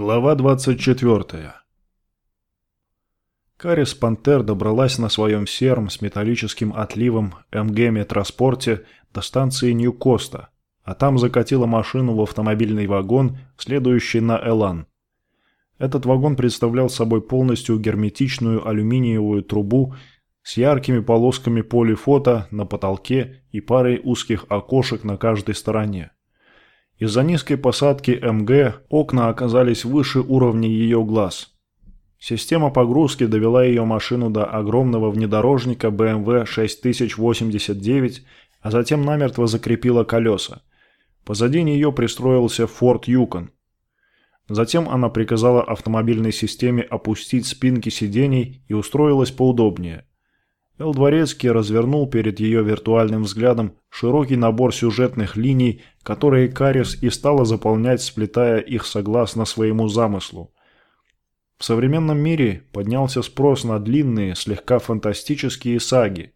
Глава 24. Карис Пантер добралась на своем сером с металлическим отливом МГ метроспорте до станции Нью-Коста, а там закатила машину в автомобильный вагон, следующий на Элан. Этот вагон представлял собой полностью герметичную алюминиевую трубу с яркими полосками полифото на потолке и парой узких окошек на каждой стороне. Из-за низкой посадки МГ окна оказались выше уровня ее глаз. Система погрузки довела ее машину до огромного внедорожника BMW 6089, а затем намертво закрепила колеса. Позади нее пристроился Ford Yukon. Затем она приказала автомобильной системе опустить спинки сидений и устроилась поудобнее. Эл развернул перед ее виртуальным взглядом широкий набор сюжетных линий, которые Карис и стала заполнять, сплетая их согласно своему замыслу. В современном мире поднялся спрос на длинные, слегка фантастические саги,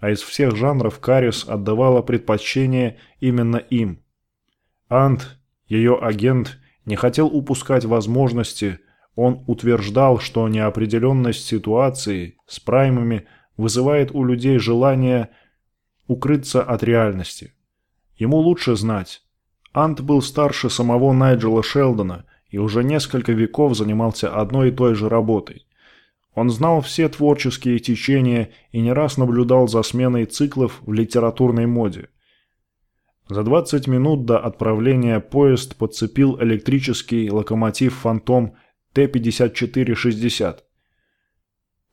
а из всех жанров Карис отдавала предпочтение именно им. Ант, ее агент, не хотел упускать возможности, он утверждал, что неопределенность ситуации с праймами – вызывает у людей желание укрыться от реальности. Ему лучше знать. Ант был старше самого Найджела Шелдона и уже несколько веков занимался одной и той же работой. Он знал все творческие течения и не раз наблюдал за сменой циклов в литературной моде. За 20 минут до отправления поезд подцепил электрический локомотив «Фантом» Т-5460.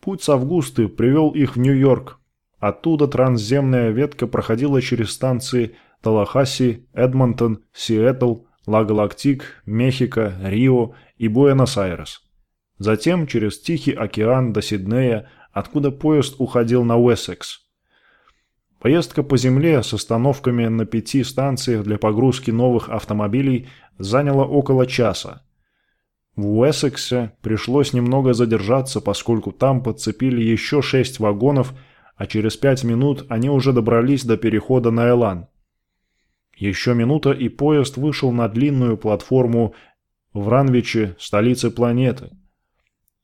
Путь с Августы привел их в Нью-Йорк. Оттуда трансземная ветка проходила через станции Талахаси, Эдмонтон, Сиэтл, Ла-Галактик, Мехико, Рио и Буэнос-Айрес. Затем через Тихий океан до Сиднея, откуда поезд уходил на Уэссекс. Поездка по земле с остановками на пяти станциях для погрузки новых автомобилей заняла около часа. В Уэссексе пришлось немного задержаться, поскольку там подцепили еще шесть вагонов, а через пять минут они уже добрались до перехода на Элан. Еще минута, и поезд вышел на длинную платформу в Ранвиче, столице планеты.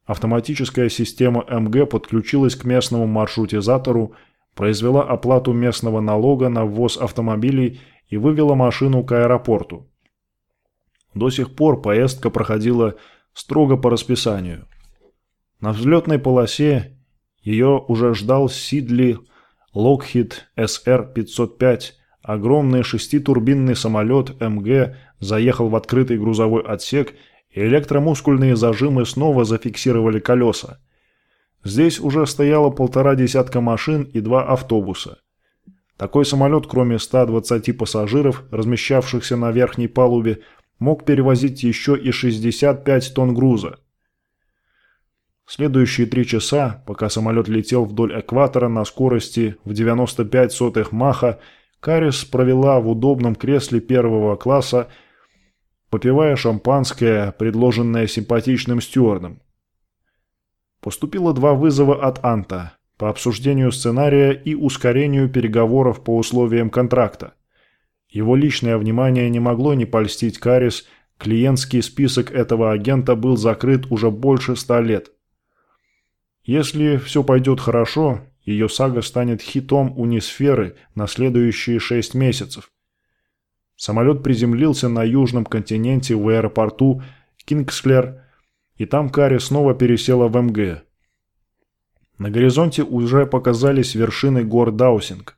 Автоматическая система МГ подключилась к местному маршрутизатору, произвела оплату местного налога на ввоз автомобилей и вывела машину к аэропорту. До сих пор поездка проходила строго по расписанию. На взлетной полосе ее уже ждал Сидли Lockheed SR-505, огромный шеститурбинный самолет МГ заехал в открытый грузовой отсек, и электромускульные зажимы снова зафиксировали колеса. Здесь уже стояло полтора десятка машин и два автобуса. Такой самолет, кроме 120 пассажиров, размещавшихся на верхней палубе, мог перевозить еще и 65 тонн груза. Следующие три часа, пока самолет летел вдоль экватора на скорости в 95 сотых маха, Карис провела в удобном кресле первого класса, попивая шампанское, предложенное симпатичным стюардом. Поступило два вызова от Анта по обсуждению сценария и ускорению переговоров по условиям контракта. Его личное внимание не могло не польстить Карис, клиентский список этого агента был закрыт уже больше ста лет. Если все пойдет хорошо, ее сага станет хитом унисферы на следующие шесть месяцев. Самолет приземлился на южном континенте в аэропорту Кингсклер, и там Кари снова пересела в МГ. На горизонте уже показались вершины гор Даусинг.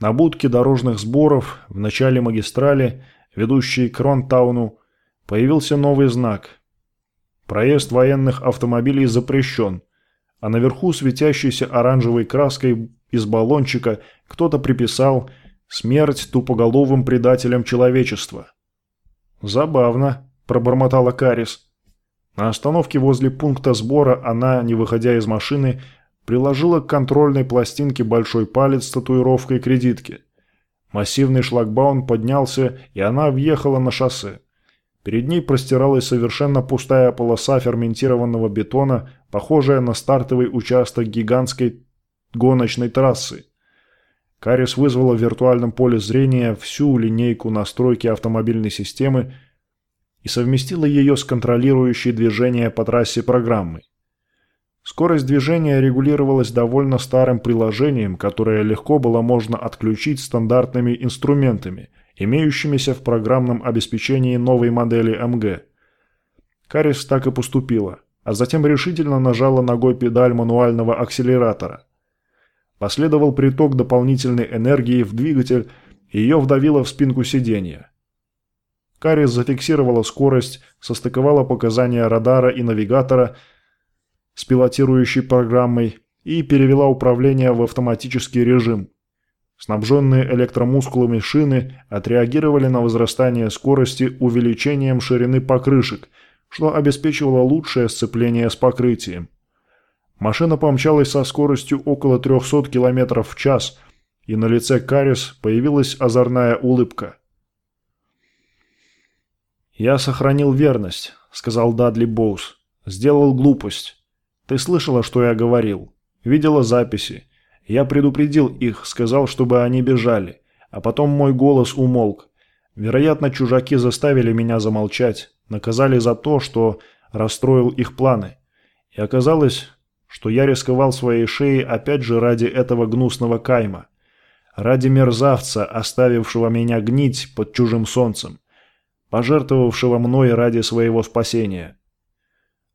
На будке дорожных сборов в начале магистрали, ведущей к Ронтауну, появился новый знак. Проезд военных автомобилей запрещен, а наверху светящейся оранжевой краской из баллончика кто-то приписал «Смерть тупоголовым предателям человечества». «Забавно», – пробормотала Карис. На остановке возле пункта сбора она, не выходя из машины, приложила к контрольной пластинке большой палец с татуировкой кредитки. Массивный шлагбаум поднялся, и она въехала на шоссе. Перед ней простиралась совершенно пустая полоса ферментированного бетона, похожая на стартовый участок гигантской гоночной трассы. Карис вызвала в виртуальном поле зрения всю линейку настройки автомобильной системы, и совместила ее с контролирующей движение по трассе программой. Скорость движения регулировалась довольно старым приложением, которое легко было можно отключить стандартными инструментами, имеющимися в программном обеспечении новой модели МГ. Карис так и поступила, а затем решительно нажала ногой педаль мануального акселератора. Последовал приток дополнительной энергии в двигатель, и ее вдавило в спинку сиденья. Карис зафиксировала скорость, состыковала показания радара и навигатора с пилотирующей программой и перевела управление в автоматический режим. Снабженные электромускулами шины отреагировали на возрастание скорости увеличением ширины покрышек, что обеспечивало лучшее сцепление с покрытием. Машина помчалась со скоростью около 300 км в час, и на лице Карис появилась озорная улыбка. «Я сохранил верность», — сказал Дадли Боус. «Сделал глупость. Ты слышала, что я говорил? Видела записи. Я предупредил их, сказал, чтобы они бежали. А потом мой голос умолк. Вероятно, чужаки заставили меня замолчать, наказали за то, что расстроил их планы. И оказалось, что я рисковал своей шеей опять же ради этого гнусного кайма. Ради мерзавца, оставившего меня гнить под чужим солнцем. Пожертвовавшего мной ради своего спасения.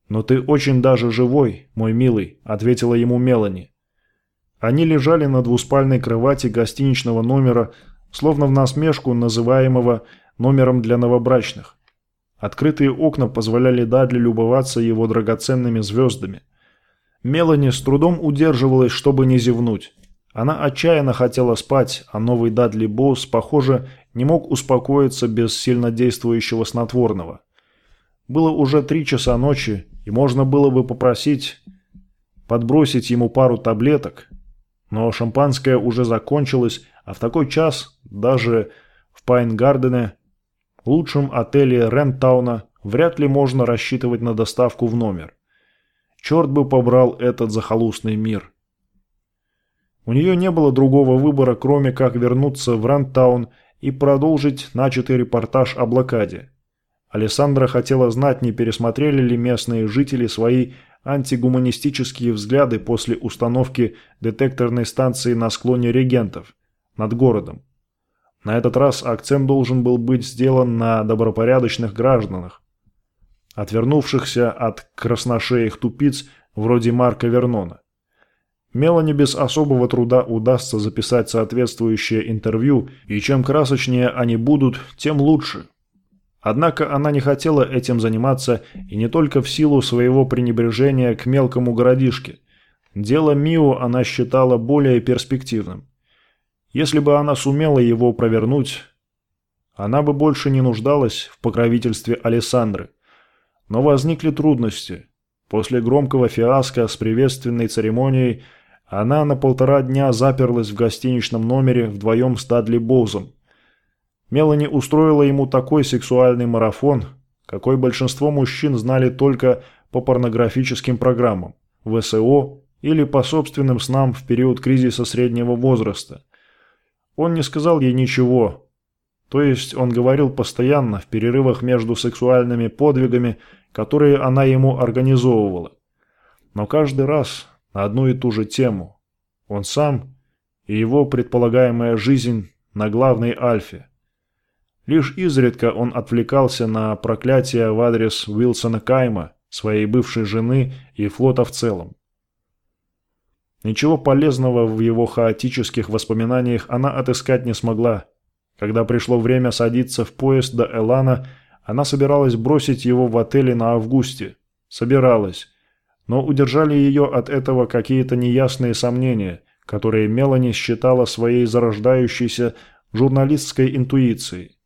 «Но ты очень даже живой, мой милый», — ответила ему Мелани. Они лежали на двуспальной кровати гостиничного номера, словно в насмешку называемого номером для новобрачных. Открытые окна позволяли Дадли любоваться его драгоценными звездами. Мелани с трудом удерживалась, чтобы не зевнуть. Она отчаянно хотела спать, а новый Дадли Боус, похоже, не мог успокоиться без сильнодействующего снотворного. Было уже три часа ночи, и можно было бы попросить подбросить ему пару таблеток, но шампанское уже закончилось, а в такой час даже в Пайнгардене, лучшем отеле Рентауна, вряд ли можно рассчитывать на доставку в номер. Черт бы побрал этот захолустный мир. У нее не было другого выбора, кроме как вернуться в Рентаун и продолжить начатый репортаж о блокаде. Александра хотела знать, не пересмотрели ли местные жители свои антигуманистические взгляды после установки детекторной станции на склоне регентов над городом. На этот раз акцент должен был быть сделан на добропорядочных гражданах, отвернувшихся от красношеих тупиц вроде Марка Вернона. Мелани без особого труда удастся записать соответствующее интервью, и чем красочнее они будут, тем лучше. Однако она не хотела этим заниматься и не только в силу своего пренебрежения к мелкому городишке. Дело Мио она считала более перспективным. Если бы она сумела его провернуть, она бы больше не нуждалась в покровительстве Александры. Но возникли трудности. После громкого фиаско с приветственной церемонией она на полтора дня заперлась в гостиничном номере вдвоем с Дадли Боузом. Мелани устроила ему такой сексуальный марафон, какой большинство мужчин знали только по порнографическим программам, ВСО или по собственным снам в период кризиса среднего возраста. Он не сказал ей ничего, то есть он говорил постоянно в перерывах между сексуальными подвигами, которые она ему организовывала. Но каждый раз на одну и ту же тему. Он сам и его предполагаемая жизнь на главной альфе. Лишь изредка он отвлекался на проклятие в адрес Уилсона Кайма, своей бывшей жены и флота в целом. Ничего полезного в его хаотических воспоминаниях она отыскать не смогла. Когда пришло время садиться в поезд до Элана, она собиралась бросить его в отеле на Августе. Собиралась. Но удержали ее от этого какие-то неясные сомнения, которые Мелани считала своей зарождающейся журналистской интуицией.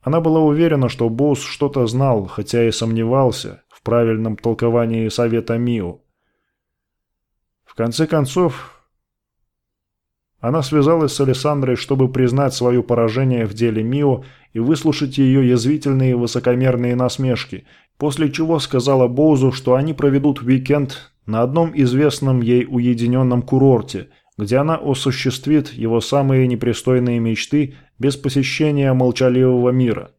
Она была уверена, что босс что-то знал, хотя и сомневался в правильном толковании совета Мио. В конце концов, она связалась с Александрой, чтобы признать свое поражение в деле Мио и выслушать ее язвительные высокомерные насмешки, после чего сказала Боузу, что они проведут уикенд на одном известном ей уединенном курорте, где она осуществит его самые непристойные мечты без посещения молчаливого мира.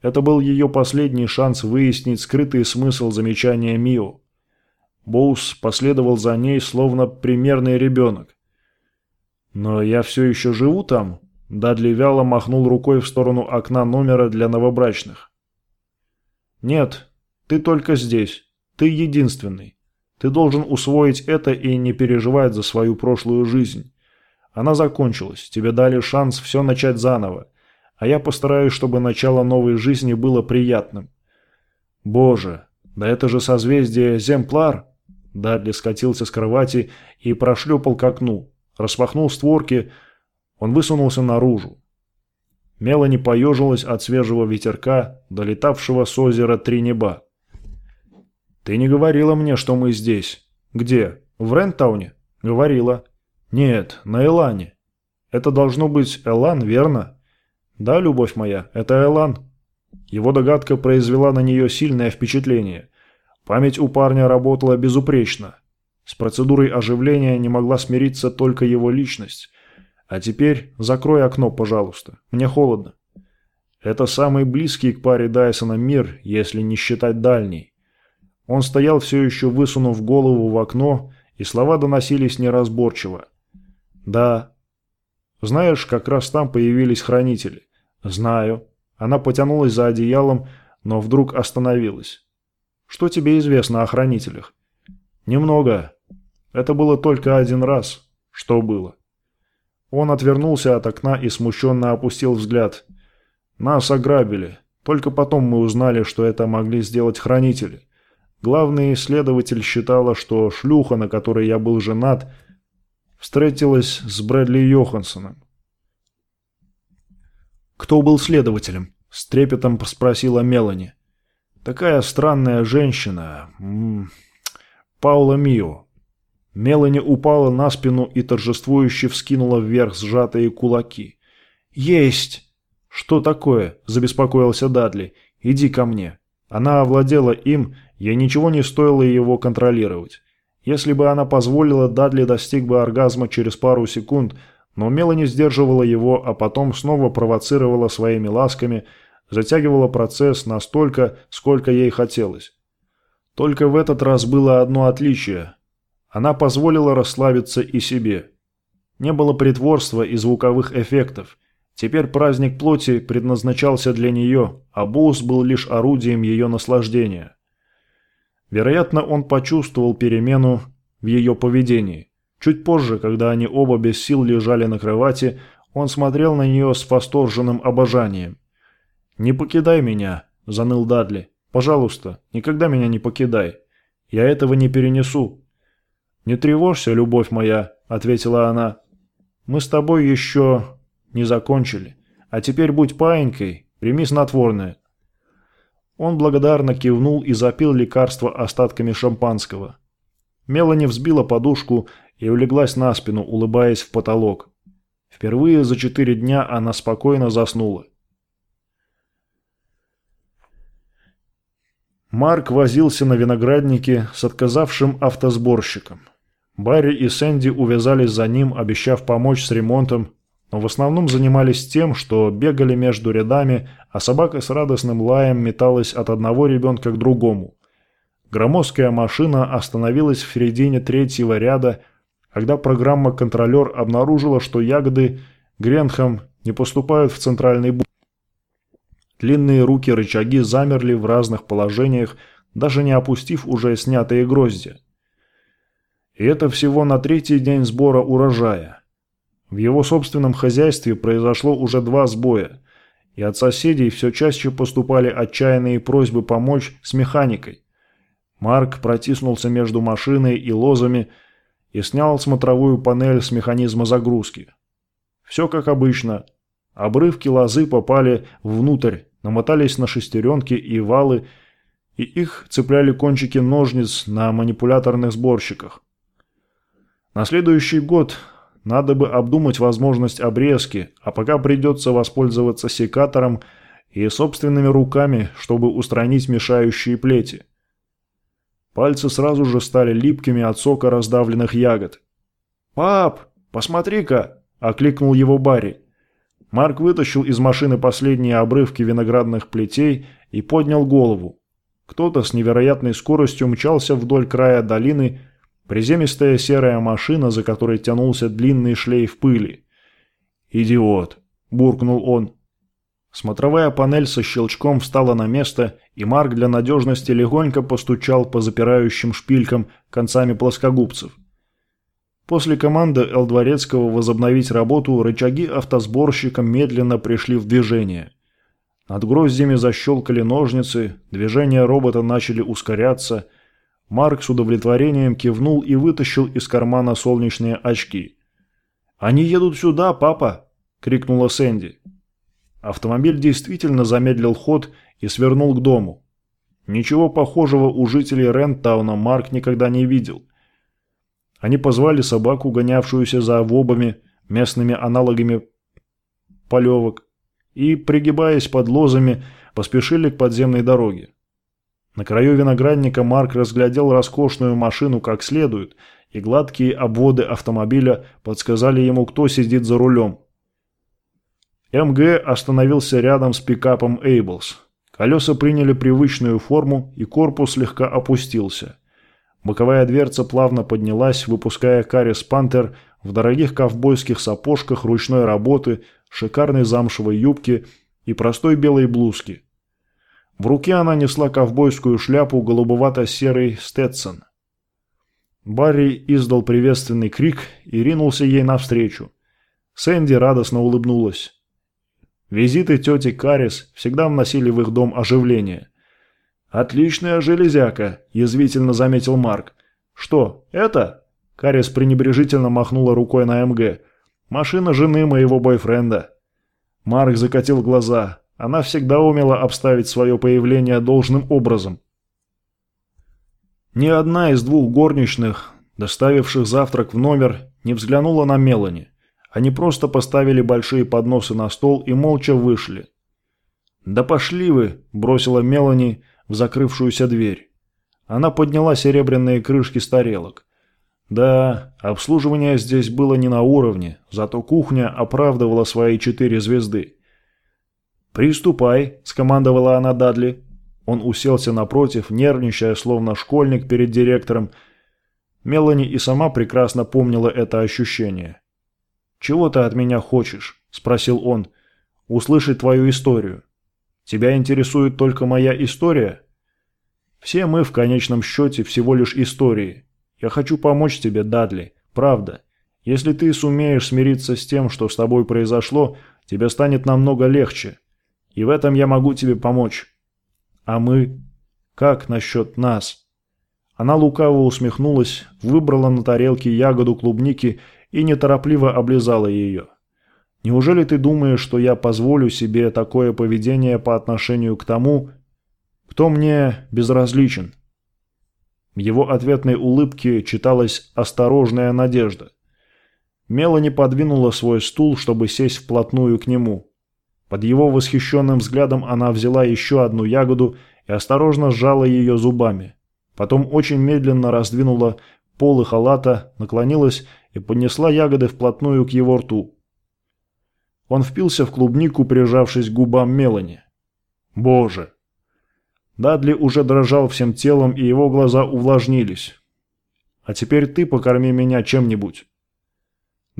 Это был ее последний шанс выяснить скрытый смысл замечания Мио. Боус последовал за ней, словно примерный ребенок. «Но я все еще живу там?» Дадли вяло махнул рукой в сторону окна номера для новобрачных. «Нет, ты только здесь. Ты единственный. Ты должен усвоить это и не переживать за свою прошлую жизнь. Она закончилась, тебе дали шанс все начать заново, а я постараюсь, чтобы начало новой жизни было приятным». «Боже, да это же созвездие Земплар!» Дадли скатился с кровати и прошлепал к окну, распахнул створки, он высунулся наружу. Мелани поежилась от свежего ветерка, долетавшего с озера Триниба. «Ты не говорила мне, что мы здесь. Где? В Рентауне?» «Говорила». «Нет, на Элане». «Это должно быть Элан, верно?» «Да, любовь моя, это Элан». Его догадка произвела на нее сильное впечатление. Память у парня работала безупречно. С процедурой оживления не могла смириться только его личность. А теперь закрой окно, пожалуйста. Мне холодно. Это самый близкий к паре Дайсона мир, если не считать дальний. Он стоял все еще высунув голову в окно, и слова доносились неразборчиво. «Да». «Знаешь, как раз там появились хранители». «Знаю». Она потянулась за одеялом, но вдруг остановилась. «Что тебе известно о хранителях?» «Немного. Это было только один раз. Что было?» Он отвернулся от окна и смущенно опустил взгляд. «Нас ограбили. Только потом мы узнали, что это могли сделать хранители. Главный исследователь считала, что шлюха, на которой я был женат, встретилась с Брэдли Йоханссоном. «Кто был следователем?» – с трепетом спросила Мелани. «Такая странная женщина. М -м, Паула Мио. Мелани упала на спину и торжествующе вскинула вверх сжатые кулаки. «Есть!» «Что такое?» – забеспокоился Дадли. «Иди ко мне». Она овладела им, ей ничего не стоило его контролировать. Если бы она позволила, Дадли достиг бы оргазма через пару секунд, но Мелани сдерживала его, а потом снова провоцировала своими ласками, затягивала процесс настолько, сколько ей хотелось. Только в этот раз было одно отличие – она позволила расслабиться и себе. Не было притворства и звуковых эффектов. Теперь праздник плоти предназначался для нее, а Боус был лишь орудием ее наслаждения. Вероятно, он почувствовал перемену в ее поведении. Чуть позже, когда они оба без сил лежали на кровати, он смотрел на нее с восторженным обожанием. «Не покидай меня», – заныл Дадли. «Пожалуйста, никогда меня не покидай. Я этого не перенесу. «Не тревожься, любовь моя», — ответила она. «Мы с тобой еще не закончили. А теперь будь паинькой, прими снотворное». Он благодарно кивнул и запил лекарство остатками шампанского. Мелани взбила подушку и улеглась на спину, улыбаясь в потолок. Впервые за четыре дня она спокойно заснула. Марк возился на винограднике с отказавшим автосборщиком. Барри и Сэнди увязались за ним, обещав помочь с ремонтом, но в основном занимались тем, что бегали между рядами, а собака с радостным лаем металась от одного ребенка к другому. Громоздкая машина остановилась в середине третьего ряда, когда программа-контролер обнаружила, что ягоды Гренхам не поступают в центральный бункер. Длинные руки-рычаги замерли в разных положениях, даже не опустив уже снятые грозди. И это всего на третий день сбора урожая. В его собственном хозяйстве произошло уже два сбоя, и от соседей все чаще поступали отчаянные просьбы помочь с механикой. Марк протиснулся между машиной и лозами и снял смотровую панель с механизма загрузки. Все как обычно. Обрывки лозы попали внутрь, намотались на шестеренки и валы, и их цепляли кончики ножниц на манипуляторных сборщиках. На следующий год надо бы обдумать возможность обрезки, а пока придется воспользоваться секатором и собственными руками, чтобы устранить мешающие плети. Пальцы сразу же стали липкими от сока раздавленных ягод. «Пап, посмотри-ка!» – окликнул его Барри. Марк вытащил из машины последние обрывки виноградных плетей и поднял голову. Кто-то с невероятной скоростью мчался вдоль края долины, приземистая серая машина, за которой тянулся длинный шлейф пыли. «Идиот!» – буркнул он. Смотровая панель со щелчком встала на место, и Марк для надежности легонько постучал по запирающим шпилькам концами плоскогубцев. После команды Элдворецкого возобновить работу рычаги автосборщика медленно пришли в движение. Над гроздями защелкали ножницы, движения робота начали ускоряться. Марк с удовлетворением кивнул и вытащил из кармана солнечные очки. «Они едут сюда, папа!» – крикнула Сэнди. Автомобиль действительно замедлил ход и свернул к дому. Ничего похожего у жителей Рентауна Марк никогда не видел. Они позвали собаку, гонявшуюся за овобами, местными аналогами полевок, и, пригибаясь под лозами, поспешили к подземной дороге. На краю виноградника Марк разглядел роскошную машину как следует, и гладкие обводы автомобиля подсказали ему, кто сидит за рулем. МГ остановился рядом с пикапом Эйблс. Колеса приняли привычную форму, и корпус слегка опустился. Боковая дверца плавно поднялась, выпуская Карис Пантер в дорогих ковбойских сапожках ручной работы, шикарной замшевой юбке и простой белой блузке. В руке она несла ковбойскую шляпу голубовато-серый Стетсон. Барри издал приветственный крик и ринулся ей навстречу. Сэнди радостно улыбнулась. Визиты тети Карис всегда вносили в их дом оживление. «Отличная железяка», – язвительно заметил Марк. «Что, это?» Карис пренебрежительно махнула рукой на МГ. «Машина жены моего бойфренда». Марк закатил глаза. Она всегда умела обставить свое появление должным образом. Ни одна из двух горничных, доставивших завтрак в номер, не взглянула на Мелани. Они просто поставили большие подносы на стол и молча вышли. «Да пошли вы!» – бросила Мелани, в закрывшуюся дверь. Она подняла серебряные крышки с тарелок. Да, обслуживание здесь было не на уровне, зато кухня оправдывала свои четыре звезды. «Приступай», – скомандовала она Дадли. Он уселся напротив, нервничая, словно школьник перед директором. Мелани и сама прекрасно помнила это ощущение. «Чего ты от меня хочешь?» – спросил он. «Услышать твою историю». Тебя интересует только моя история? Все мы в конечном счете всего лишь истории. Я хочу помочь тебе, Дадли. Правда. Если ты сумеешь смириться с тем, что с тобой произошло, тебе станет намного легче. И в этом я могу тебе помочь. А мы? Как насчет нас? Она лукаво усмехнулась, выбрала на тарелке ягоду клубники и неторопливо облизала ее. Неужели ты думаешь, что я позволю себе такое поведение по отношению к тому, кто мне безразличен?» В его ответной улыбке читалась осторожная надежда. Мелани подвинула свой стул, чтобы сесть вплотную к нему. Под его восхищенным взглядом она взяла еще одну ягоду и осторожно сжала ее зубами. Потом очень медленно раздвинула полы халата, наклонилась и поднесла ягоды вплотную к его рту. Он впился в клубнику, прижавшись к губам Мелани. «Боже!» Дадли уже дрожал всем телом, и его глаза увлажнились. «А теперь ты покорми меня чем-нибудь».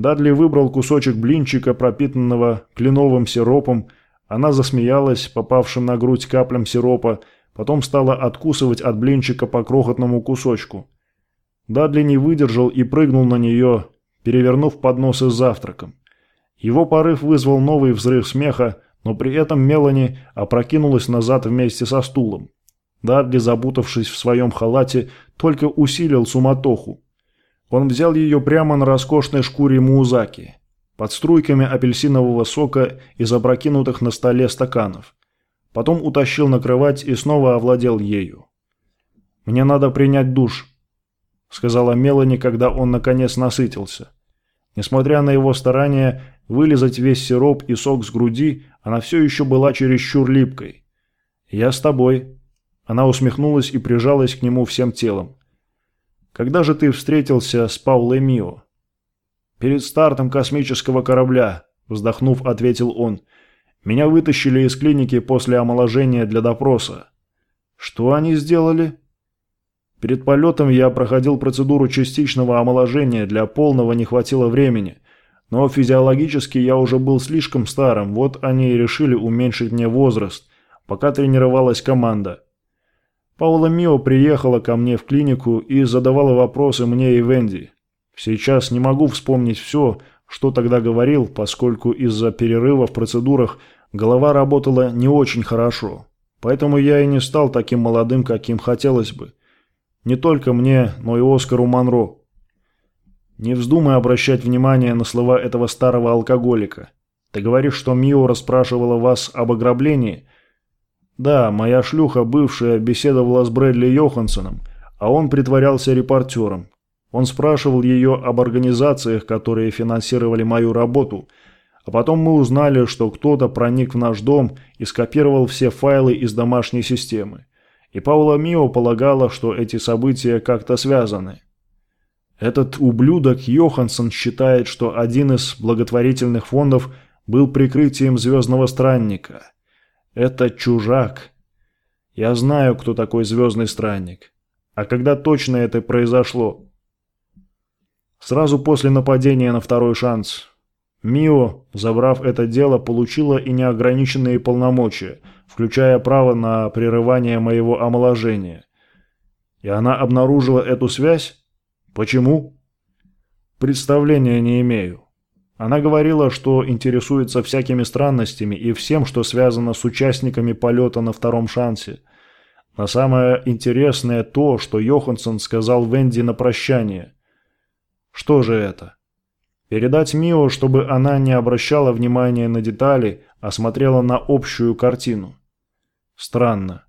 Дадли выбрал кусочек блинчика, пропитанного кленовым сиропом. Она засмеялась, попавшим на грудь каплям сиропа, потом стала откусывать от блинчика по крохотному кусочку. Дадли не выдержал и прыгнул на нее, перевернув подносы с завтраком. Его порыв вызвал новый взрыв смеха, но при этом Мелани опрокинулась назад вместе со стулом. Дадли, запутавшись в своем халате, только усилил суматоху. Он взял ее прямо на роскошной шкуре Муузаки, под струйками апельсинового сока из опрокинутых на столе стаканов. Потом утащил на кровать и снова овладел ею. «Мне надо принять душ», — сказала Мелани, когда он наконец насытился. Несмотря на его старания, Вылизать весь сироп и сок с груди она все еще была чересчур липкой. «Я с тобой». Она усмехнулась и прижалась к нему всем телом. «Когда же ты встретился с Паулой Мио?» «Перед стартом космического корабля. вздохнув, ответил он. Меня вытащили из клиники после омоложения для допроса. Что они сделали? Перед полетом я проходил процедуру частичного омоложения, для полного не хватило времени. Но физиологически я уже был слишком старым, вот они и решили уменьшить мне возраст, пока тренировалась команда. Паула Мио приехала ко мне в клинику и задавала вопросы мне и Венди. Сейчас не могу вспомнить все, что тогда говорил, поскольку из-за перерыва в процедурах голова работала не очень хорошо. Поэтому я и не стал таким молодым, каким хотелось бы. Не только мне, но и Оскару Монро. Не вздумай обращать внимание на слова этого старого алкоголика. Ты говоришь, что Мио расспрашивала вас об ограблении? Да, моя шлюха бывшая беседовала с Брэдли Йоханссоном, а он притворялся репортером. Он спрашивал ее об организациях, которые финансировали мою работу, а потом мы узнали, что кто-то проник в наш дом и скопировал все файлы из домашней системы. И Паула Мио полагала, что эти события как-то связаны. Этот ублюдок Йоханссон считает, что один из благотворительных фондов был прикрытием «Звездного странника». Это чужак. Я знаю, кто такой «Звездный странник». А когда точно это произошло? Сразу после нападения на второй шанс. Мио, забрав это дело, получила и неограниченные полномочия, включая право на прерывание моего омоложения. И она обнаружила эту связь? Почему? Представления не имею. Она говорила, что интересуется всякими странностями и всем, что связано с участниками полета на втором шансе. Но самое интересное то, что Йоханссон сказал Венди на прощание – что же это? Передать Мио, чтобы она не обращала внимания на детали, а смотрела на общую картину. Странно.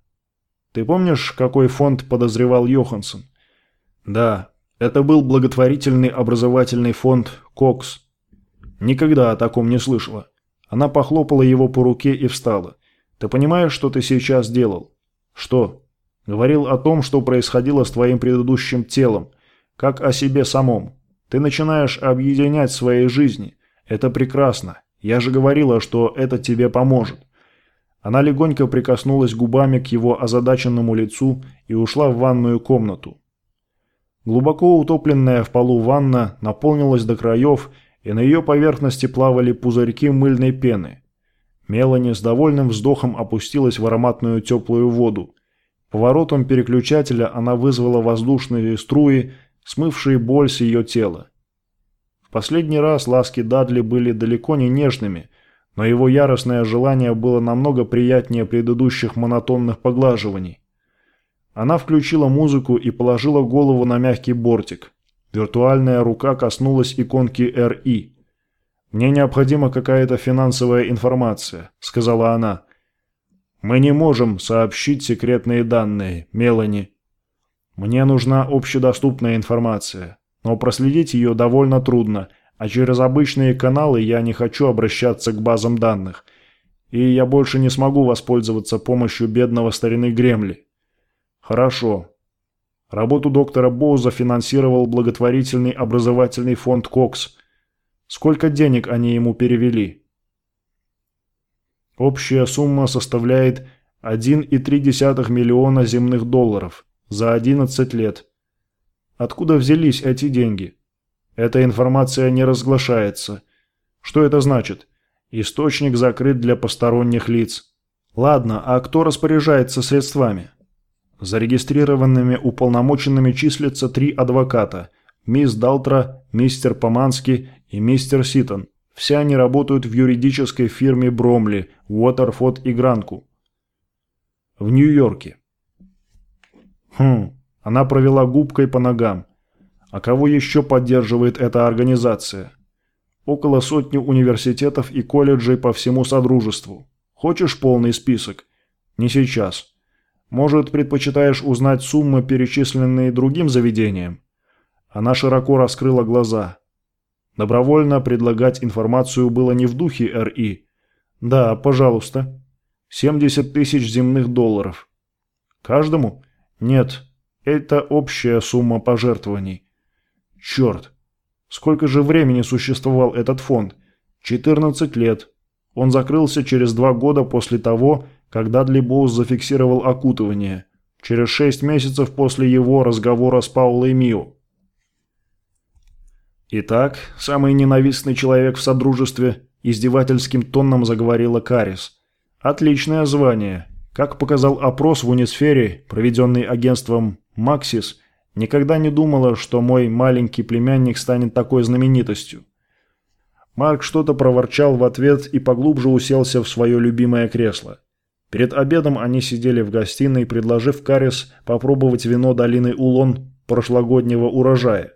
Ты помнишь, какой фонд подозревал Йоханссон? Да, это был благотворительный образовательный фонд «Кокс». Никогда о таком не слышала. Она похлопала его по руке и встала. «Ты понимаешь, что ты сейчас делал?» «Что?» «Говорил о том, что происходило с твоим предыдущим телом, как о себе самом. Ты начинаешь объединять свои жизни. Это прекрасно. Я же говорила, что это тебе поможет. Она легонько прикоснулась губами к его озадаченному лицу и ушла в ванную комнату. Глубоко утопленная в полу ванна наполнилась до краев, и на ее поверхности плавали пузырьки мыльной пены. Мелани с довольным вздохом опустилась в ароматную теплую воду. Поворотом переключателя она вызвала воздушные струи, смывшие боль с ее тела. В последний раз ласки Дадли были далеко не нежными, но его яростное желание было намного приятнее предыдущих монотонных поглаживаний. Она включила музыку и положила голову на мягкий бортик. Виртуальная рука коснулась иконки RI. «Мне необходима какая-то финансовая информация», — сказала она. «Мы не можем сообщить секретные данные, Мелани», мне нужна общедоступная информация, но проследить ее довольно трудно, а через обычные каналы я не хочу обращаться к базам данных. И я больше не смогу воспользоваться помощью бедного старины Гремли. Хорошо. Работу доктора Боуза финансировал благотворительный образовательный фонд «Кокс». Сколько денег они ему перевели? Общая сумма составляет 1,3 миллиона земных долларов – за 11 лет. Откуда взялись эти деньги? Эта информация не разглашается. Что это значит? Источник закрыт для посторонних лиц. Ладно, а кто распоряжается средствами? Зарегистрированными уполномоченными числятся три адвоката. Мисс Далтра, мистер Поманский и мистер Ситон. Все они работают в юридической фирме Бромли, Уотерфорд и Гранку. В Нью-Йорке. Хм, она провела губкой по ногам. А кого еще поддерживает эта организация? Около сотни университетов и колледжей по всему Содружеству. Хочешь полный список? Не сейчас. Может, предпочитаешь узнать суммы, перечисленные другим заведениям? Она широко раскрыла глаза. Добровольно предлагать информацию было не в духе РИ. Да, пожалуйста. 70 тысяч земных долларов. Каждому? Нет, это общая сумма пожертвований. Черт, сколько же времени существовал этот фонд? 14 лет. Он закрылся через два года после того, как Дадли Боуз зафиксировал окутывание. Через шесть месяцев после его разговора с Паулой Мио. «Итак, самый ненавистный человек в Содружестве», – издевательским тоном заговорила Карис. «Отличное звание. Как показал опрос в Унисфере, проведенный агентством «Максис», никогда не думала, что мой маленький племянник станет такой знаменитостью. Марк что-то проворчал в ответ и поглубже уселся в свое любимое кресло. Перед обедом они сидели в гостиной, предложив Карис попробовать вино долины Улон прошлогоднего урожая.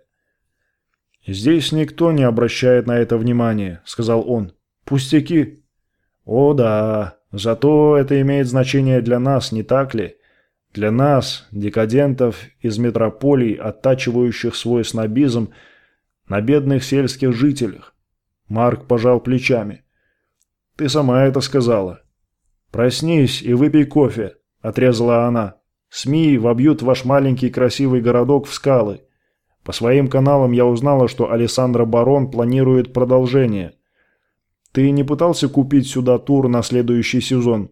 «Здесь никто не обращает на это внимания», — сказал он. «Пустяки». «О да, зато это имеет значение для нас, не так ли? Для нас, декадентов из метрополий, оттачивающих свой снобизм на бедных сельских жителях. Марк пожал плечами. «Ты сама это сказала». «Проснись и выпей кофе», – отрезала она. «СМИ вобьют ваш маленький красивый городок в скалы. По своим каналам я узнала, что Александра Барон планирует продолжение. Ты не пытался купить сюда тур на следующий сезон?»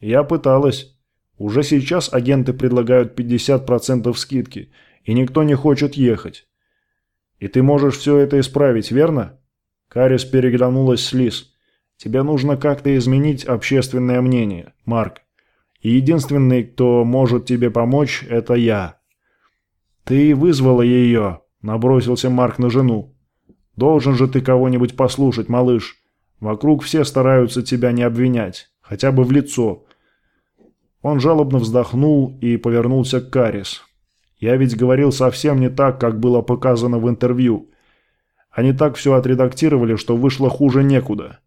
«Я пыталась. Уже сейчас агенты предлагают 50% скидки, и никто не хочет ехать. И ты можешь все это исправить, верно?» Карис переглянулась с Лиз. «Тебе нужно как-то изменить общественное мнение, Марк. И единственный, кто может тебе помочь, это я». «Ты вызвала ее», – набросился Марк на жену. «Должен же ты кого-нибудь послушать, малыш. Вокруг все стараются тебя не обвинять, хотя бы в лицо». Он жалобно вздохнул и повернулся к Карис. «Я ведь говорил совсем не так, как было показано в интервью. Они так все отредактировали, что вышло хуже некуда.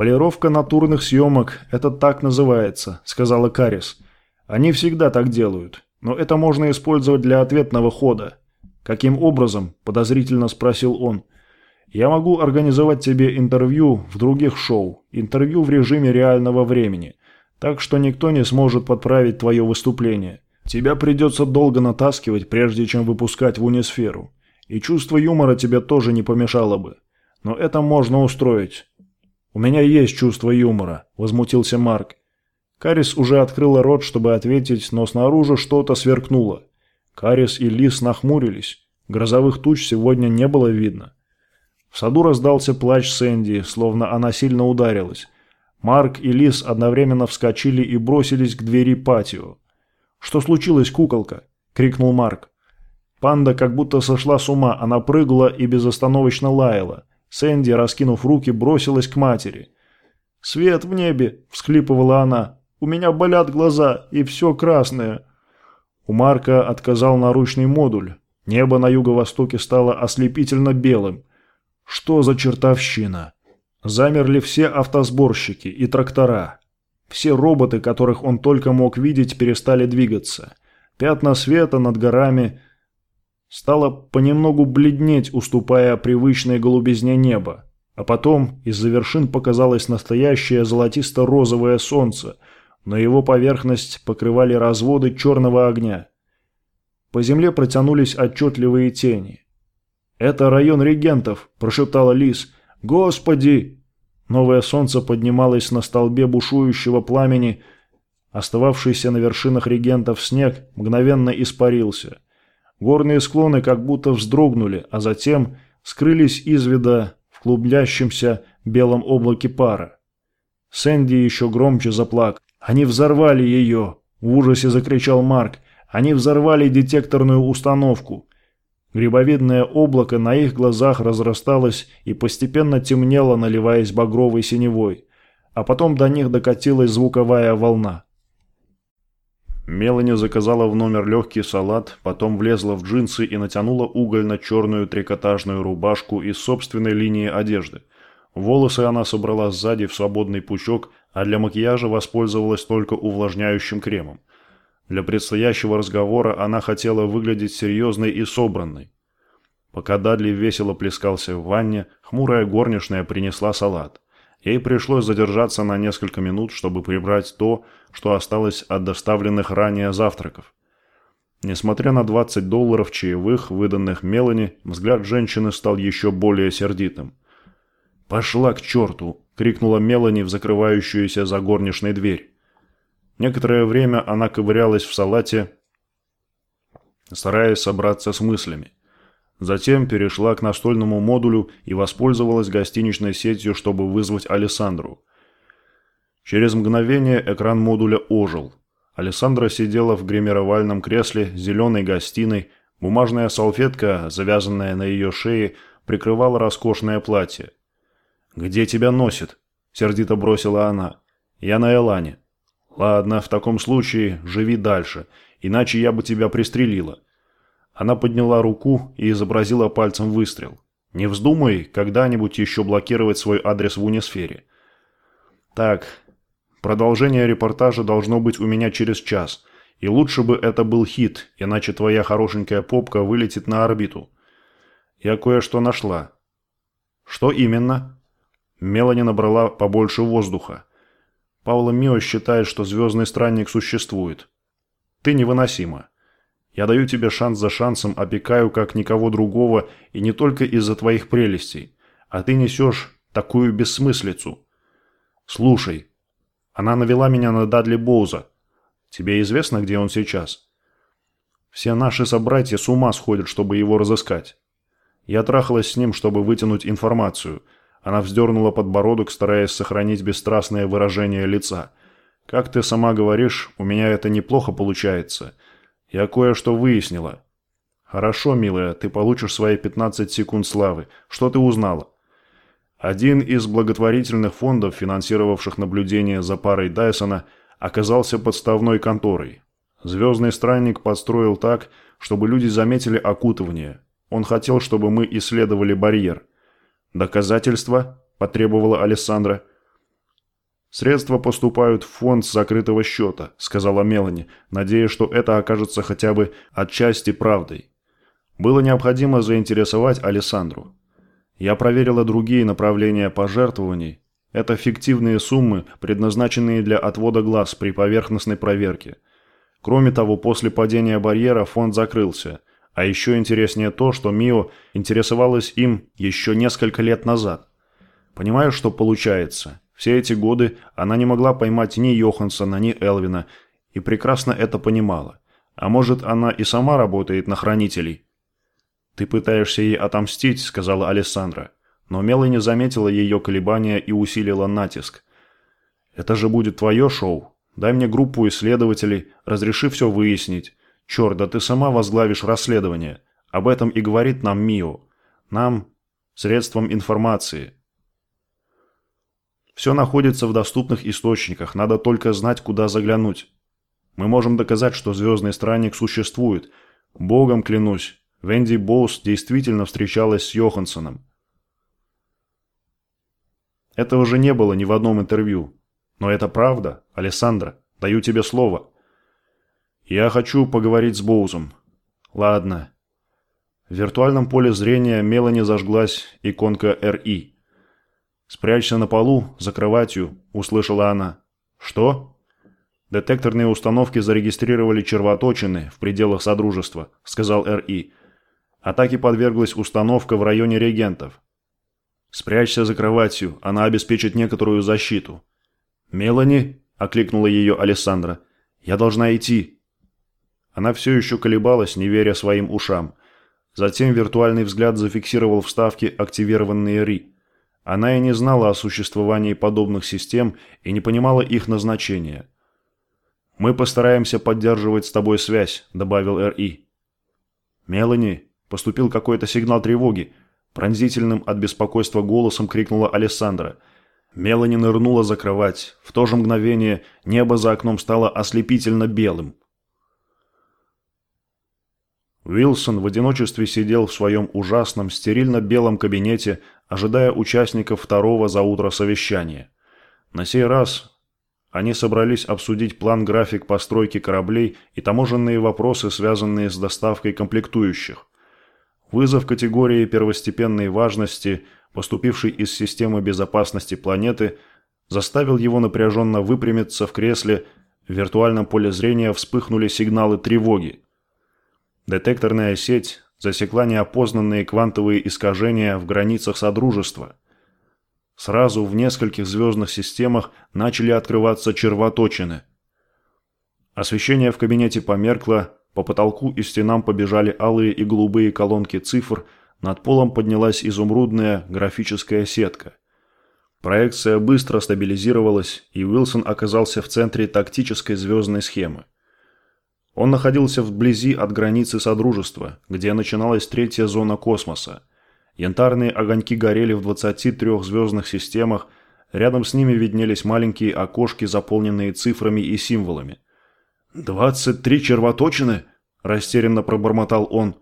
«Полировка натурных съемок – это так называется», – сказала Карис. «Они всегда так делают, но это можно использовать для ответного хода». «Каким образом?» – подозрительно спросил он. «Я могу организовать тебе интервью в других шоу, интервью в режиме реального времени, так что никто не сможет подправить твое выступление. Тебя придется долго натаскивать, прежде чем выпускать в унисферу. И чувство юмора тебе тоже не помешало бы. Но это можно устроить. «У меня есть чувство юмора», – возмутился Марк. Карис уже открыла рот, чтобы ответить, но снаружи что-то сверкнуло. Карис и Лис нахмурились. Грозовых туч сегодня не было видно. В саду раздался плач Сэнди, словно она сильно ударилась. Марк и Лис одновременно вскочили и бросились к двери патио. «Что случилось, куколка?» – крикнул Марк. Панда как будто сошла с ума, она прыгала и безостановочно лаяла. Сэнди, раскинув руки, бросилась к матери. «Свет в небе!» – всхлипывала она. «У меня болят глаза, и все красное!» У Марка отказал наручный модуль. Небо на юго-востоке стало ослепительно белым. Что за чертовщина? Замерли все автосборщики и трактора. Все роботы, которых он только мог видеть, перестали двигаться. Пятна света над горами – стало понемногу бледнеть, уступая привычной голубизне неба. А потом из-за вершин показалось настоящее золотисто-розовое солнце, но его поверхность покрывали разводы черного огня. По земле протянулись отчетливые тени. «Это район регентов», – прошептала Лис. «Господи!» Новое солнце поднималось на столбе бушующего пламени. Остававшийся на вершинах регентов снег мгновенно испарился – Горные склоны как будто вздрогнули, а затем скрылись из вида в клублящемся белом облаке пара. Сэнди еще громче заплакал. «Они взорвали ее!» – в ужасе закричал Марк. «Они взорвали детекторную установку!» Грибовидное облако на их глазах разрасталось и постепенно темнело, наливаясь багровой синевой. А потом до них докатилась звуковая волна. Мелани заказала в номер легкий салат, потом влезла в джинсы и натянула угольно-черную трикотажную рубашку из собственной линии одежды. Волосы она собрала сзади в свободный пучок, а для макияжа воспользовалась только увлажняющим кремом. Для предстоящего разговора она хотела выглядеть серьезной и собранной. Пока Дадли весело плескался в ванне, хмурая горничная принесла салат. Ей пришлось задержаться на несколько минут, чтобы прибрать то, что осталось от доставленных ранее завтраков. Несмотря на 20 долларов чаевых, выданных Мелани, взгляд женщины стал еще более сердитым. «Пошла к черту!» – крикнула Мелани в закрывающуюся за горничной дверь. Некоторое время она ковырялась в салате, стараясь собраться с мыслями. Затем перешла к настольному модулю и воспользовалась гостиничной сетью, чтобы вызвать Александру. Через мгновение экран модуля ожил. Александра сидела в гримировальном кресле зеленой гостиной, бумажная салфетка, завязанная на ее шее, прикрывала роскошное платье. «Где тебя носит?» – сердито бросила она. «Я на Элане». «Ладно, в таком случае живи дальше, иначе я бы тебя пристрелила». Она подняла руку и изобразила пальцем выстрел. «Не вздумай когда-нибудь еще блокировать свой адрес в унисфере». «Так, продолжение репортажа должно быть у меня через час, и лучше бы это был хит, иначе твоя хорошенькая попка вылетит на орбиту». «Я кое-что нашла». «Что именно?» Мелани набрала побольше воздуха. Паула Мио считает, что звездный странник существует. Ты невыносима. Я даю тебе шанс за шансом, опекаю как никого другого, и не только из-за твоих прелестей. А ты несешь такую бессмыслицу. Слушай, она навела меня на Дадли Боуза. Тебе известно, где он сейчас? Все наши собратья с ума сходят, чтобы его разыскать. Я трахалась с ним, чтобы вытянуть информацию – она вздернула подбородок, стараясь сохранить бесстрастное выражение лица. «Как ты сама говоришь, у меня это неплохо получается. Я кое-что выяснила». «Хорошо, милая, ты получишь свои 15 секунд славы. Что ты узнала?» Один из благотворительных фондов, финансировавших наблюдение за парой Дайсона, оказался подставной конторой. Звездный странник подстроил так, чтобы люди заметили окутывание. Он хотел, чтобы мы исследовали барьер – «Доказательства?» – потребовала Алессандра. «Средства поступают в фонд закрытого счета», – сказала Мелани, надеясь, что это окажется хотя бы отчасти правдой. Было необходимо заинтересовать Алессандру. Я проверила другие направления пожертвований. Это фиктивные суммы, предназначенные для отвода глаз при поверхностной проверке. Кроме того, после падения барьера фонд закрылся – а еще интереснее то, что Мио интересовалась им еще несколько лет назад. Понимаю, что получается. Все эти годы она не могла поймать ни Йохансона, ни Элвина, и прекрасно это понимала. А может, она и сама работает на хранителей? «Ты пытаешься ей отомстить», — сказала Алессандра. Но Мелани заметила ее колебания и усилила натиск. «Это же будет твое шоу. Дай мне группу исследователей, разреши все выяснить. «Черт, да ты сама возглавишь расследование. Об этом и говорит нам Мио. Нам, средством информации». Все находится в доступных источниках, надо только знать, куда заглянуть. Мы можем доказать, что Звездный Странник существует. Богом клянусь, Венди Боус действительно встречалась с Йоханссоном. Этого же не было ни в одном интервью. Но это правда, Алессандра. Даю тебе слово. «Я хочу поговорить с Боузом». «Ладно». В виртуальном поле зрения Мелани зажглась иконка РИ. «Спрячься на полу, за кроватью», – услышала она. «Что?» «Детекторные установки зарегистрировали червоточины в пределах Содружества», – сказал РИ. Атаке подверглась установка в районе регентов. «Спрячься за кроватью, она обеспечит некоторую защиту». «Мелани?» – окликнула ее Александра. «Я должна идти». Она все еще колебалась, не веря своим ушам. Затем виртуальный взгляд зафиксировал вставки, активированные РИ. Она и не знала о существовании подобных систем и не понимала их назначения. «Мы постараемся поддерживать с тобой связь», – добавил РИ. «Мелани, поступил какой-то сигнал тревоги», – пронзительным от беспокойства голосом крикнула Алессандра. Мелани нырнула за кровать. В то же мгновение небо за окном стало ослепительно белым. Уилсон в одиночестве сидел в своем ужасном стерильно-белом кабинете, ожидая участников второго за утро совещания. На сей раз они собрались обсудить план-график постройки кораблей и таможенные вопросы, связанные с доставкой комплектующих. Вызов категории первостепенной важности, поступивший из системы безопасности планеты, заставил его напряженно выпрямиться в кресле, в виртуальном поле зрения вспыхнули сигналы тревоги. Детекторная сеть засекла неопознанные квантовые искажения в границах Содружества. Сразу в нескольких звездных системах начали открываться червоточины. Освещение в кабинете померкло, по потолку и стенам побежали алые и голубые колонки цифр, над полом поднялась изумрудная графическая сетка. Проекция быстро стабилизировалась, и Уилсон оказался в центре тактической звездной схемы. Он находился вблизи от границы Содружества, где начиналась третья зона космоса. Янтарные огоньки горели в 23 звездных системах, рядом с ними виднелись маленькие окошки, заполненные цифрами и символами. «Двадцать три червоточины?» – растерянно пробормотал он.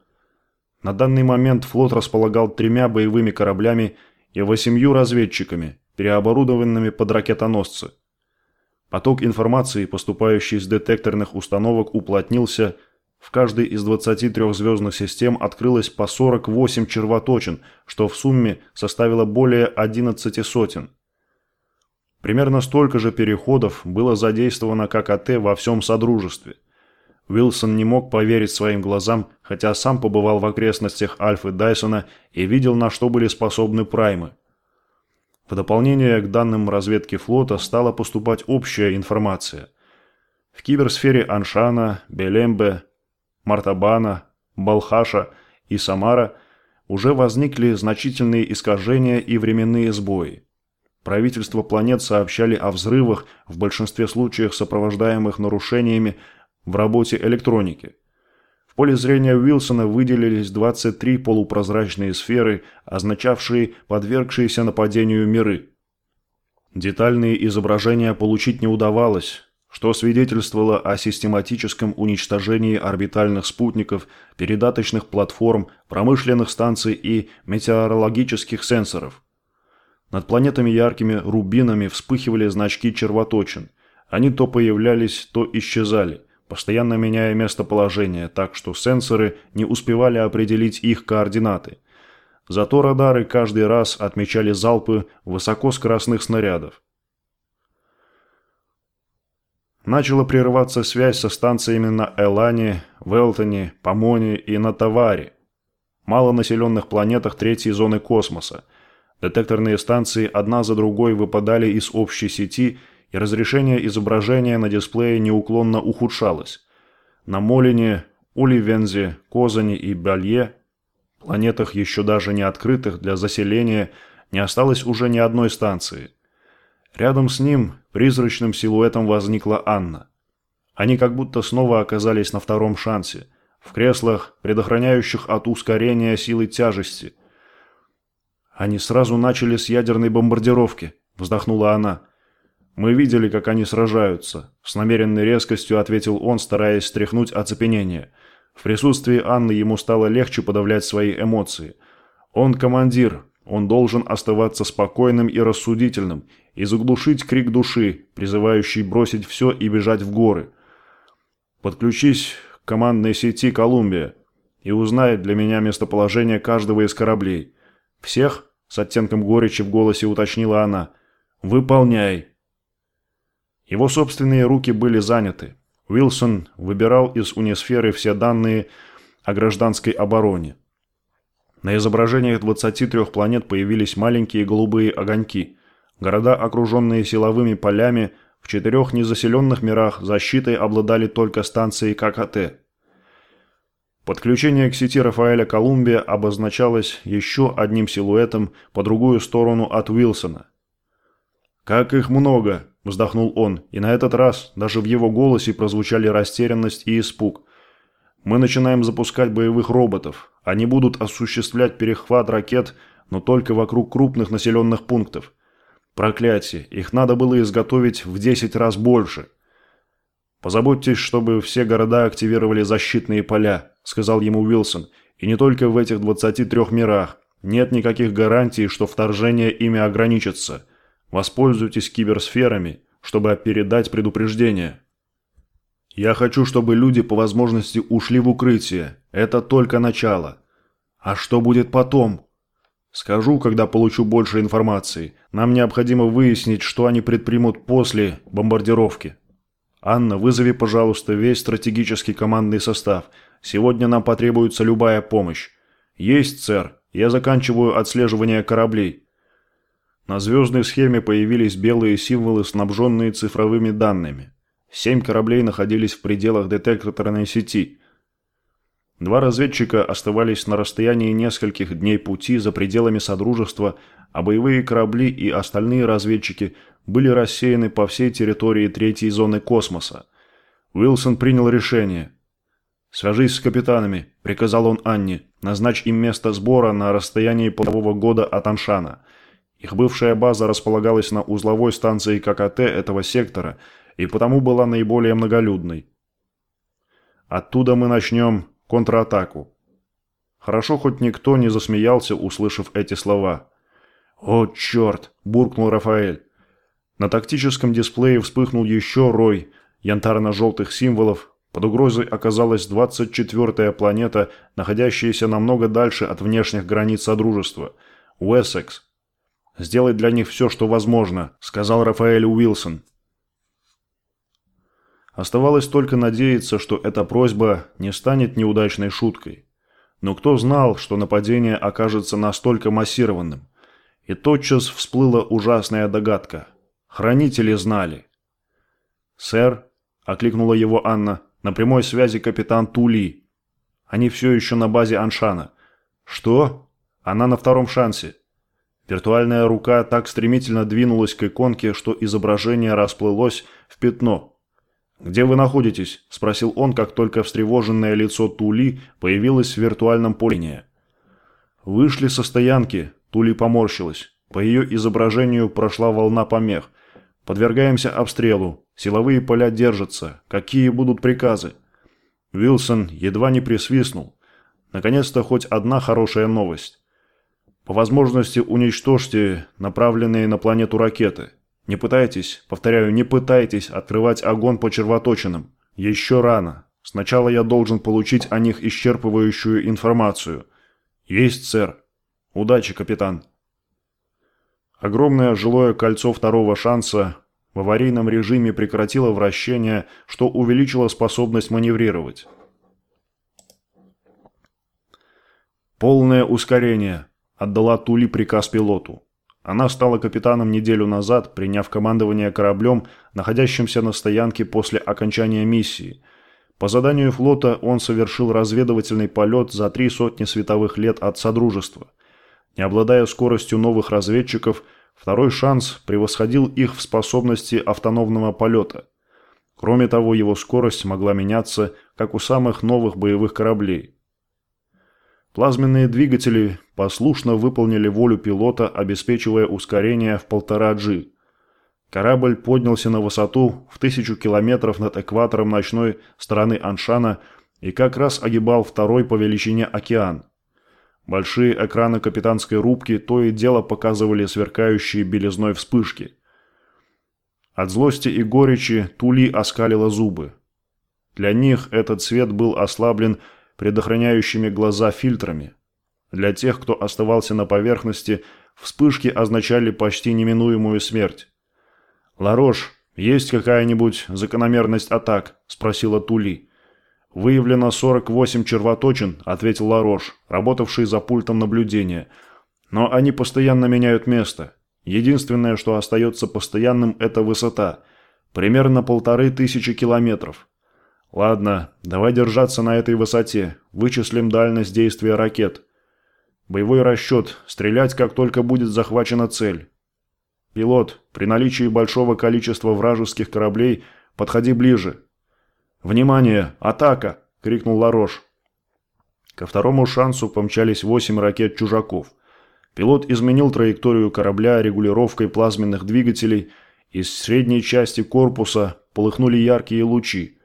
На данный момент флот располагал тремя боевыми кораблями и восемью разведчиками, переоборудованными под ракетоносцы. Поток информации, поступающий с детекторных установок, уплотнился. В каждой из 23 звездных систем открылось по 48 червоточин, что в сумме составило более 11 сотен. Примерно столько же переходов было задействовано ККТ во всем Содружестве. Уилсон не мог поверить своим глазам, хотя сам побывал в окрестностях Альфы Дайсона и видел, на что были способны праймы. В дополнение к данным разведки флота стала поступать общая информация. В киберсфере Аншана, Белембе, Мартабана, Балхаша и Самара уже возникли значительные искажения и временные сбои. Правительства планет сообщали о взрывах, в большинстве случаев сопровождаемых нарушениями в работе электроники – поле зрения Уилсона выделились 23 полупрозрачные сферы, означавшие подвергшиеся нападению миры. Детальные изображения получить не удавалось, что свидетельствовало о систематическом уничтожении орбитальных спутников, передаточных платформ, промышленных станций и метеорологических сенсоров. Над планетами яркими рубинами вспыхивали значки червоточин. Они то появлялись, то исчезали постоянно меняя местоположение, так что сенсоры не успевали определить их координаты. Зато радары каждый раз отмечали залпы высокоскоростных снарядов. Начала прерываться связь со станциями на Элане, Велтоне, Помоне и на Таваре, малонаселенных планетах третьей зоны космоса. Детекторные станции одна за другой выпадали из общей сети и разрешение изображения на дисплее неуклонно ухудшалось. На Молине, Уливензе, Козане и Балье, планетах еще даже не открытых для заселения, не осталось уже ни одной станции. Рядом с ним призрачным силуэтом возникла Анна. Они как будто снова оказались на втором шансе, в креслах, предохраняющих от ускорения силы тяжести. «Они сразу начали с ядерной бомбардировки», – вздохнула она. «Мы видели, как они сражаются», – с намеренной резкостью ответил он, стараясь стряхнуть оцепенение. В присутствии Анны ему стало легче подавлять свои эмоции. Он командир, он должен оставаться спокойным и рассудительным, и заглушить крик души, призывающий бросить все и бежать в горы. Подключись к командной сети «Колумбия» и узнай для меня местоположение каждого из кораблей. «Всех?» – с оттенком горечи в голосе уточнила она. «Выполняй!» Его собственные руки были заняты. Уилсон выбирал из унисферы все данные о гражданской обороне. На изображениях 23 планет появились маленькие голубые огоньки. Города, окруженные силовыми полями, в четырех незаселенных мирах защитой обладали только станции ККТ. Подключение к сети Рафаэля Колумбия обозначалось еще одним силуэтом по другую сторону от Уилсона. «Как их много!» Вздохнул он, и на этот раз даже в его голосе прозвучали растерянность и испуг. «Мы начинаем запускать боевых роботов. Они будут осуществлять перехват ракет, но только вокруг крупных населенных пунктов. Проклятие, их надо было изготовить в 10 раз больше». «Позаботьтесь, чтобы все города активировали защитные поля», – сказал ему Уилсон, – «и не только в этих 23 мирах. Нет никаких гарантий, что вторжение ими ограничится». Воспользуйтесь киберсферами, чтобы передать предупреждение. Я хочу, чтобы люди по возможности ушли в укрытие. Это только начало. А что будет потом? Скажу, когда получу больше информации. Нам необходимо выяснить, что они предпримут после бомбардировки. Анна, вызови, пожалуйста, весь стратегический командный состав. Сегодня нам потребуется любая помощь. Есть, сэр. Я заканчиваю отслеживание кораблей. На звездной схеме появились белые символы, снабженные цифровыми данными. Семь кораблей находились в пределах детекторной сети. Два разведчика оставались на расстоянии нескольких дней пути за пределами Содружества, а боевые корабли и остальные разведчики были рассеяны по всей территории третьей зоны космоса. Уилсон принял решение. «Свяжись с капитанами», – приказал он Анне, – «назначь им место сбора на расстоянии полового года от Аншана». Их бывшая база располагалась на узловой станции ККТ этого сектора и потому была наиболее многолюдной. Оттуда мы начнем контратаку. Хорошо, хоть никто не засмеялся, услышав эти слова. «О, черт!» – буркнул Рафаэль. На тактическом дисплее вспыхнул еще рой янтарно-желтых символов. Под угрозой оказалась 24-я планета, находящаяся намного дальше от внешних границ Содружества – Уэссекс, сделать для них все, что возможно», – сказал Рафаэль Уилсон. Оставалось только надеяться, что эта просьба не станет неудачной шуткой. Но кто знал, что нападение окажется настолько массированным? И тотчас всплыла ужасная догадка. Хранители знали. «Сэр», – окликнула его Анна, – «на прямой связи капитан Тули. Они все еще на базе Аншана». «Что?» «Она на втором шансе. Виртуальная рука так стремительно двинулась к иконке, что изображение расплылось в пятно. «Где вы находитесь?» – спросил он, как только встревоженное лицо Тули появилось в виртуальном поле. «Вышли со стоянки», – Тули поморщилась. По ее изображению прошла волна помех. «Подвергаемся обстрелу. Силовые поля держатся. Какие будут приказы?» Вилсон едва не присвистнул. Наконец-то хоть одна хорошая новость. По возможности уничтожьте направленные на планету ракеты. Не пытайтесь, повторяю, не пытайтесь открывать огонь по червоточинам. Еще рано. Сначала я должен получить о них исчерпывающую информацию. Есть, сэр. Удачи, капитан. Огромное жилое кольцо второго шанса в аварийном режиме прекратило вращение, что увеличило способность маневрировать. Полное ускорение отдала Тули приказ пилоту. Она стала капитаном неделю назад, приняв командование кораблем, находящимся на стоянке после окончания миссии. По заданию флота он совершил разведывательный полет за три сотни световых лет от Содружества. Не обладая скоростью новых разведчиков, второй шанс превосходил их в способности автономного полета. Кроме того, его скорость могла меняться, как у самых новых боевых кораблей. Плазменные двигатели послушно выполнили волю пилота, обеспечивая ускорение в полтора G. Корабль поднялся на высоту в тысячу километров над экватором ночной стороны Аншана и как раз огибал второй по величине океан. Большие экраны капитанской рубки то и дело показывали сверкающие белизной вспышки. От злости и горечи Тули оскалила зубы. Для них этот цвет был ослаблен предохраняющими глаза фильтрами. Для тех, кто оставался на поверхности, вспышки означали почти неминуемую смерть. «Ларош, есть какая-нибудь закономерность атак?» – спросила Тули. «Выявлено 48 червоточин», – ответил Ларош, работавший за пультом наблюдения. «Но они постоянно меняют место. Единственное, что остается постоянным – это высота. Примерно полторы тысячи километров. Ладно, давай держаться на этой высоте. Вычислим дальность действия ракет. Боевой расчет. Стрелять, как только будет захвачена цель. Пилот, при наличии большого количества вражеских кораблей, подходи ближе. «Внимание! Атака!» – крикнул Ларош. Ко второму шансу помчались восемь ракет «Чужаков». Пилот изменил траекторию корабля регулировкой плазменных двигателей. Из средней части корпуса полыхнули яркие лучи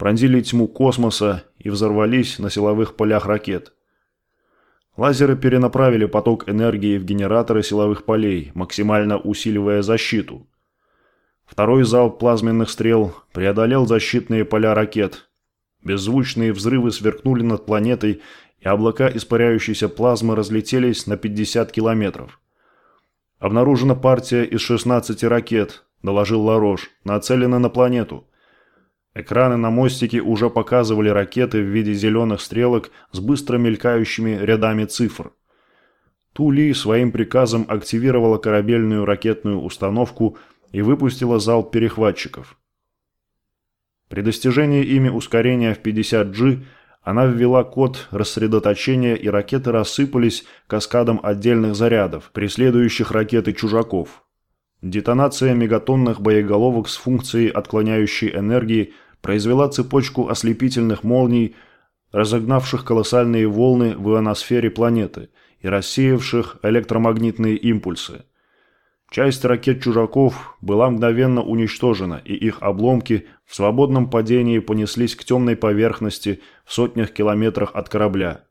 пронзили тьму космоса и взорвались на силовых полях ракет. Лазеры перенаправили поток энергии в генераторы силовых полей, максимально усиливая защиту. Второй залп плазменных стрел преодолел защитные поля ракет. Беззвучные взрывы сверкнули над планетой, и облака испаряющейся плазмы разлетелись на 50 километров. «Обнаружена партия из 16 ракет», – доложил Ларош, – «нацелена на планету». Экраны на мостике уже показывали ракеты в виде зеленых стрелок с быстро мелькающими рядами цифр. Тули своим приказом активировала корабельную ракетную установку и выпустила залп перехватчиков. При достижении ими ускорения в 50G она ввела код рассредоточения, и ракеты рассыпались каскадом отдельных зарядов, преследующих ракеты чужаков. Детонация мегатонных боеголовок с функцией отклоняющей энергии произвела цепочку ослепительных молний, разогнавших колоссальные волны в ионосфере планеты и рассеявших электромагнитные импульсы. Часть ракет «Чужаков» была мгновенно уничтожена, и их обломки в свободном падении понеслись к темной поверхности в сотнях километрах от корабля.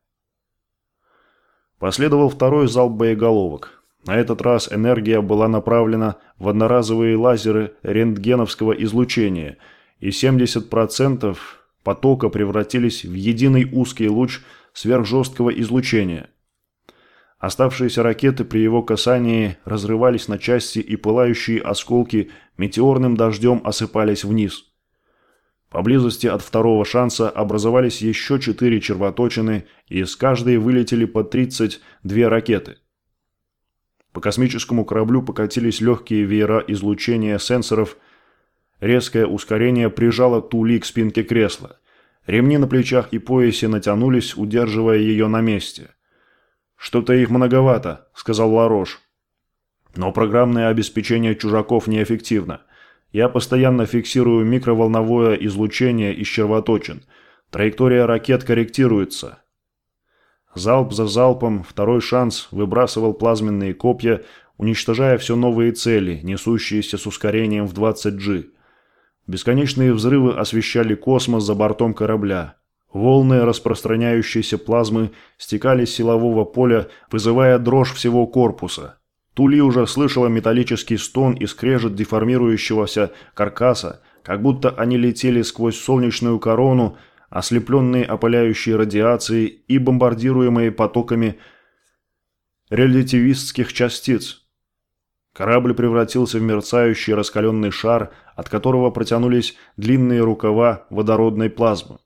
Последовал второй залп боеголовок. На этот раз энергия была направлена в одноразовые лазеры рентгеновского излучения, и 70% потока превратились в единый узкий луч сверхжесткого излучения – Оставшиеся ракеты при его касании разрывались на части и пылающие осколки метеорным дождем осыпались вниз. Поблизости от второго шанса образовались еще четыре червоточины, и из каждой вылетели по 32 ракеты. По космическому кораблю покатились легкие веера излучения сенсоров. Резкое ускорение прижало Тули к спинке кресла. Ремни на плечах и поясе натянулись, удерживая ее на месте – «Что-то их многовато», – сказал Ларош. «Но программное обеспечение чужаков неэффективно. Я постоянно фиксирую микроволновое излучение из червоточин. Траектория ракет корректируется». Залп за залпом второй шанс выбрасывал плазменные копья, уничтожая все новые цели, несущиеся с ускорением в 20G. Бесконечные взрывы освещали космос за бортом корабля. Волны распространяющейся плазмы стекали с силового поля, вызывая дрожь всего корпуса. Тули уже слышала металлический стон и скрежет деформирующегося каркаса, как будто они летели сквозь солнечную корону, ослепленные опаляющей радиацией и бомбардируемые потоками релятивистских частиц. Корабль превратился в мерцающий раскаленный шар, от которого протянулись длинные рукава водородной плазмы.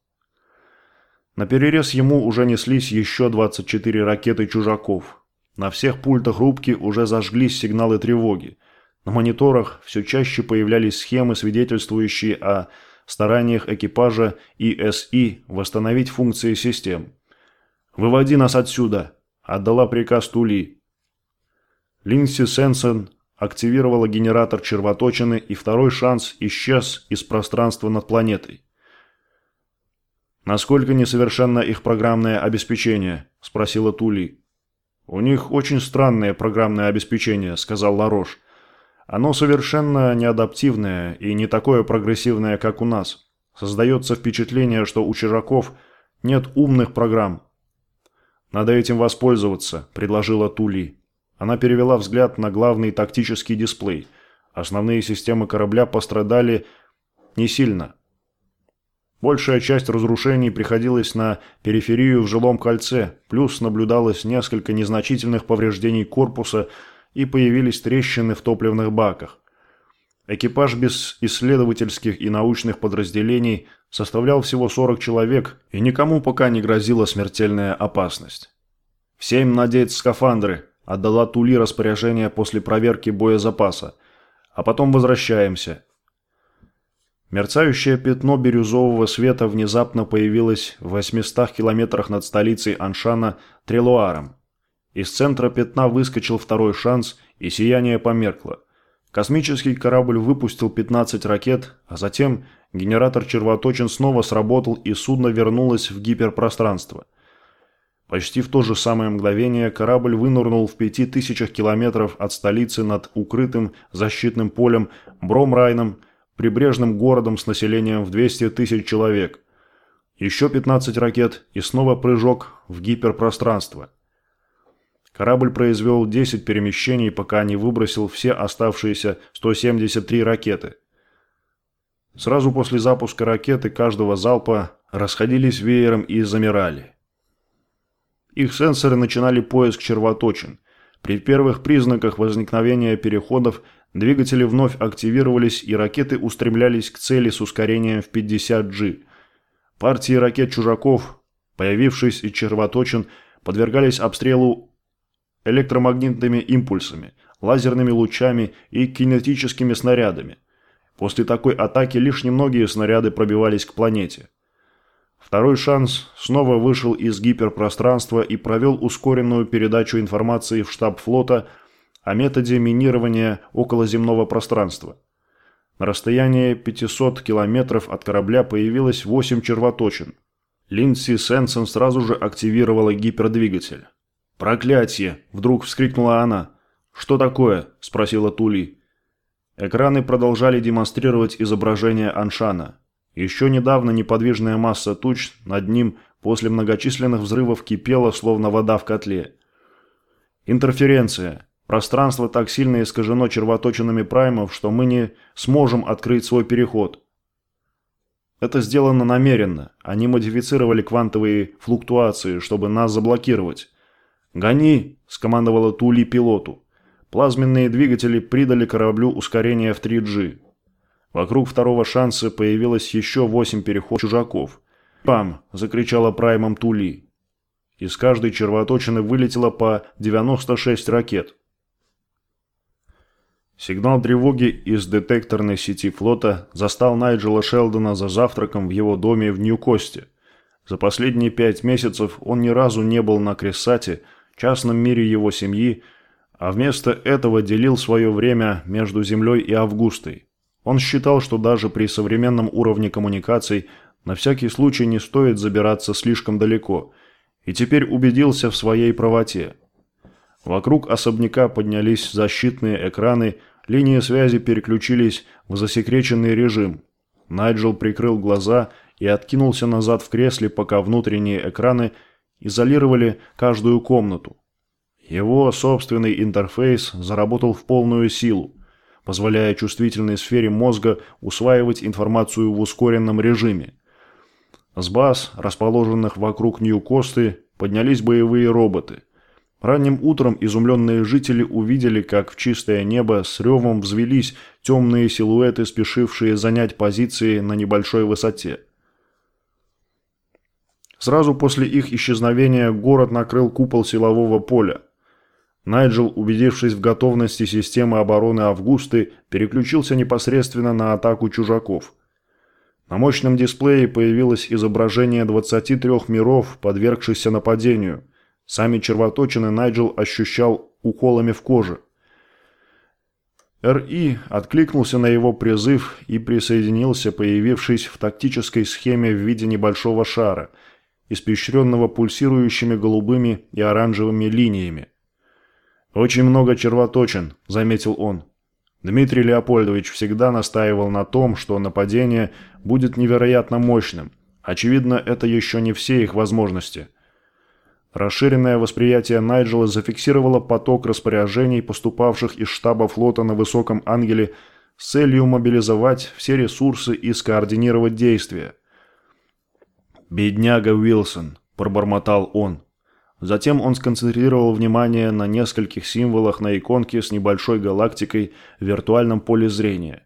На перерез ему уже неслись еще 24 ракеты чужаков. На всех пультах рубки уже зажглись сигналы тревоги. На мониторах все чаще появлялись схемы, свидетельствующие о стараниях экипажа ИСИ восстановить функции систем. «Выводи нас отсюда!» – отдала приказ Тули. Линси Сенсен активировала генератор червоточины, и второй шанс исчез из пространства над планетой. «Насколько несовершенно их программное обеспечение?» – спросила Тули. «У них очень странное программное обеспечение», – сказал Ларош. «Оно совершенно неадаптивное и не такое прогрессивное, как у нас. Создается впечатление, что у чужаков нет умных программ». «Надо этим воспользоваться», – предложила Тули. Она перевела взгляд на главный тактический дисплей. Основные системы корабля пострадали не сильно – Большая часть разрушений приходилась на периферию в жилом кольце, плюс наблюдалось несколько незначительных повреждений корпуса и появились трещины в топливных баках. Экипаж без исследовательских и научных подразделений составлял всего 40 человек, и никому пока не грозила смертельная опасность. «Всем надеть скафандры», – отдала Тули распоряжение после проверки боезапаса. «А потом возвращаемся. Мерцающее пятно бирюзового света внезапно появилось в 800 километрах над столицей Аншана Трелуаром. Из центра пятна выскочил второй шанс, и сияние померкло. Космический корабль выпустил 15 ракет, а затем генератор червоточин снова сработал, и судно вернулось в гиперпространство. Почти в то же самое мгновение корабль вынырнул в пяти тысячах километров от столицы над укрытым защитным полем Бромрайном, прибрежным городом с населением в 200 тысяч человек. Еще 15 ракет и снова прыжок в гиперпространство. Корабль произвел 10 перемещений, пока не выбросил все оставшиеся 173 ракеты. Сразу после запуска ракеты каждого залпа расходились веером и замирали. Их сенсоры начинали поиск червоточин. При первых признаках возникновения переходов Двигатели вновь активировались, и ракеты устремлялись к цели с ускорением в 50G. Партии ракет «Чужаков», появившись из червоточин, подвергались обстрелу электромагнитными импульсами, лазерными лучами и кинетическими снарядами. После такой атаки лишь немногие снаряды пробивались к планете. Второй шанс снова вышел из гиперпространства и провел ускоренную передачу информации в штаб флота о методе минирования околоземного пространства. На расстоянии 500 километров от корабля появилось 8 червоточин. Линдси Сенсен сразу же активировала гипердвигатель. «Проклятие!» – вдруг вскрикнула она. «Что такое?» – спросила Тули. Экраны продолжали демонстрировать изображение Аншана. Еще недавно неподвижная масса туч над ним после многочисленных взрывов кипела, словно вода в котле. Интерференция. Пространство так сильно искажено червоточинами праймов, что мы не сможем открыть свой переход. Это сделано намеренно. Они модифицировали квантовые флуктуации, чтобы нас заблокировать. «Гони!» – скомандовала Тули пилоту. Плазменные двигатели придали кораблю ускорение в 3G. Вокруг второго шанса появилось еще восемь переход чужаков. «Пам!» – закричала праймом Тули. Из каждой червоточины вылетело по 96 ракет. Сигнал тревоги из детекторной сети флота застал Найджела Шелдона за завтраком в его доме в Нью-Косте. За последние пять месяцев он ни разу не был на Крессате, частном мире его семьи, а вместо этого делил свое время между Землей и Августой. Он считал, что даже при современном уровне коммуникаций на всякий случай не стоит забираться слишком далеко, и теперь убедился в своей правоте. Вокруг особняка поднялись защитные экраны, линии связи переключились в засекреченный режим. Найджел прикрыл глаза и откинулся назад в кресле, пока внутренние экраны изолировали каждую комнату. Его собственный интерфейс заработал в полную силу позволяя чувствительной сфере мозга усваивать информацию в ускоренном режиме. С баз, расположенных вокруг Нью-Косты, поднялись боевые роботы. Ранним утром изумленные жители увидели, как в чистое небо с ревом взвелись темные силуэты, спешившие занять позиции на небольшой высоте. Сразу после их исчезновения город накрыл купол силового поля. Найджел, убедившись в готовности системы обороны Августы, переключился непосредственно на атаку чужаков. На мощном дисплее появилось изображение 23 миров, подвергшихся нападению. Сами червоточины Найджел ощущал уколами в коже. РИ откликнулся на его призыв и присоединился, появившись в тактической схеме в виде небольшого шара, испещренного пульсирующими голубыми и оранжевыми линиями. «Очень много червоточин», – заметил он. Дмитрий Леопольдович всегда настаивал на том, что нападение будет невероятно мощным. Очевидно, это еще не все их возможности. Расширенное восприятие Найджела зафиксировало поток распоряжений, поступавших из штаба флота на Высоком Ангеле, с целью мобилизовать все ресурсы и скоординировать действия. «Бедняга Уилсон», – пробормотал он. Затем он сконцентрировал внимание на нескольких символах на иконке с небольшой галактикой в виртуальном поле зрения.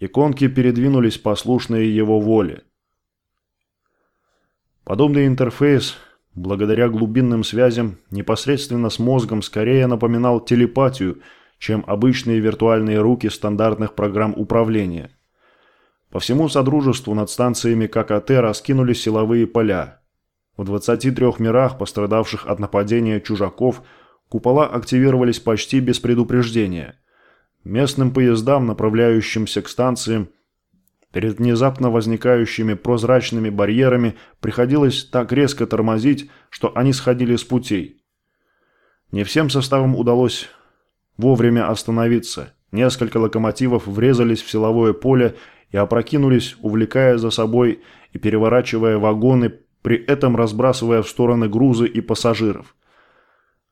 Иконки передвинулись послушные его воле. Подобный интерфейс, благодаря глубинным связям, непосредственно с мозгом скорее напоминал телепатию, чем обычные виртуальные руки стандартных программ управления. По всему Содружеству над станциями ККТ раскинулись силовые поля – в 23 мирах, пострадавших от нападения чужаков, купола активировались почти без предупреждения. Местным поездам, направляющимся к станциям, перед внезапно возникающими прозрачными барьерами приходилось так резко тормозить, что они сходили с путей. Не всем составам удалось вовремя остановиться. Несколько локомотивов врезались в силовое поле и опрокинулись, увлекая за собой и переворачивая вагоны при этом разбрасывая в стороны грузы и пассажиров.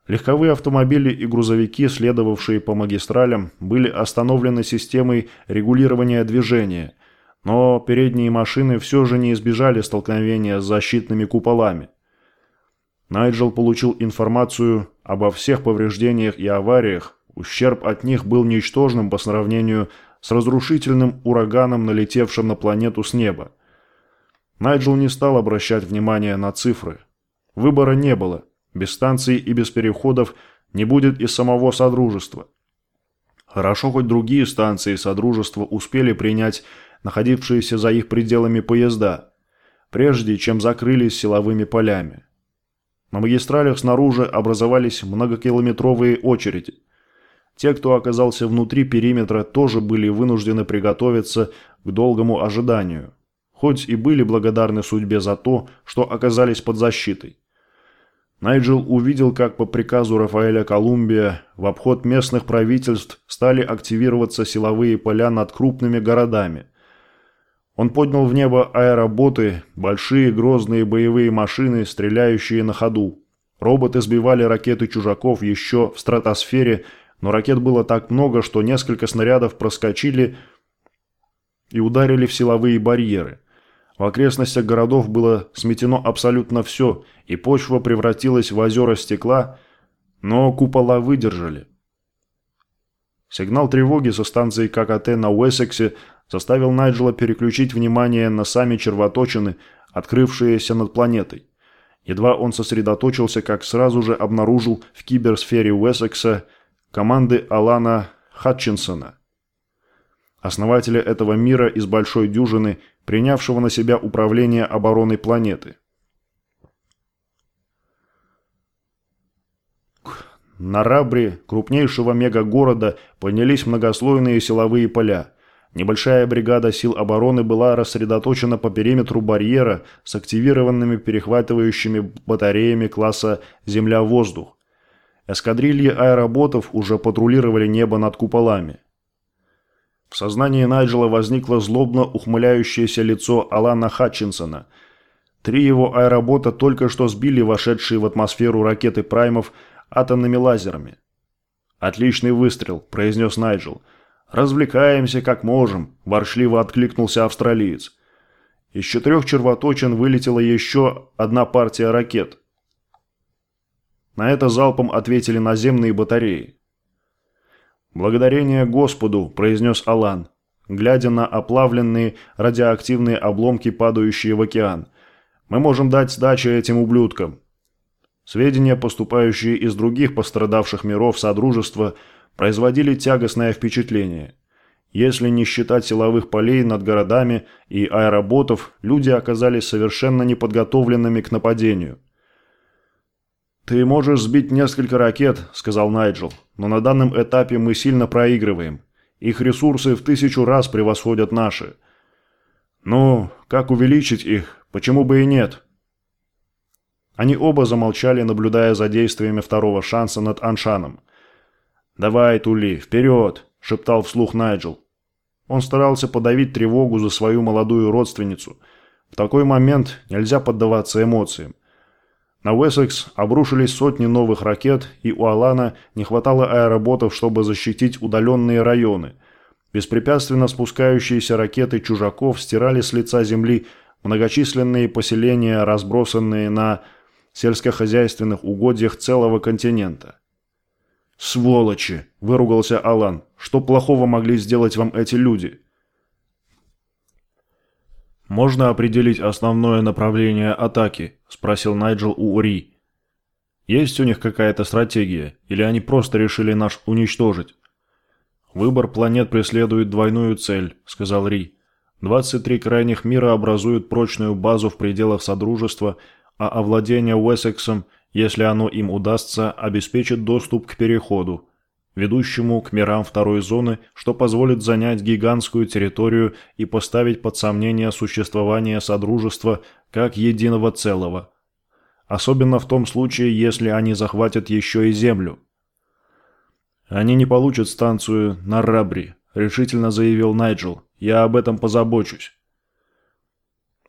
Легковые автомобили и грузовики, следовавшие по магистралям, были остановлены системой регулирования движения, но передние машины все же не избежали столкновения с защитными куполами. Найджел получил информацию обо всех повреждениях и авариях, ущерб от них был ничтожным по сравнению с разрушительным ураганом, налетевшим на планету с неба. Найджел не стал обращать внимания на цифры. Выбора не было. Без станций и без переходов Не будет и самого Содружества. Хорошо, хоть другие станции Содружества успели принять находившиеся за их пределами поезда, прежде чем закрылись силовыми полями. На магистралях снаружи образовались многокилометровые очереди. Те, кто оказался внутри периметра, тоже были вынуждены приготовиться к долгому ожиданию, хоть и были благодарны судьбе за то, что оказались под защитой. Найджел увидел, как по приказу Рафаэля Колумбия в обход местных правительств стали активироваться силовые поля над крупными городами. Он поднял в небо аэроботы, большие грозные боевые машины, стреляющие на ходу. Роботы сбивали ракеты чужаков еще в стратосфере, но ракет было так много, что несколько снарядов проскочили и ударили в силовые барьеры. В окрестностях городов было сметено абсолютно все, и почва превратилась в озера стекла, но купола выдержали. Сигнал тревоги со станции ККТ на Уэссексе заставил Найджела переключить внимание на сами червоточины, открывшиеся над планетой. Едва он сосредоточился, как сразу же обнаружил в киберсфере Уэссекса команды Алана Хатчинсона, основателя этого мира из большой дюжины – принявшего на себя управление обороной планеты. На Рабре, крупнейшего мегагорода, поднялись многослойные силовые поля. Небольшая бригада сил обороны была рассредоточена по периметру барьера с активированными перехватывающими батареями класса «Земля-воздух». Эскадрильи аэроботов уже патрулировали небо над куполами. В сознании Найджела возникло злобно ухмыляющееся лицо Алана Хатчинсона. Три его аэробота только что сбили вошедшие в атмосферу ракеты Праймов атомными лазерами. «Отличный выстрел», – произнес Найджел. «Развлекаемся как можем», – воршливо откликнулся австралиец. Из четырех червоточин вылетела еще одна партия ракет. На это залпом ответили наземные батареи. «Благодарение Господу», – произнес Алан, глядя на оплавленные радиоактивные обломки, падающие в океан. «Мы можем дать сдачу этим ублюдкам». Сведения, поступающие из других пострадавших миров Содружества, производили тягостное впечатление. Если не считать силовых полей над городами и аэроботов, люди оказались совершенно неподготовленными к нападению. «Ты можешь сбить несколько ракет», – сказал Найджел, – «но на данном этапе мы сильно проигрываем. Их ресурсы в тысячу раз превосходят наши». «Ну, как увеличить их? Почему бы и нет?» Они оба замолчали, наблюдая за действиями второго шанса над Аншаном. «Давай, Тули, вперед!» – шептал вслух Найджел. Он старался подавить тревогу за свою молодую родственницу. В такой момент нельзя поддаваться эмоциям. На Уэссекс обрушились сотни новых ракет, и у Алана не хватало аэроботов, чтобы защитить удаленные районы. Беспрепятственно спускающиеся ракеты чужаков стирали с лица земли многочисленные поселения, разбросанные на сельскохозяйственных угодьях целого континента. «Сволочи!» – выругался Алан. «Что плохого могли сделать вам эти люди?» «Можно определить основное направление атаки?» – спросил Найджел у Ри. «Есть у них какая-то стратегия, или они просто решили наш уничтожить?» «Выбор планет преследует двойную цель», – сказал Ри. «23 крайних мира образуют прочную базу в пределах Содружества, а овладение Уэссексом, если оно им удастся, обеспечит доступ к переходу ведущему к мирам второй зоны, что позволит занять гигантскую территорию и поставить под сомнение существование Содружества как единого целого. Особенно в том случае, если они захватят еще и Землю. «Они не получат станцию на Рабри», – решительно заявил Найджел. «Я об этом позабочусь».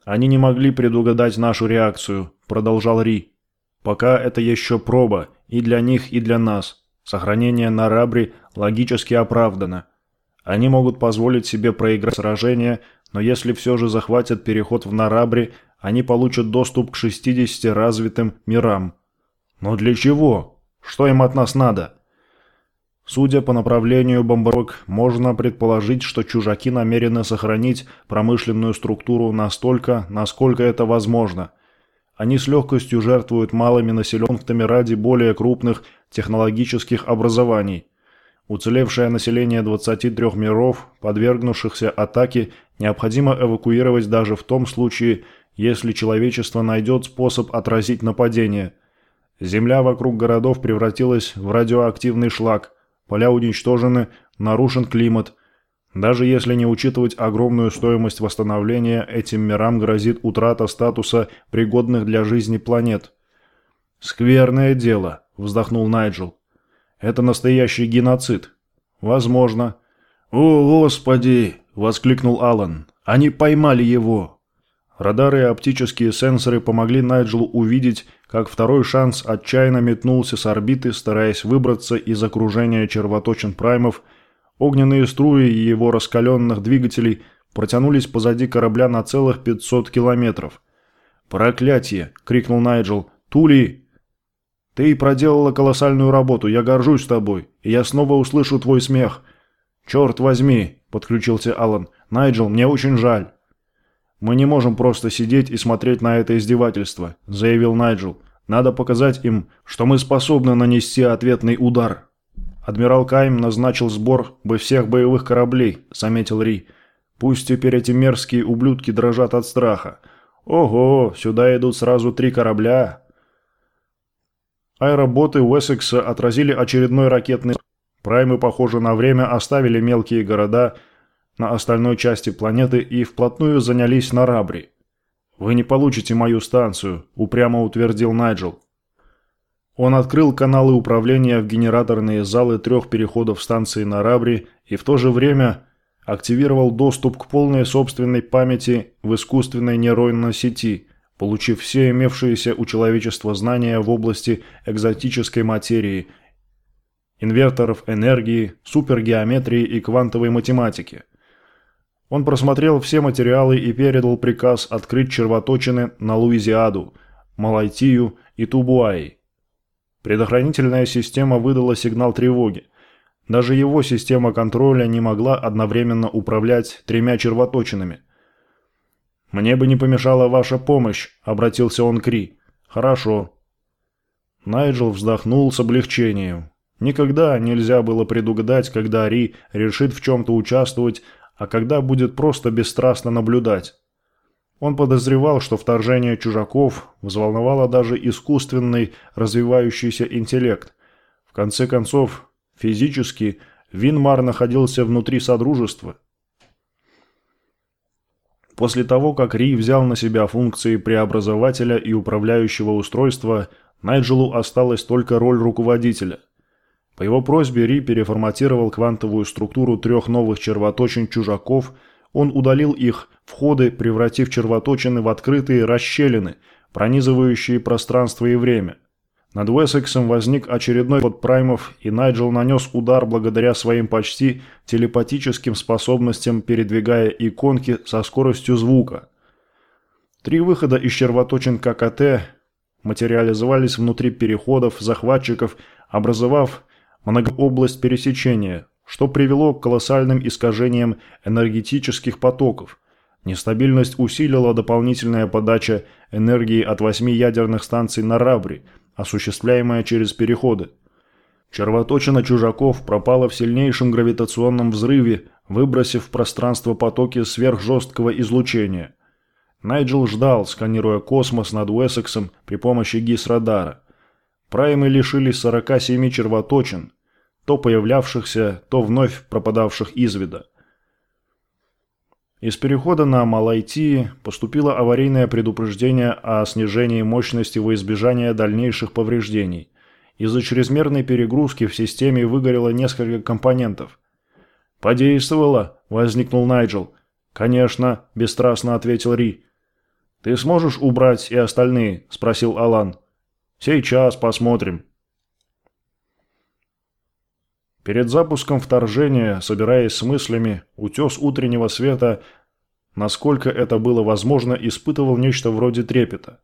«Они не могли предугадать нашу реакцию», – продолжал Ри. «Пока это еще проба и для них, и для нас». Сохранение на Рабри логически оправдано. Они могут позволить себе проиграть сражение, но если все же захватят переход в Нарабри, они получат доступ к 60 развитым мирам. Но для чего? Что им от нас надо? Судя по направлению бомбардировок, можно предположить, что чужаки намерены сохранить промышленную структуру настолько, насколько это возможно. Они с легкостью жертвуют малыми населенными ради более крупных технологических образований. Уцелевшее население 23 миров, подвергнувшихся атаке, необходимо эвакуировать даже в том случае, если человечество найдет способ отразить нападение. Земля вокруг городов превратилась в радиоактивный шлак, поля уничтожены, нарушен климат. Даже если не учитывать огромную стоимость восстановления, этим мирам грозит утрата статуса пригодных для жизни планет. «Скверное дело», – вздохнул Найджел. Это настоящий геноцид. Возможно. О, господи, воскликнул Алан. Они поймали его. Радары и оптические сенсоры помогли Найджелу увидеть, как второй шанс отчаянно метнулся с орбиты, стараясь выбраться из окружения червоточин праймов. Огненные струи его раскаленных двигателей протянулись позади корабля на целых 500 километров. «Проклятие!» — крикнул Найджел. «Тули!» Ты проделала колоссальную работу, я горжусь тобой, и я снова услышу твой смех. Черт возьми, подключился Алан. Найджел, мне очень жаль. Мы не можем просто сидеть и смотреть на это издевательство, заявил Найджел. Надо показать им, что мы способны нанести ответный удар. Адмирал Кайм назначил сбор бы всех боевых кораблей, заметил Ри. Пусть теперь эти мерзкие ублюдки дрожат от страха. Ого, сюда идут сразу три корабля. Аэроботы Уэссекса отразили очередной ракетный... Праймы, похоже на время, оставили мелкие города на остальной части планеты и вплотную занялись на Рабри. «Вы не получите мою станцию», – упрямо утвердил Найджел. Он открыл каналы управления в генераторные залы трех переходов станции на Рабри и в то же время активировал доступ к полной собственной памяти в искусственной нейронной сети – получив все имевшиеся у человечества знания в области экзотической материи, инверторов энергии, супергеометрии и квантовой математики. Он просмотрел все материалы и передал приказ открыть червоточины на Луизиаду, Малайтию и Тубуаи. Предохранительная система выдала сигнал тревоги. Даже его система контроля не могла одновременно управлять тремя червоточинами – «Мне бы не помешала ваша помощь», — обратился он к Ри. «Хорошо». Найджел вздохнул с облегчением. Никогда нельзя было предугадать, когда Ри решит в чем-то участвовать, а когда будет просто бесстрастно наблюдать. Он подозревал, что вторжение чужаков взволновало даже искусственный развивающийся интеллект. В конце концов, физически Винмар находился внутри Содружества – После того, как Ри взял на себя функции преобразователя и управляющего устройства, Найджелу осталась только роль руководителя. По его просьбе Ри переформатировал квантовую структуру трех новых червоточин чужаков, он удалил их входы, превратив червоточины в открытые расщелины, пронизывающие пространство и время. Над Уэссексом возник очередной ход праймов, и Найджел нанес удар благодаря своим почти телепатическим способностям, передвигая иконки со скоростью звука. Три выхода из червоточин ККТ материализовались внутри переходов захватчиков, образовав многообласть пересечения, что привело к колоссальным искажениям энергетических потоков. Нестабильность усилила дополнительная подача энергии от восьми ядерных станций на Рабри – осуществляемая через переходы. Червоточина чужаков пропала в сильнейшем гравитационном взрыве, выбросив в пространство потоки сверхжесткого излучения. Найджел ждал, сканируя космос над Уэссексом при помощи ГИС-радара. Праймы лишились 47 червоточин, то появлявшихся, то вновь пропадавших из вида. Из перехода на Малайти поступило аварийное предупреждение о снижении мощности во избежание дальнейших повреждений. Из-за чрезмерной перегрузки в системе выгорело несколько компонентов. «Подействовало», – возникнул Найджел. «Конечно», – бесстрастно ответил Ри. «Ты сможешь убрать и остальные?» – спросил Алан. «Сейчас посмотрим». Перед запуском вторжения, собираясь с мыслями, утес утреннего света, насколько это было возможно, испытывал нечто вроде трепета.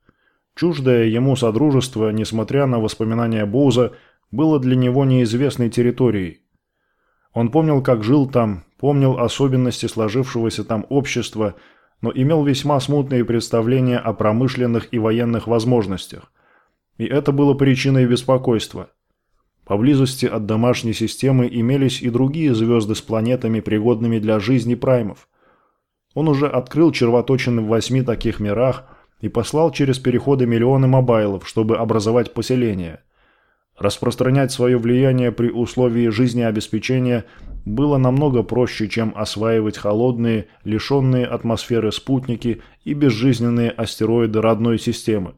Чуждое ему содружество, несмотря на воспоминания Боуза, было для него неизвестной территорией. Он помнил, как жил там, помнил особенности сложившегося там общества, но имел весьма смутные представления о промышленных и военных возможностях. И это было причиной беспокойства. Поблизости от домашней системы имелись и другие звезды с планетами, пригодными для жизни праймов. Он уже открыл червоточины в восьми таких мирах и послал через переходы миллионы мобайлов, чтобы образовать поселения. Распространять свое влияние при условии жизнеобеспечения было намного проще, чем осваивать холодные, лишенные атмосферы спутники и безжизненные астероиды родной системы.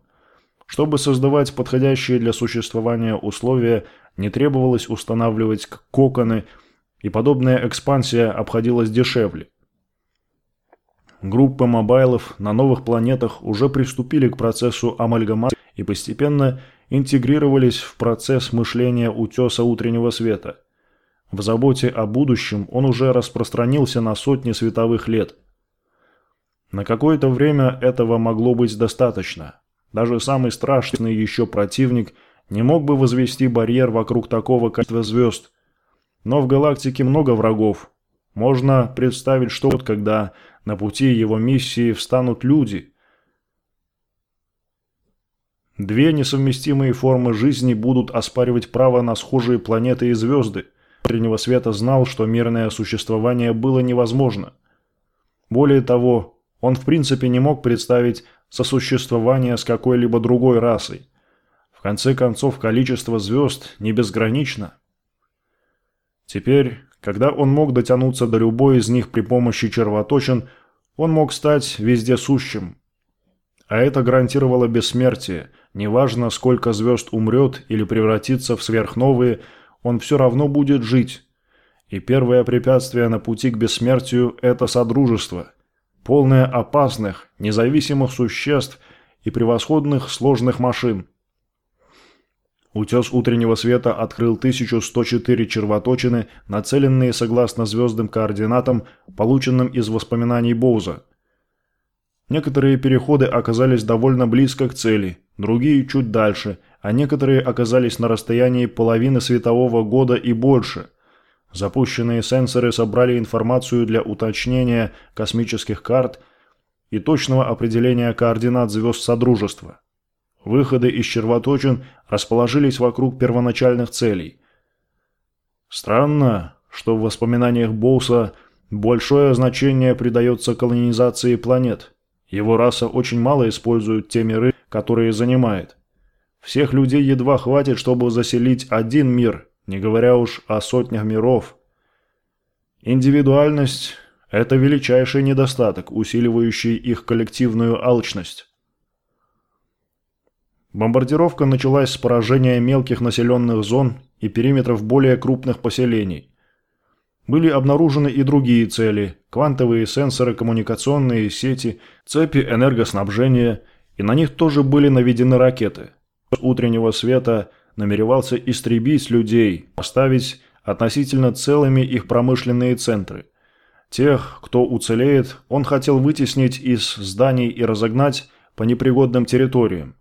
Чтобы создавать подходящие для существования условия, не требовалось устанавливать коконы, и подобная экспансия обходилась дешевле. Группы мобайлов на новых планетах уже приступили к процессу амальгамации и постепенно интегрировались в процесс мышления утеса утреннего света. В заботе о будущем он уже распространился на сотни световых лет. На какое-то время этого могло быть достаточно. Даже самый страшный еще противник не мог бы возвести барьер вокруг такого количества звезд. Но в галактике много врагов. Можно представить, что вот когда на пути его миссии встанут люди. Две несовместимые формы жизни будут оспаривать право на схожие планеты и звезды. Утреннего света знал, что мирное существование было невозможно. Более того, он в принципе не мог представить сосуществование с какой-либо другой расой. Конце концов, количество звезд не безгранично. Теперь, когда он мог дотянуться до любой из них при помощи червоточин, он мог стать вездесущим. А это гарантировало бессмертие. Неважно, сколько звезд умрет или превратится в сверхновые, он все равно будет жить. И первое препятствие на пути к бессмертию – это содружество. Полное опасных, независимых существ и превосходных сложных машин – Утес утреннего света открыл 1104 червоточины, нацеленные согласно звездным координатам, полученным из воспоминаний Боуза. Некоторые переходы оказались довольно близко к цели, другие чуть дальше, а некоторые оказались на расстоянии половины светового года и больше. Запущенные сенсоры собрали информацию для уточнения космических карт и точного определения координат звезд Содружества. Выходы из червоточин расположились вокруг первоначальных целей. Странно, что в воспоминаниях Боуса большое значение придается колонизации планет. Его раса очень мало использует те миры, которые занимает. Всех людей едва хватит, чтобы заселить один мир, не говоря уж о сотнях миров. Индивидуальность – это величайший недостаток, усиливающий их коллективную алчность. Бомбардировка началась с поражения мелких населенных зон и периметров более крупных поселений. Были обнаружены и другие цели – квантовые сенсоры, коммуникационные сети, цепи энергоснабжения, и на них тоже были наведены ракеты. С утреннего света намеревался истребить людей, оставить относительно целыми их промышленные центры. Тех, кто уцелеет, он хотел вытеснить из зданий и разогнать по непригодным территориям.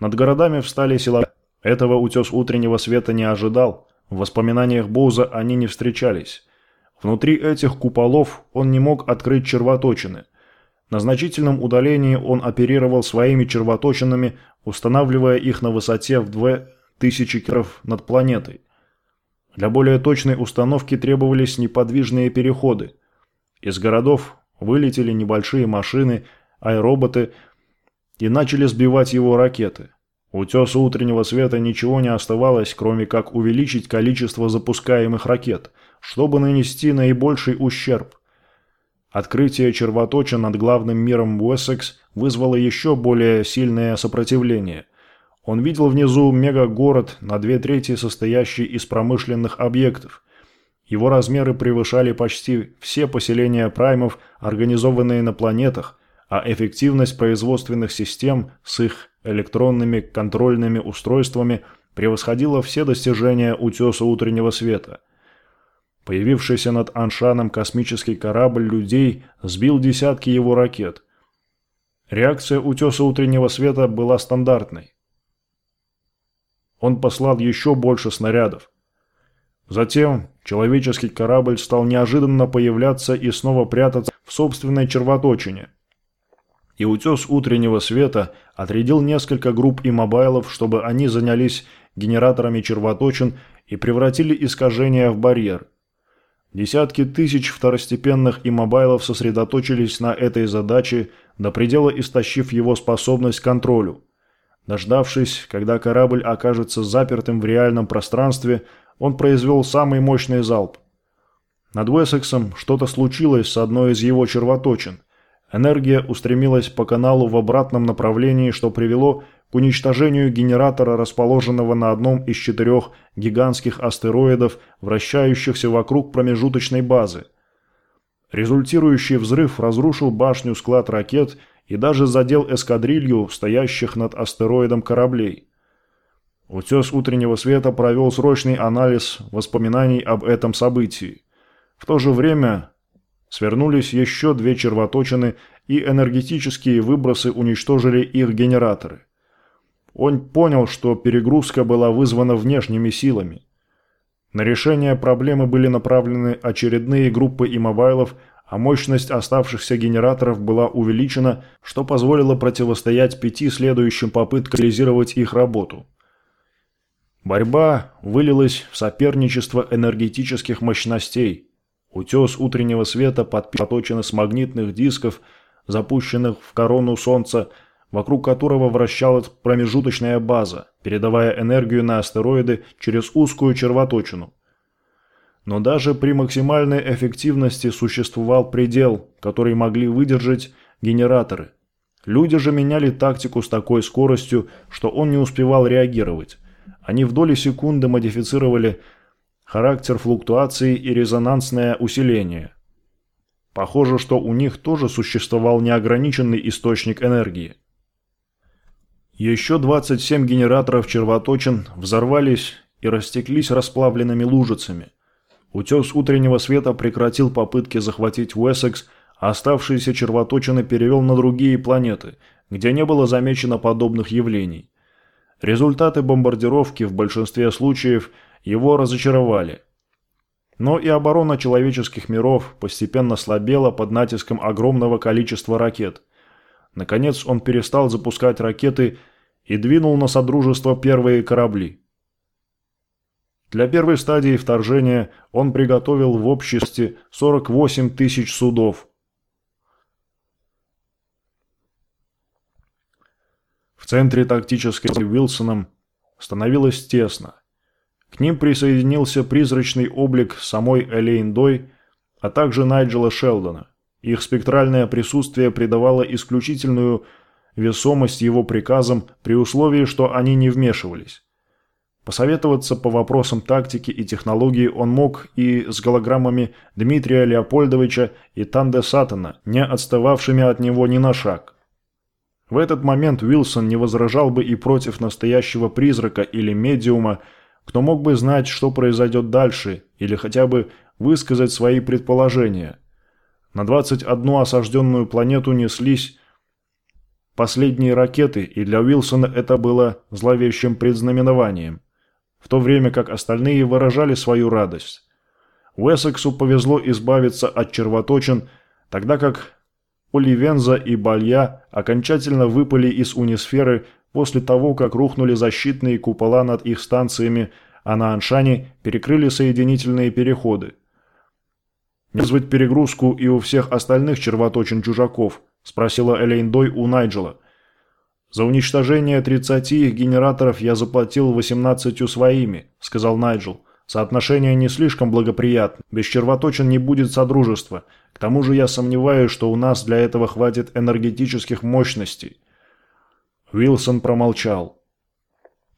Над городами встали села. Этого утес утреннего света не ожидал. В воспоминаниях Боуза они не встречались. Внутри этих куполов он не мог открыть червоточины. На значительном удалении он оперировал своими червоточинами, устанавливая их на высоте в 2000 километров над планетой. Для более точной установки требовались неподвижные переходы. Из городов вылетели небольшие машины, аэроботы – и начали сбивать его ракеты. Утесу утреннего света ничего не оставалось, кроме как увеличить количество запускаемых ракет, чтобы нанести наибольший ущерб. Открытие червоточа над главным миром Уэссекс вызвало еще более сильное сопротивление. Он видел внизу мегагород на две трети состоящий из промышленных объектов. Его размеры превышали почти все поселения праймов, организованные на планетах – а эффективность производственных систем с их электронными контрольными устройствами превосходила все достижения утеса утреннего света. Появившийся над Аншаном космический корабль людей сбил десятки его ракет. Реакция утеса утреннего света была стандартной. Он послал еще больше снарядов. Затем человеческий корабль стал неожиданно появляться и снова прятаться в собственной червоточине – и утес утреннего света отрядил несколько групп иммобайлов, чтобы они занялись генераторами червоточин и превратили искажения в барьер. Десятки тысяч второстепенных иммобайлов сосредоточились на этой задаче, до предела истощив его способность к контролю. Дождавшись, когда корабль окажется запертым в реальном пространстве, он произвел самый мощный залп. Над Уэссексом что-то случилось с одной из его червоточин. Энергия устремилась по каналу в обратном направлении, что привело к уничтожению генератора, расположенного на одном из четырех гигантских астероидов, вращающихся вокруг промежуточной базы. Результирующий взрыв разрушил башню-склад ракет и даже задел эскадрилью стоящих над астероидом кораблей. Утес утреннего света провел срочный анализ воспоминаний об этом событии. В то же время свернулись еще две червоточины, и энергетические выбросы уничтожили их генераторы. Он понял, что перегрузка была вызвана внешними силами. На решение проблемы были направлены очередные группы иммобайлов, а мощность оставшихся генераторов была увеличена, что позволило противостоять пяти следующим попыткам реализировать их работу. Борьба вылилась в соперничество энергетических мощностей. Утес утреннего света подпиточен с магнитных дисков, запущенных в корону Солнца, вокруг которого вращалась промежуточная база, передавая энергию на астероиды через узкую червоточину. Но даже при максимальной эффективности существовал предел, который могли выдержать генераторы. Люди же меняли тактику с такой скоростью, что он не успевал реагировать. Они в доли секунды модифицировали характер флуктуации и резонансное усиление. Похоже, что у них тоже существовал неограниченный источник энергии. Еще 27 генераторов червоточин взорвались и растеклись расплавленными лужицами. Утес утреннего света прекратил попытки захватить Уэссекс, а оставшиеся червоточины перевел на другие планеты, где не было замечено подобных явлений. Результаты бомбардировки в большинстве случаев его разочаровали. Но и оборона человеческих миров постепенно слабела под натиском огромного количества ракет – Наконец он перестал запускать ракеты и двинул на Содружество первые корабли. Для первой стадии вторжения он приготовил в обществе 48 тысяч судов. В центре тактической Уилсоном становилось тесно. К ним присоединился призрачный облик самой Элейн Дой, а также Найджела Шелдона. Их спектральное присутствие придавало исключительную весомость его приказам при условии, что они не вмешивались. Посоветоваться по вопросам тактики и технологии он мог и с голограммами Дмитрия Леопольдовича и Танде Сатана, не отстававшими от него ни на шаг. В этот момент Уилсон не возражал бы и против настоящего призрака или медиума, кто мог бы знать, что произойдет дальше, или хотя бы высказать свои предположения – на 21 осажденную планету неслись последние ракеты, и для Уилсона это было зловещим предзнаменованием, в то время как остальные выражали свою радость. Уэссексу повезло избавиться от червоточин, тогда как Оливенза и Балья окончательно выпали из унисферы после того, как рухнули защитные купола над их станциями, а на Аншане перекрыли соединительные переходы. «Вызвать перегрузку и у всех остальных червоточин чужаков?» – спросила Элейн Дой у Найджела. «За уничтожение 30 их генераторов я заплатил 18 своими», – сказал Найджел. «Соотношение не слишком благоприятно. Без червоточин не будет содружества. К тому же я сомневаюсь, что у нас для этого хватит энергетических мощностей». Уилсон промолчал.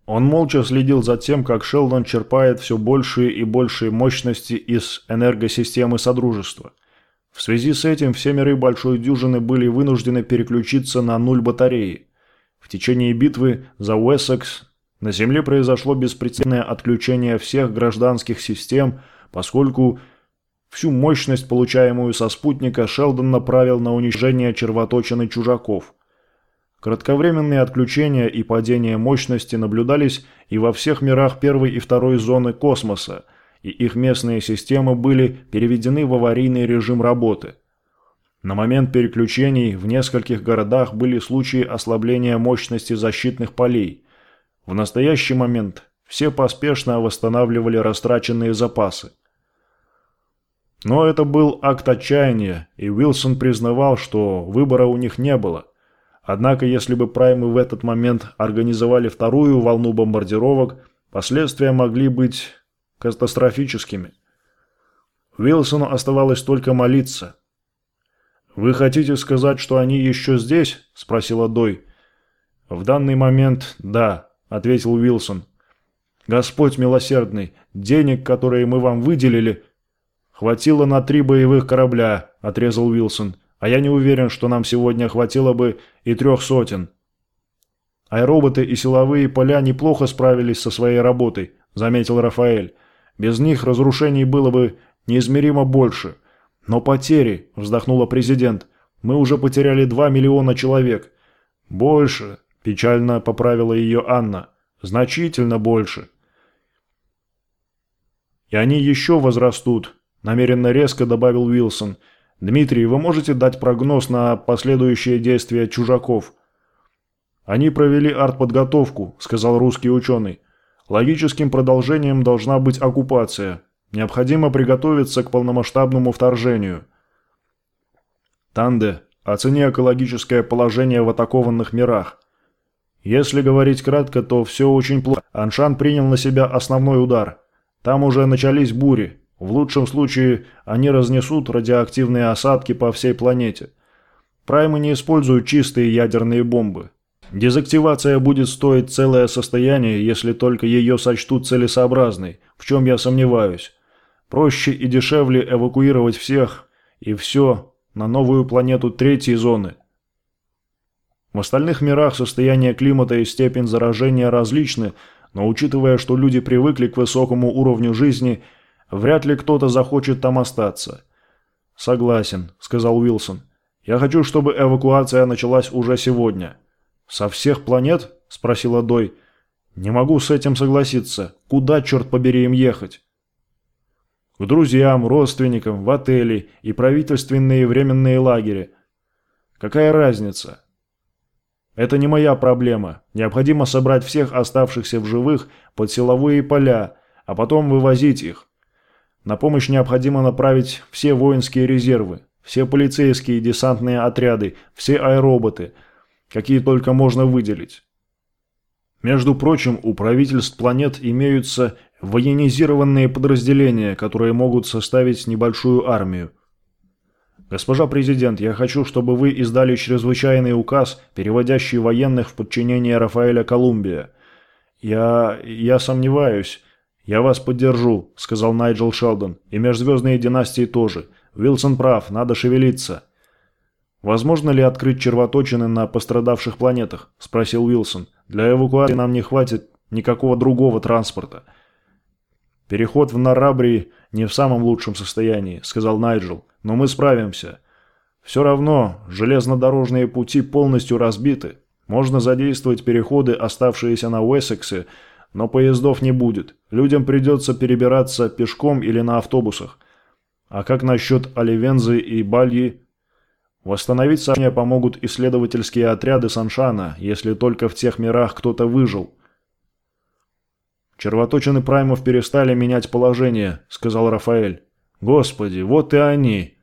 Он молча следил за тем, как Шелдон черпает все большие и большие мощности из энергосистемы Содружества. В связи с этим все миры Большой Дюжины были вынуждены переключиться на нуль батареи. В течение битвы за Уэссекс на Земле произошло беспрецедентное отключение всех гражданских систем, поскольку всю мощность, получаемую со спутника, Шелдон направил на уничтожение червоточины чужаков – Кратковременные отключения и падение мощности наблюдались и во всех мирах первой и второй зоны космоса, и их местные системы были переведены в аварийный режим работы. На момент переключений в нескольких городах были случаи ослабления мощности защитных полей. В настоящий момент все поспешно восстанавливали растраченные запасы. Но это был акт отчаяния, и Уилсон признавал, что выбора у них не было. Однако, если бы праймы в этот момент организовали вторую волну бомбардировок, последствия могли быть катастрофическими. Уилсону оставалось только молиться. «Вы хотите сказать, что они еще здесь?» – спросила Дой. «В данный момент – да», – ответил Уилсон. «Господь милосердный, денег, которые мы вам выделили, «Хватило на три боевых корабля», – отрезал Уилсон. «А я не уверен, что нам сегодня хватило бы и трех сотен». «Аэроботы и силовые поля неплохо справились со своей работой», – заметил Рафаэль. «Без них разрушений было бы неизмеримо больше». «Но потери», – вздохнула президент. «Мы уже потеряли два миллиона человек». «Больше», – печально поправила ее Анна. «Значительно больше». «И они еще возрастут», намеренно резко добавил Уилсон. «Дмитрий, вы можете дать прогноз на последующие действия чужаков?» «Они провели артподготовку», — сказал русский ученый. «Логическим продолжением должна быть оккупация. Необходимо приготовиться к полномасштабному вторжению». Танде, оцени экологическое положение в атакованных мирах. Если говорить кратко, то все очень плохо. Аншан принял на себя основной удар. Там уже начались бури. В лучшем случае они разнесут радиоактивные осадки по всей планете. Праймы не используют чистые ядерные бомбы. Дезактивация будет стоить целое состояние, если только ее сочтут целесообразной, в чем я сомневаюсь. Проще и дешевле эвакуировать всех и все на новую планету третьей зоны. В остальных мирах состояние климата и степень заражения различны, но учитывая, что люди привыкли к высокому уровню жизни – Вряд ли кто-то захочет там остаться. Согласен, сказал Уилсон. Я хочу, чтобы эвакуация началась уже сегодня. Со всех планет? спросила Дой. Не могу с этим согласиться. Куда, черт побери, им ехать? К друзьям, родственникам, в отели и правительственные временные лагеря. Какая разница? Это не моя проблема. Необходимо собрать всех оставшихся в живых под силовые поля, а потом вывозить их. На помощь необходимо направить все воинские резервы, все полицейские десантные отряды, все аэроботы, какие только можно выделить. Между прочим, у правительств планет имеются военизированные подразделения, которые могут составить небольшую армию. Госпожа президент, я хочу, чтобы вы издали чрезвычайный указ, переводящий военных в подчинение Рафаэля Колумбия. Я... я сомневаюсь, «Я вас поддержу», — сказал Найджел Шелдон. «И межзвездные династии тоже. Уилсон прав, надо шевелиться». «Возможно ли открыть червоточины на пострадавших планетах?» – спросил Уилсон. «Для эвакуации нам не хватит никакого другого транспорта». «Переход в Нарабри не в самом лучшем состоянии», – сказал Найджел. «Но мы справимся. Все равно железнодорожные пути полностью разбиты. Можно задействовать переходы, оставшиеся на Уэссексе, но поездов не будет. Людям придется перебираться пешком или на автобусах. А как насчет Оливензы и Бальи? Восстановить сообщение помогут исследовательские отряды Саншана, если только в тех мирах кто-то выжил. «Червоточины праймов перестали менять положение», — сказал Рафаэль. «Господи, вот и они!»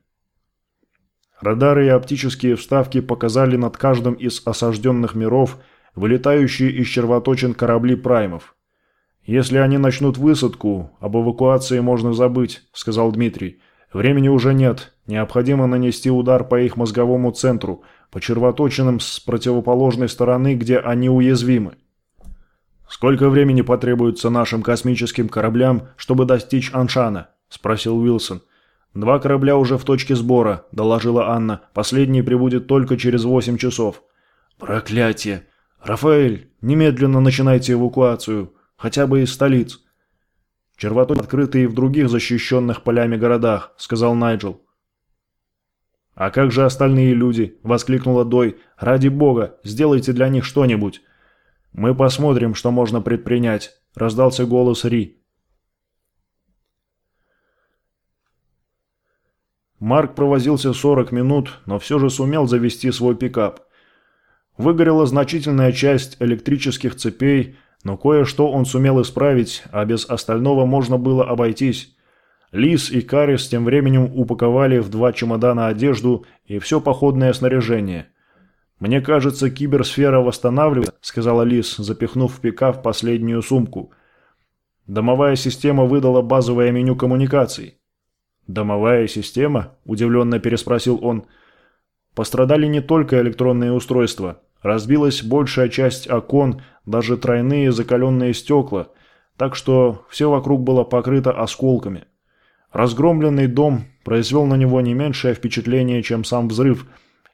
Радары и оптические вставки показали над каждым из осажденных миров вылетающие из червоточин корабли праймов. «Если они начнут высадку, об эвакуации можно забыть», – сказал Дмитрий. «Времени уже нет. Необходимо нанести удар по их мозговому центру, по червоточинам с противоположной стороны, где они уязвимы». «Сколько времени потребуется нашим космическим кораблям, чтобы достичь Аншана?» – спросил Уилсон. «Два корабля уже в точке сбора», – доложила Анна. «Последний прибудет только через восемь часов». «Проклятие! Рафаэль, немедленно начинайте эвакуацию!» Хотя бы из столиц. Червотоки открыты и в других защищенных полями городах, сказал Найджел. «А как же остальные люди?» – воскликнула Дой. «Ради бога, сделайте для них что-нибудь!» «Мы посмотрим, что можно предпринять», – раздался голос Ри. Марк провозился 40 минут, но все же сумел завести свой пикап. Выгорела значительная часть электрических цепей, но кое-что он сумел исправить, а без остального можно было обойтись. Лис и Карис тем временем упаковали в два чемодана одежду и все походное снаряжение. «Мне кажется, киберсфера восстанавливается», — сказала Лис, запихнув в пикап последнюю сумку. Домовая система выдала базовое меню коммуникаций. «Домовая система?» – удивленно переспросил он. «Пострадали не только электронные устройства. Разбилась большая часть окон, даже тройные закаленные стекла, так что все вокруг было покрыто осколками. Разгромленный дом произвел на него не меньшее впечатление, чем сам взрыв,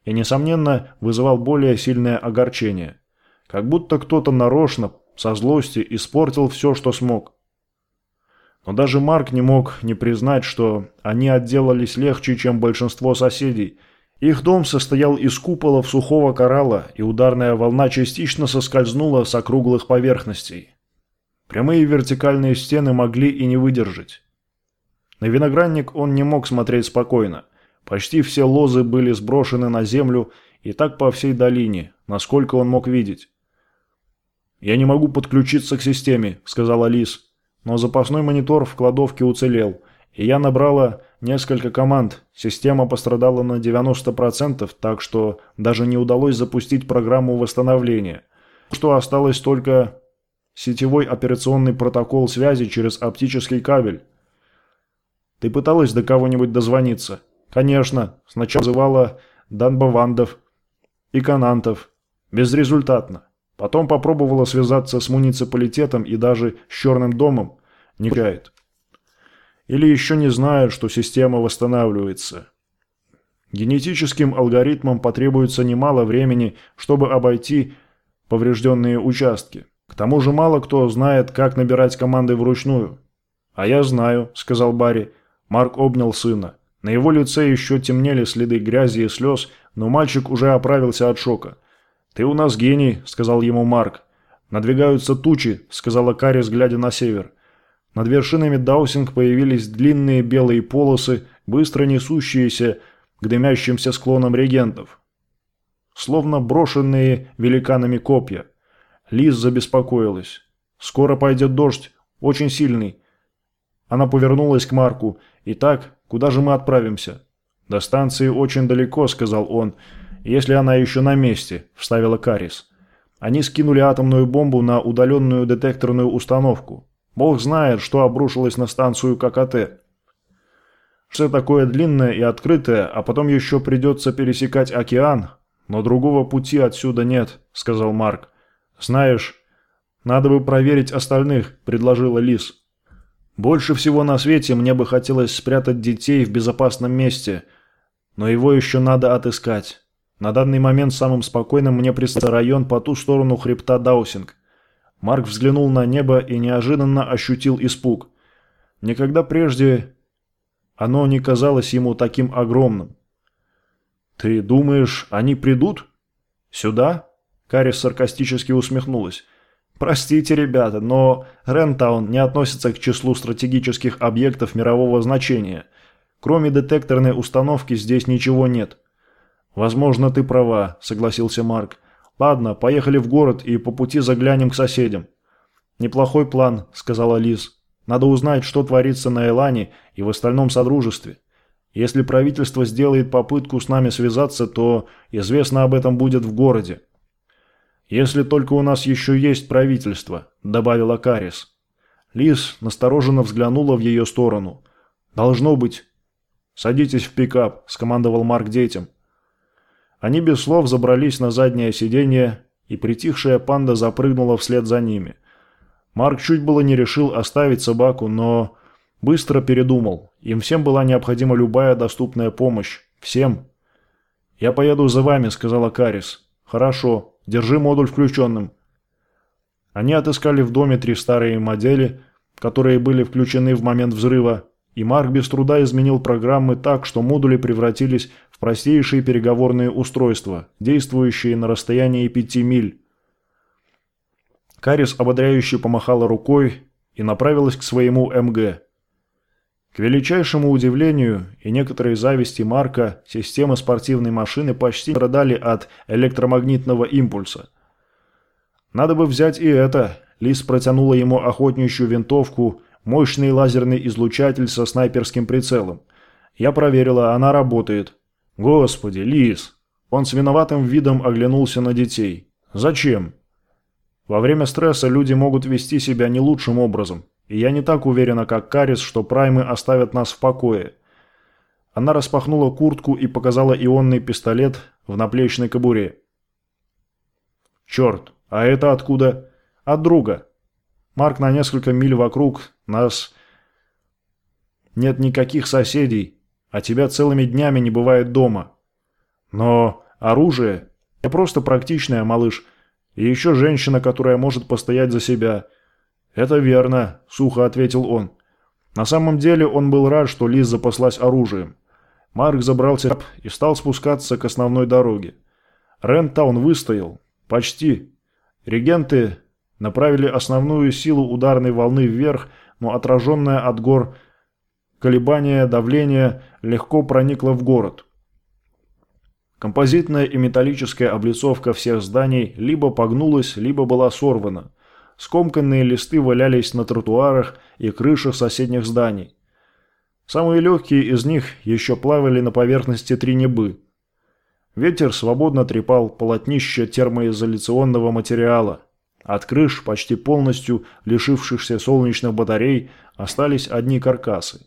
и, несомненно, вызывал более сильное огорчение. Как будто кто-то нарочно, со злости, испортил все, что смог. Но даже Марк не мог не признать, что они отделались легче, чем большинство соседей. Их дом состоял из куполов сухого коралла, и ударная волна частично соскользнула с округлых поверхностей. Прямые вертикальные стены могли и не выдержать. На виноградник он не мог смотреть спокойно. Почти все лозы были сброшены на землю, и так по всей долине, насколько он мог видеть. «Я не могу подключиться к системе», — сказала Лис. Но запасной монитор в кладовке уцелел, и я набрала несколько команд. Система пострадала на 90%, так что даже не удалось запустить программу восстановления. Что осталось только сетевой операционный протокол связи через оптический кабель. Ты пыталась до кого-нибудь дозвониться? Конечно. Сначала вызывала Данбавандов и Канантов. Безрезультатно. Потом попробовала связаться с муниципалитетом и даже с Черным домом. Не получает. Или еще не знают, что система восстанавливается. Генетическим алгоритмам потребуется немало времени, чтобы обойти поврежденные участки. К тому же мало кто знает, как набирать команды вручную. «А я знаю», — сказал Барри. Марк обнял сына. На его лице еще темнели следы грязи и слез, но мальчик уже оправился от шока. «Ты у нас гений», — сказал ему Марк. «Надвигаются тучи», — сказала Карис, глядя на север. Над вершинами Даусинг появились длинные белые полосы, быстро несущиеся к дымящимся склонам регентов. Словно брошенные великанами копья. Лиз забеспокоилась. «Скоро пойдет дождь, очень сильный». Она повернулась к Марку. «Итак, куда же мы отправимся?» «До станции очень далеко», — сказал он. «Если она еще на месте», — вставила Карис. Они скинули атомную бомбу на удаленную детекторную установку. Бог знает, что обрушилось на станцию ККТ. Все такое длинное и открытое, а потом еще придется пересекать океан. Но другого пути отсюда нет, сказал Марк. Знаешь, надо бы проверить остальных, предложила Лис. Больше всего на свете мне бы хотелось спрятать детей в безопасном месте, но его еще надо отыскать. На данный момент самым спокойным мне представляется район по ту сторону хребта Даусинг. Марк взглянул на небо и неожиданно ощутил испуг. Никогда прежде оно не казалось ему таким огромным. «Ты думаешь, они придут? Сюда?» Карис саркастически усмехнулась. «Простите, ребята, но Рентаун не относится к числу стратегических объектов мирового значения. Кроме детекторной установки здесь ничего нет. «Возможно, ты права», — согласился Марк. «Ладно, поехали в город и по пути заглянем к соседям». «Неплохой план», — сказала Лиз. «Надо узнать, что творится на Элане и в остальном Содружестве. Если правительство сделает попытку с нами связаться, то известно об этом будет в городе». «Если только у нас еще есть правительство», — добавила Карис. Лиз настороженно взглянула в ее сторону. «Должно быть». «Садитесь в пикап», — скомандовал Марк детям. Они без слов забрались на заднее сиденье, и притихшая панда запрыгнула вслед за ними. Марк чуть было не решил оставить собаку, но быстро передумал. Им всем была необходима любая доступная помощь. Всем. «Я поеду за вами», — сказала Карис. «Хорошо. Держи модуль включенным». Они отыскали в доме три старые модели, которые были включены в момент взрыва, и Марк без труда изменил программы так, что модули превратились простейшие переговорные устройства, действующие на расстоянии 5 миль. Карис ободряюще помахала рукой и направилась к своему МГ. К величайшему удивлению и некоторой зависти Марка, системы спортивной машины почти страдали от электромагнитного импульса. «Надо бы взять и это», – Лис протянула ему охотничью винтовку, мощный лазерный излучатель со снайперским прицелом. Я проверила, она работает. «Господи, Лис!» Он с виноватым видом оглянулся на детей. «Зачем?» Во время стресса люди могут вести себя не лучшим образом, и я не так уверена, как Карис, что праймы оставят нас в покое. Она распахнула куртку и показала ионный пистолет в наплечной кобуре. «Черт, а это откуда?» «От друга. Марк на несколько миль вокруг, нас... Нет никаких соседей, а тебя целыми днями не бывает дома. Но оружие... Я просто практичная, малыш. И еще женщина, которая может постоять за себя. «Это верно», – сухо ответил он. На самом деле он был рад, что Лиз запаслась оружием. Марк забрался и стал спускаться к основной дороге. Рентаун выстоял. Почти. Регенты направили основную силу ударной волны вверх, но отраженное от гор колебание давления легко проникло в город. Композитная и металлическая облицовка всех зданий либо погнулась, либо была сорвана. Скомканные листы валялись на тротуарах и крышах соседних зданий. Самые легкие из них еще плавали на поверхности Тринебы. Ветер свободно трепал полотнище термоизоляционного материала. От крыш, почти полностью лишившихся солнечных батарей, остались одни каркасы.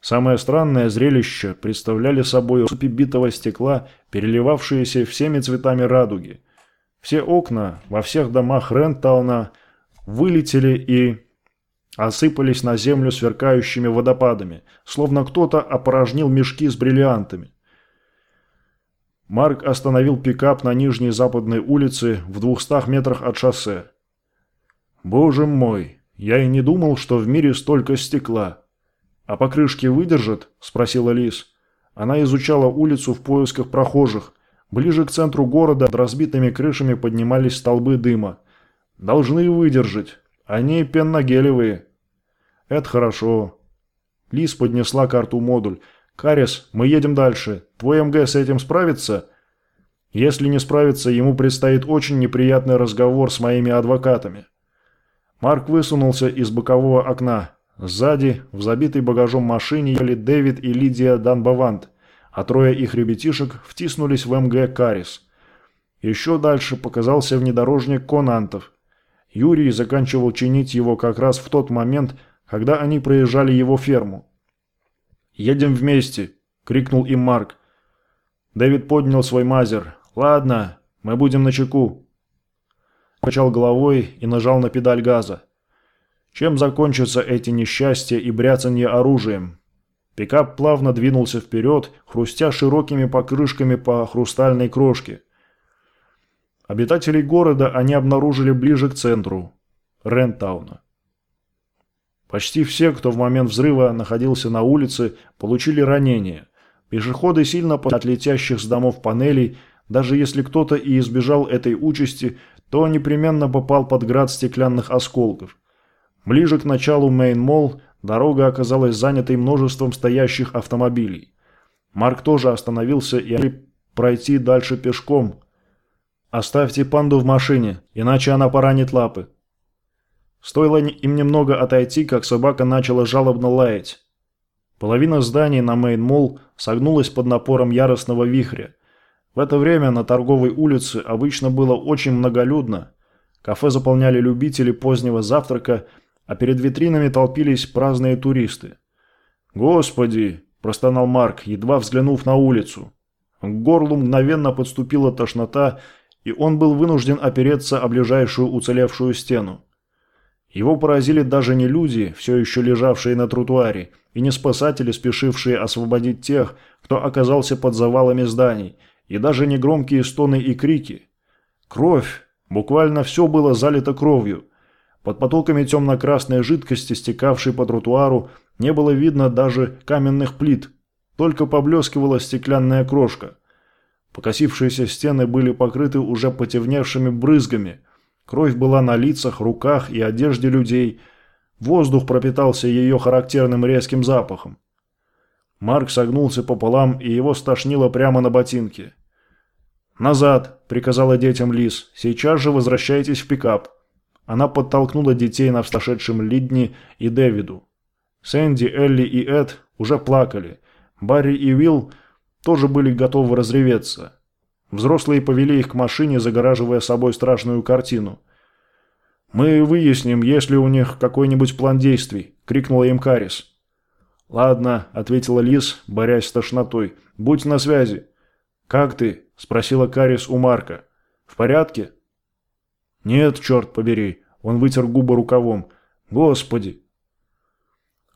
Самое странное зрелище представляли собой цепи битого стекла, переливавшиеся всеми цветами радуги. Все окна во всех домах Рентауна вылетели и осыпались на землю сверкающими водопадами, словно кто-то опорожнил мешки с бриллиантами. Марк остановил пикап на нижней западной улице в двухстах метрах от шоссе. «Боже мой, я и не думал, что в мире столько стекла!» «А покрышки выдержат?» – спросила Лис. Она изучала улицу в поисках прохожих. Ближе к центру города под разбитыми крышами поднимались столбы дыма. «Должны выдержать. Они пенногелевые». «Это хорошо». Лис поднесла карту модуль. «Карис, мы едем дальше. Твой МГ с этим справится?» «Если не справится, ему предстоит очень неприятный разговор с моими адвокатами». Марк высунулся из бокового окна. Сзади, в забитой багажом машине, ехали Дэвид и Лидия Данбавант, а трое их ребятишек втиснулись в МГ «Карис». Еще дальше показался внедорожник Конантов. Юрий заканчивал чинить его как раз в тот момент, когда они проезжали его ферму. «Едем вместе!» – крикнул им Марк. Дэвид поднял свой мазер. «Ладно, мы будем на чеку». Качал головой и нажал на педаль газа. Чем закончатся эти несчастья и бряцанье оружием? Пикап плавно двинулся вперед, хрустя широкими покрышками по хрустальной крошке. Обитателей города они обнаружили ближе к центру – Рентауна. Почти все, кто в момент взрыва находился на улице, получили ранения. Пешеходы сильно от летящих с домов панелей, даже если кто-то и избежал этой участи, то непременно попал под град стеклянных осколков – Ближе к началу Мейн-Молл дорога оказалась занятой множеством стоящих автомобилей. Марк тоже остановился и пройти дальше пешком. «Оставьте панду в машине, иначе она поранит лапы». Стоило им немного отойти, как собака начала жалобно лаять. Половина зданий на Мейн-Молл согнулась под напором яростного вихря. В это время на торговой улице обычно было очень многолюдно. Кафе заполняли любители позднего завтрака – а перед витринами толпились праздные туристы. «Господи!» – простонал Марк, едва взглянув на улицу. К горлу мгновенно подступила тошнота, и он был вынужден опереться о ближайшую уцелевшую стену. Его поразили даже не люди, все еще лежавшие на тротуаре, и не спасатели, спешившие освободить тех, кто оказался под завалами зданий, и даже не громкие стоны и крики. Кровь! Буквально все было залито кровью. Под потоками темно-красной жидкости, стекавшей по тротуару, не было видно даже каменных плит, только поблескивала стеклянная крошка. Покосившиеся стены были покрыты уже потевневшими брызгами. Кровь была на лицах, руках и одежде людей. Воздух пропитался ее характерным резким запахом. Марк согнулся пополам, и его стошнило прямо на ботинке. «Назад!» – приказала детям Лис. «Сейчас же возвращайтесь в пикап». Она подтолкнула детей навсташедшим Лидни и Дэвиду. Сэнди, Элли и Эд уже плакали. Барри и Уилл тоже были готовы разреветься. Взрослые повели их к машине, загораживая собой страшную картину. «Мы выясним, есть ли у них какой-нибудь план действий», – крикнула им Карис. «Ладно», – ответила Лис, борясь с тошнотой. «Будь на связи». «Как ты?» – спросила Карис у Марка. «В порядке?» «Нет, черт побери». Он вытер губы рукавом. «Господи!»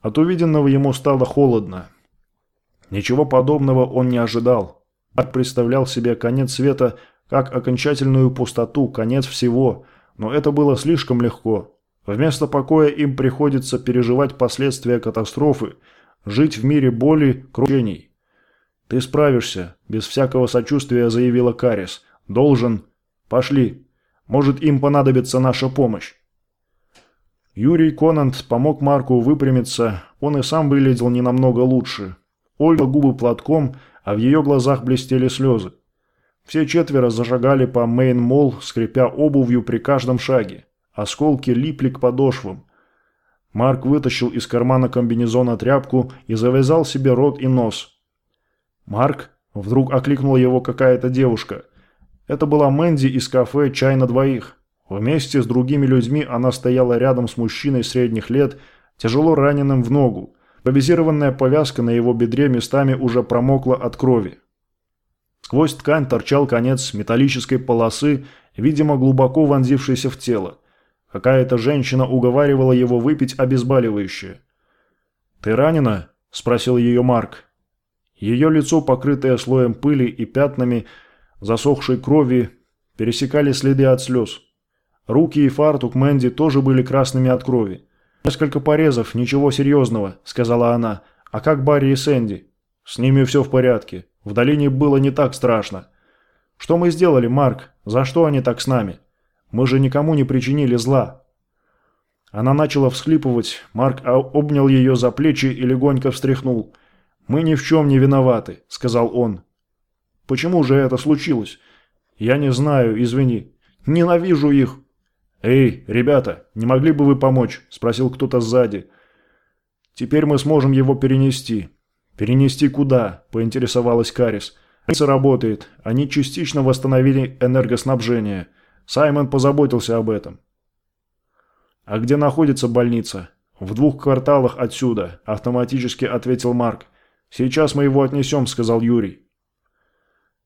От увиденного ему стало холодно. Ничего подобного он не ожидал. Марк представлял себе конец света как окончательную пустоту, конец всего – но это было слишком легко. Вместо покоя им приходится переживать последствия катастрофы, жить в мире боли, кручений. «Ты справишься», – без всякого сочувствия заявила Карис. «Должен. Пошли. Может, им понадобится наша помощь». Юрий Конант помог Марку выпрямиться, он и сам выглядел не намного лучше. Ольга губы платком, а в ее глазах блестели слезы. Все четверо зажигали по мейн-молл, скрипя обувью при каждом шаге. Осколки липли к подошвам. Марк вытащил из кармана комбинезона тряпку и завязал себе рот и нос. «Марк?» – вдруг окликнула его какая-то девушка. Это была Мэнди из кафе «Чай на двоих». Вместе с другими людьми она стояла рядом с мужчиной средних лет, тяжело раненым в ногу. Повизированная повязка на его бедре местами уже промокла от крови. Сквозь ткань торчал конец металлической полосы, видимо, глубоко вонзившейся в тело. Какая-то женщина уговаривала его выпить обезболивающее. «Ты ранена?» – спросил ее Марк. Ее лицо, покрытое слоем пыли и пятнами засохшей крови, пересекали следы от слез. Руки и фартук Мэнди тоже были красными от крови. «Несколько порезов, ничего серьезного», – сказала она. «А как Барри и Сэнди?» «С ними все в порядке. В долине было не так страшно. Что мы сделали, Марк? За что они так с нами? Мы же никому не причинили зла. Она начала всхлипывать, Марк обнял ее за плечи и легонько встряхнул. «Мы ни в чем не виноваты», — сказал он. «Почему же это случилось?» «Я не знаю, извини. Ненавижу их». «Эй, ребята, не могли бы вы помочь?» – спросил кто-то сзади. «Теперь мы сможем его перенести. «Перенести куда?» – поинтересовалась Карис. «Больница работает. Они частично восстановили энергоснабжение. Саймон позаботился об этом». «А где находится больница?» «В двух кварталах отсюда», – автоматически ответил Марк. «Сейчас мы его отнесем», – сказал Юрий.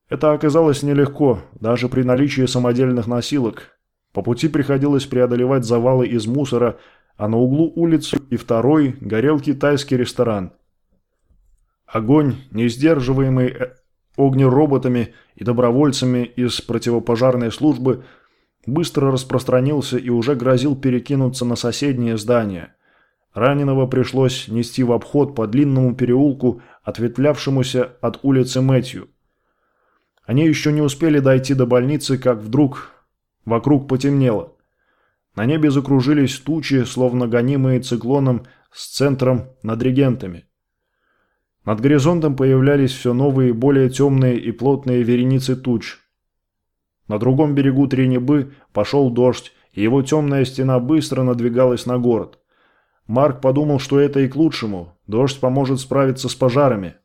Это оказалось нелегко, даже при наличии самодельных носилок. По пути приходилось преодолевать завалы из мусора, а на углу улицы и второй горел китайский ресторан – Огонь, не сдерживаемый э, огнероботами и добровольцами из противопожарной службы, быстро распространился и уже грозил перекинуться на соседнее здание. Раненого пришлось нести в обход по длинному переулку, ответвлявшемуся от улицы Мэтью. Они еще не успели дойти до больницы, как вдруг вокруг потемнело. На небе закружились тучи, словно гонимые циклоном с центром над регентами. Над горизонтом появлялись все новые, более темные и плотные вереницы туч. На другом берегу Тренебы пошел дождь, и его темная стена быстро надвигалась на город. Марк подумал, что это и к лучшему. Дождь поможет справиться с пожарами.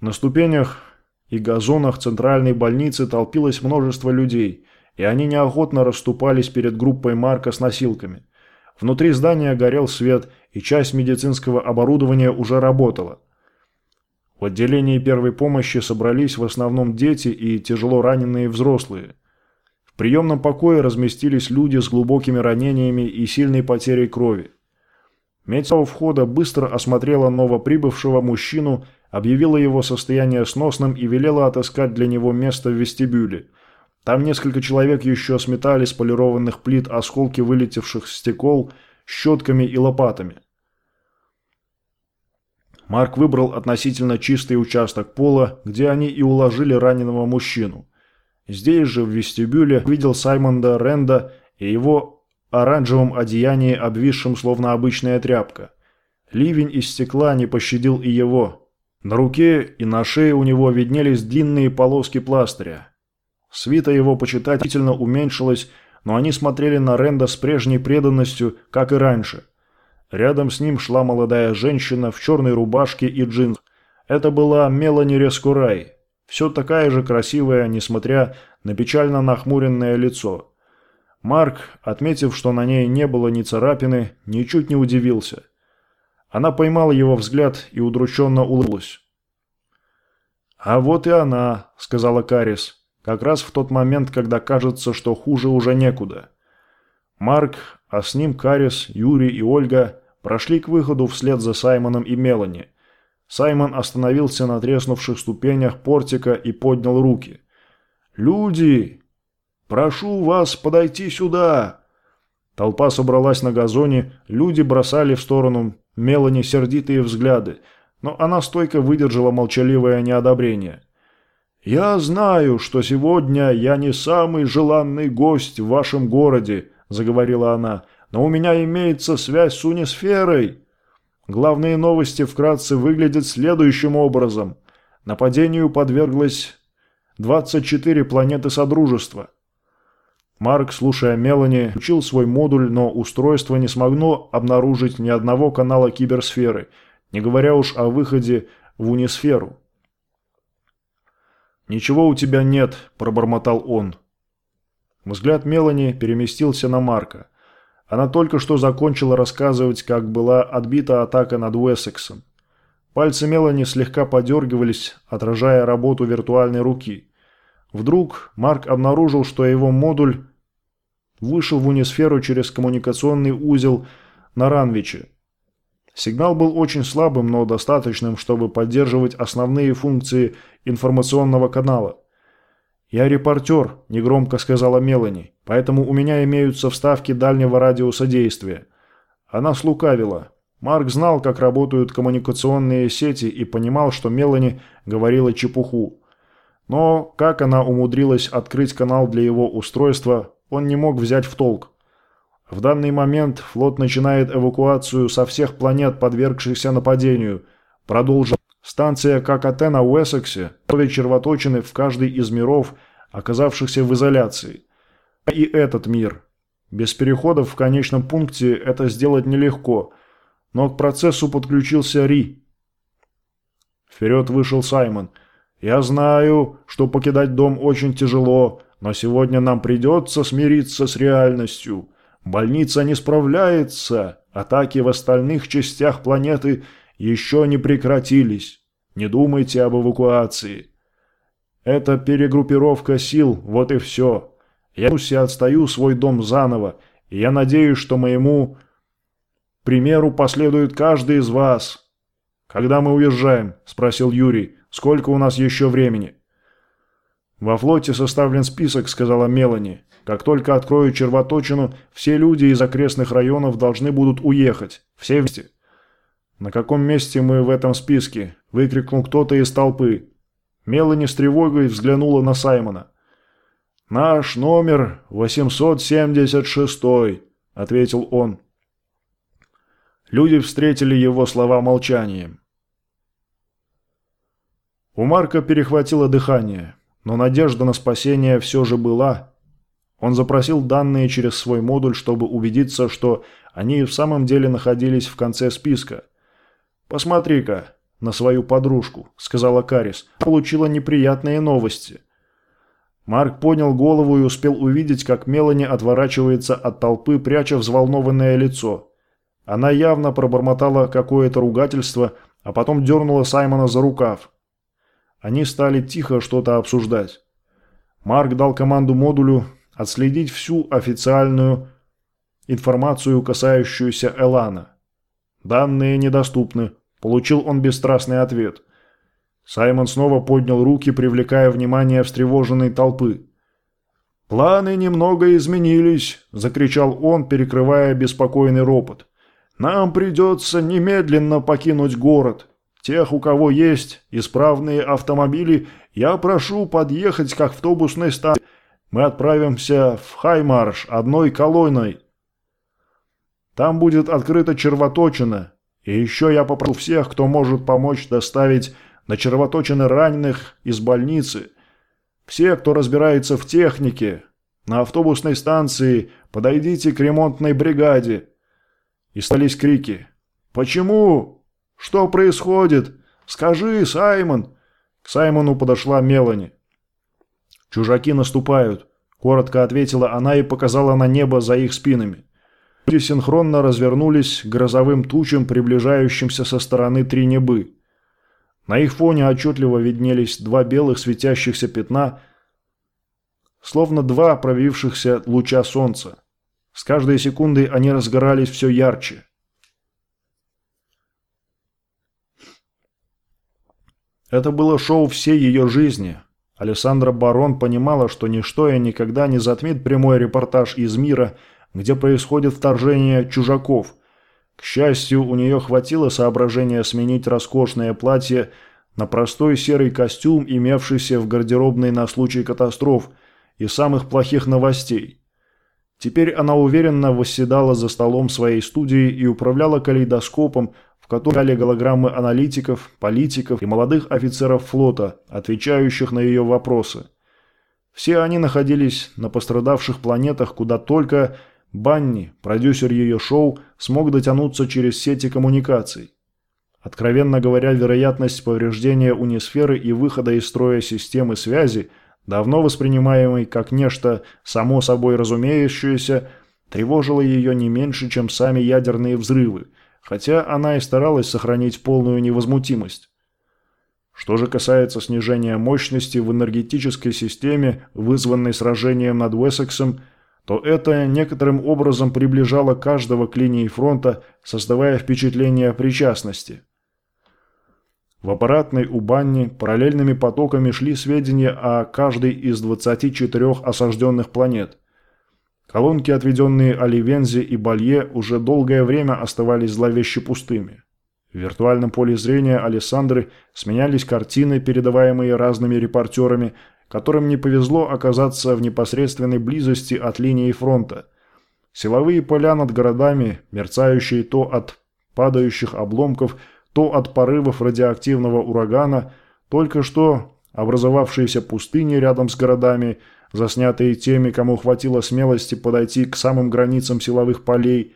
На ступенях и газонах центральной больницы толпилось множество людей, и они неохотно расступались перед группой Марка с носилками. Внутри здания горел свет, и часть медицинского оборудования уже работала. В отделении первой помощи собрались в основном дети и тяжело раненые взрослые. В приемном покое разместились люди с глубокими ранениями и сильной потерей крови. Медсестра входа быстро осмотрела новоприбывшего мужчину, объявила его состояние сносным и велела отыскать для него место в вестибюле. Там несколько человек еще сметали с полированных плит осколки вылетевших стекол – щетками и лопатами. Марк выбрал относительно чистый участок пола, где они и уложили раненого мужчину. Здесь же, в вестибюле, видел Саймонда Ренда и его оранжевом одеянии, обвисшем словно обычная тряпка. Ливень из стекла не пощадил и его. На руке и на шее у него виднелись длинные полоски пластыря. Свита его почитательно уменьшилась, но они смотрели на Ренда с прежней преданностью, как и раньше. Рядом с ним шла молодая женщина в черной рубашке и джинсах. Это была Мелани Рескурай. Все такая же красивая, несмотря на печально нахмуренное лицо. Марк, отметив, что на ней не было ни царапины, ничуть не удивился. Она поймала его взгляд и удрученно улыбнулась. «А вот и она», — сказала Карис. Как раз в тот момент, когда кажется, что хуже уже некуда. Марк, а с ним Карис, Юрий и Ольга прошли к выходу вслед за Саймоном и Мелани. Саймон остановился на треснувших ступенях портика и поднял руки. «Люди! Прошу вас подойти сюда!» Толпа собралась на газоне, люди бросали в сторону Мелани сердитые взгляды, но она стойко выдержала молчаливое неодобрение. «Я знаю, что сегодня я не самый желанный гость в вашем городе», – заговорила она, – «но у меня имеется связь с унисферой». Главные новости вкратце выглядят следующим образом. Нападению подверглось 24 планеты Содружества. Марк, слушая Мелани, включил свой модуль, но устройство не смогло обнаружить ни одного канала киберсферы, не говоря уж о выходе в унисферу. «Ничего у тебя нет», – пробормотал он. Взгляд Мелани переместился на Марка. Она только что закончила рассказывать, как была отбита атака над Уэссексом. Пальцы Мелани слегка подергивались, отражая работу виртуальной руки. Вдруг Марк обнаружил, что его модуль вышел в унисферу через коммуникационный узел на Ранвиче. Сигнал был очень слабым, но достаточным, чтобы поддерживать основные функции информационного канала. «Я репортер», – негромко сказала Мелани, – «поэтому у меня имеются вставки дальнего радиуса действия». Она слукавила. Марк знал, как работают коммуникационные сети и понимал, что Мелани говорила чепуху. Но как она умудрилась открыть канал для его устройства, он не мог взять в толк. В данный момент флот начинает эвакуацию со всех планет, подвергшихся нападению. Продолжим. Станция ККТ на Уэссексе, поле червоточины в каждый из миров, оказавшихся в изоляции. И этот мир. Без переходов в конечном пункте это сделать нелегко, но к процессу подключился Ри. Вперед вышел Саймон. «Я знаю, что покидать дом очень тяжело, но сегодня нам придется смириться с реальностью». Больница не справляется, атаки в остальных частях планеты еще не прекратились. Не думайте об эвакуации. Это перегруппировка сил, вот и все. Я и отстаю свой дом заново, и я надеюсь, что моему примеру последует каждый из вас. «Когда мы уезжаем?» – спросил Юрий. «Сколько у нас еще времени?» «Во флоте составлен список», – сказала Мелани. Как только открою червоточину, все люди из окрестных районов должны будут уехать. Все вместе. «На каком месте мы в этом списке?» – выкрикнул кто-то из толпы. Мелани с тревогой взглянула на Саймона. «Наш номер 876», – ответил он. Люди встретили его слова молчанием. У Марка перехватило дыхание, но надежда на спасение все же была – он запросил данные через свой модуль, чтобы убедиться, что они в самом деле находились в конце списка. «Посмотри-ка на свою подружку», – сказала Карис. «Получила неприятные новости». Марк поднял голову и успел увидеть, как Мелани отворачивается от толпы, пряча взволнованное лицо. Она явно пробормотала какое-то ругательство, а потом дернула Саймона за рукав. Они стали тихо что-то обсуждать. Марк дал команду модулю отследить всю официальную информацию, касающуюся Элана. Данные недоступны. Получил он бесстрастный ответ. Саймон снова поднял руки, привлекая внимание встревоженной толпы. «Планы немного изменились», – закричал он, перекрывая беспокойный ропот. «Нам придется немедленно покинуть город. Тех, у кого есть исправные автомобили, я прошу подъехать к автобусной станции. Мы отправимся в Хаймарш одной колонной. Там будет открыта червоточина. И еще я попрошу всех, кто может помочь доставить на червоточины раненых из больницы. Все, кто разбирается в технике, на автобусной станции подойдите к ремонтной бригаде. И стались крики. «Почему? Что происходит? Скажи, Саймон!» К Саймону подошла Мелани. «Чужаки наступают», – коротко ответила она и показала на небо за их спинами. Люди синхронно развернулись к грозовым тучам, приближающимся со стороны Тринебы. На их фоне отчетливо виднелись два белых светящихся пятна, словно два провившихся луча солнца. С каждой секундой они разгорались все ярче. Это было шоу всей ее жизни. Александра Барон понимала, что ничто и никогда не затмит прямой репортаж из мира, где происходит вторжение чужаков. К счастью, у нее хватило соображения сменить роскошное платье на простой серый костюм, имевшийся в гардеробной на случай катастроф и самых плохих новостей. Теперь она уверенно восседала за столом своей студии и управляла калейдоскопом, которой голограммы аналитиков, политиков и молодых офицеров флота, отвечающих на ее вопросы. Все они находились на пострадавших планетах, куда только Банни, продюсер ее шоу, смог дотянуться через сети коммуникаций. Откровенно говоря, вероятность повреждения унисферы и выхода из строя системы связи, давно воспринимаемой как нечто само собой разумеющееся, тревожила ее не меньше, чем сами ядерные взрывы – хотя она и старалась сохранить полную невозмутимость. Что же касается снижения мощности в энергетической системе, вызванной сражением над Уэссексом, то это некоторым образом приближало каждого к линии фронта, создавая впечатление причастности. В аппаратной у Банни параллельными потоками шли сведения о каждой из 24 осажденных планет. Колонки, отведенные Оливензе и Балье, уже долгое время оставались зловеще пустыми. В виртуальном поле зрения Александры сменялись картины, передаваемые разными репортерами, которым не повезло оказаться в непосредственной близости от линии фронта. Силовые поля над городами, мерцающие то от падающих обломков, то от порывов радиоактивного урагана, только что образовавшиеся пустыни рядом с городами – заснятые теми, кому хватило смелости подойти к самым границам силовых полей,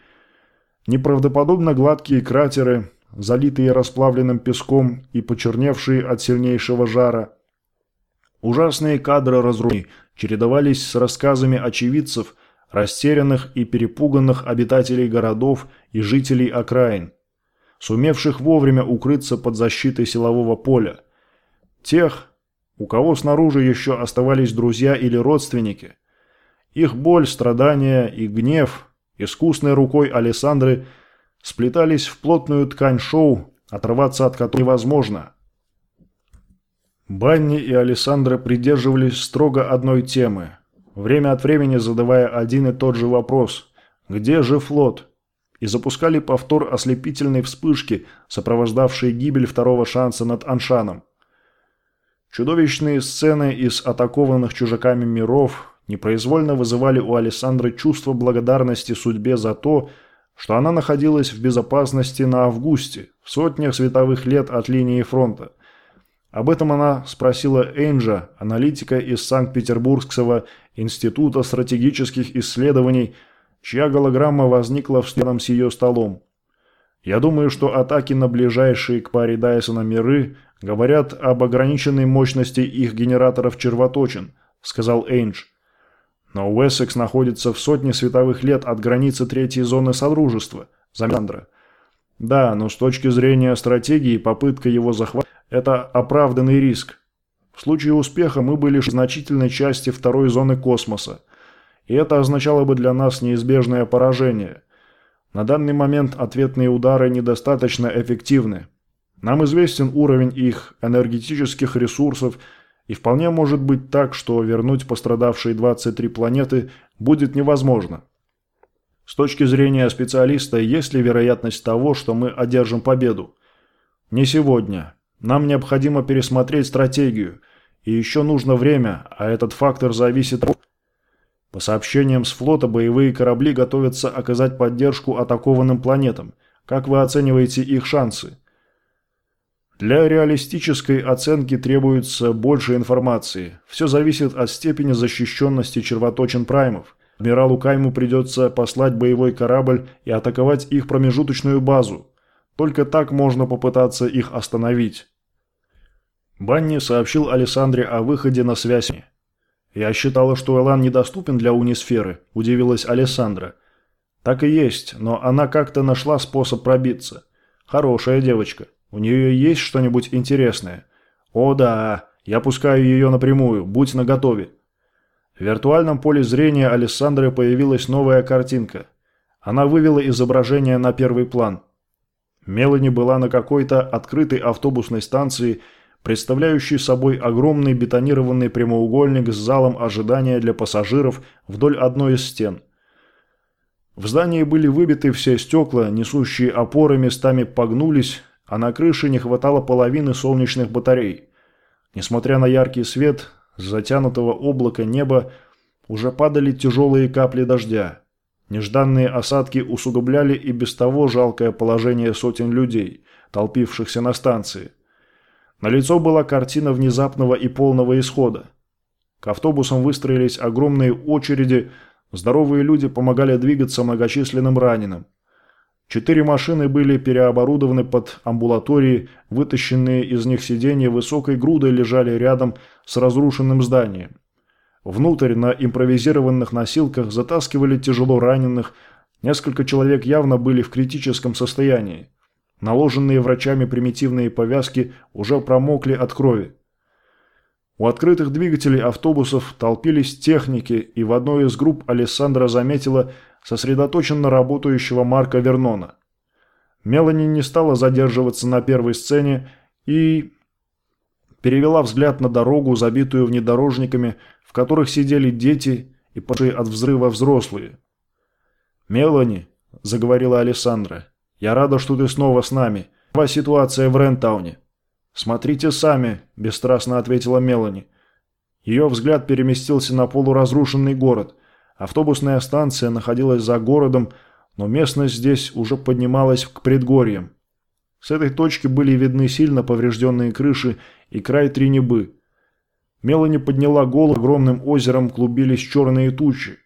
неправдоподобно гладкие кратеры, залитые расплавленным песком и почерневшие от сильнейшего жара. Ужасные кадры разрушений чередовались с рассказами очевидцев, растерянных и перепуганных обитателей городов и жителей окраин, сумевших вовремя укрыться под защитой силового поля. Тех, у кого снаружи еще оставались друзья или родственники. Их боль, страдания и гнев искусной рукой Александры сплетались в плотную ткань шоу, оторваться от которой невозможно. Банни и Александра придерживались строго одной темы, время от времени задавая один и тот же вопрос «Где же флот?» и запускали повтор ослепительной вспышки, сопровождавшей гибель второго шанса над Аншаном. Чудовищные сцены из атакованных чужаками миров непроизвольно вызывали у Александры чувство благодарности судьбе за то, что она находилась в безопасности на Августе, в сотнях световых лет от линии фронта. Об этом она спросила Эйнджа, аналитика из Санкт-Петербургского института стратегических исследований, чья голограмма возникла в рядом с ее столом. Я думаю, что атаки на ближайшие к паре Дайсона миры «Говорят об ограниченной мощности их генераторов червоточин», – сказал Эйндж. «Но Уэссекс находится в сотне световых лет от границы третьей зоны Содружества», – Замяндра. «Да, но с точки зрения стратегии попытка его захвата – это оправданный риск. В случае успеха мы были в значительной части второй зоны космоса, и это означало бы для нас неизбежное поражение. На данный момент ответные удары недостаточно эффективны, нам известен уровень их энергетических ресурсов, и вполне может быть так, что вернуть пострадавшие 23 планеты будет невозможно. С точки зрения специалиста, есть ли вероятность того, что мы одержим победу? Не сегодня. Нам необходимо пересмотреть стратегию, и еще нужно время, а этот фактор зависит от По сообщениям с флота, боевые корабли готовятся оказать поддержку атакованным планетам. Как вы оцениваете их шансы? Для реалистической оценки требуется больше информации. Все зависит от степени защищенности червоточин праймов. Адмиралу Кайму придется послать боевой корабль и атаковать их промежуточную базу. Только так можно попытаться их остановить. Банни сообщил Александре о выходе на связь. «Я считала, что Элан недоступен для унисферы», – удивилась Александра. «Так и есть, но она как-то нашла способ пробиться. Хорошая девочка. У нее есть что-нибудь интересное?» «О да, я пускаю ее напрямую, будь наготове». В виртуальном поле зрения Александры появилась новая картинка. Она вывела изображение на первый план. Мелани была на какой-то открытой автобусной станции – представляющий собой огромный бетонированный прямоугольник с залом ожидания для пассажиров вдоль одной из стен. В здании были выбиты все стекла, несущие опоры местами погнулись, а на крыше не хватало половины солнечных батарей. Несмотря на яркий свет, с затянутого облака неба уже падали тяжелые капли дождя. Нежданные осадки усугубляли и без того жалкое положение сотен людей, толпившихся на станции – на лицо была картина внезапного и полного исхода. К автобусам выстроились огромные очереди, здоровые люди помогали двигаться многочисленным раненым. Четыре машины были переоборудованы под амбулатории, вытащенные из них сиденья высокой грудой лежали рядом с разрушенным зданием. Внутрь на импровизированных носилках затаскивали тяжело раненых, несколько человек явно были в критическом состоянии. Наложенные врачами примитивные повязки уже промокли от крови. У открытых двигателей автобусов толпились техники, и в одной из групп Алессандра заметила сосредоточенно работающего Марка Вернона. Мелани не стала задерживаться на первой сцене и перевела взгляд на дорогу, забитую внедорожниками, в которых сидели дети и пошли от взрыва взрослые. «Мелани», – заговорила Александра, я рада, что ты снова с нами. Какова ситуация в Рентауне?» «Смотрите сами», – бесстрастно ответила Мелани. Ее взгляд переместился на полуразрушенный город. Автобусная станция находилась за городом, но местность здесь уже поднималась к предгорьям. С этой точки были видны сильно поврежденные крыши и край Тринебы. Мелани подняла голову, огромным озером клубились черные тучи.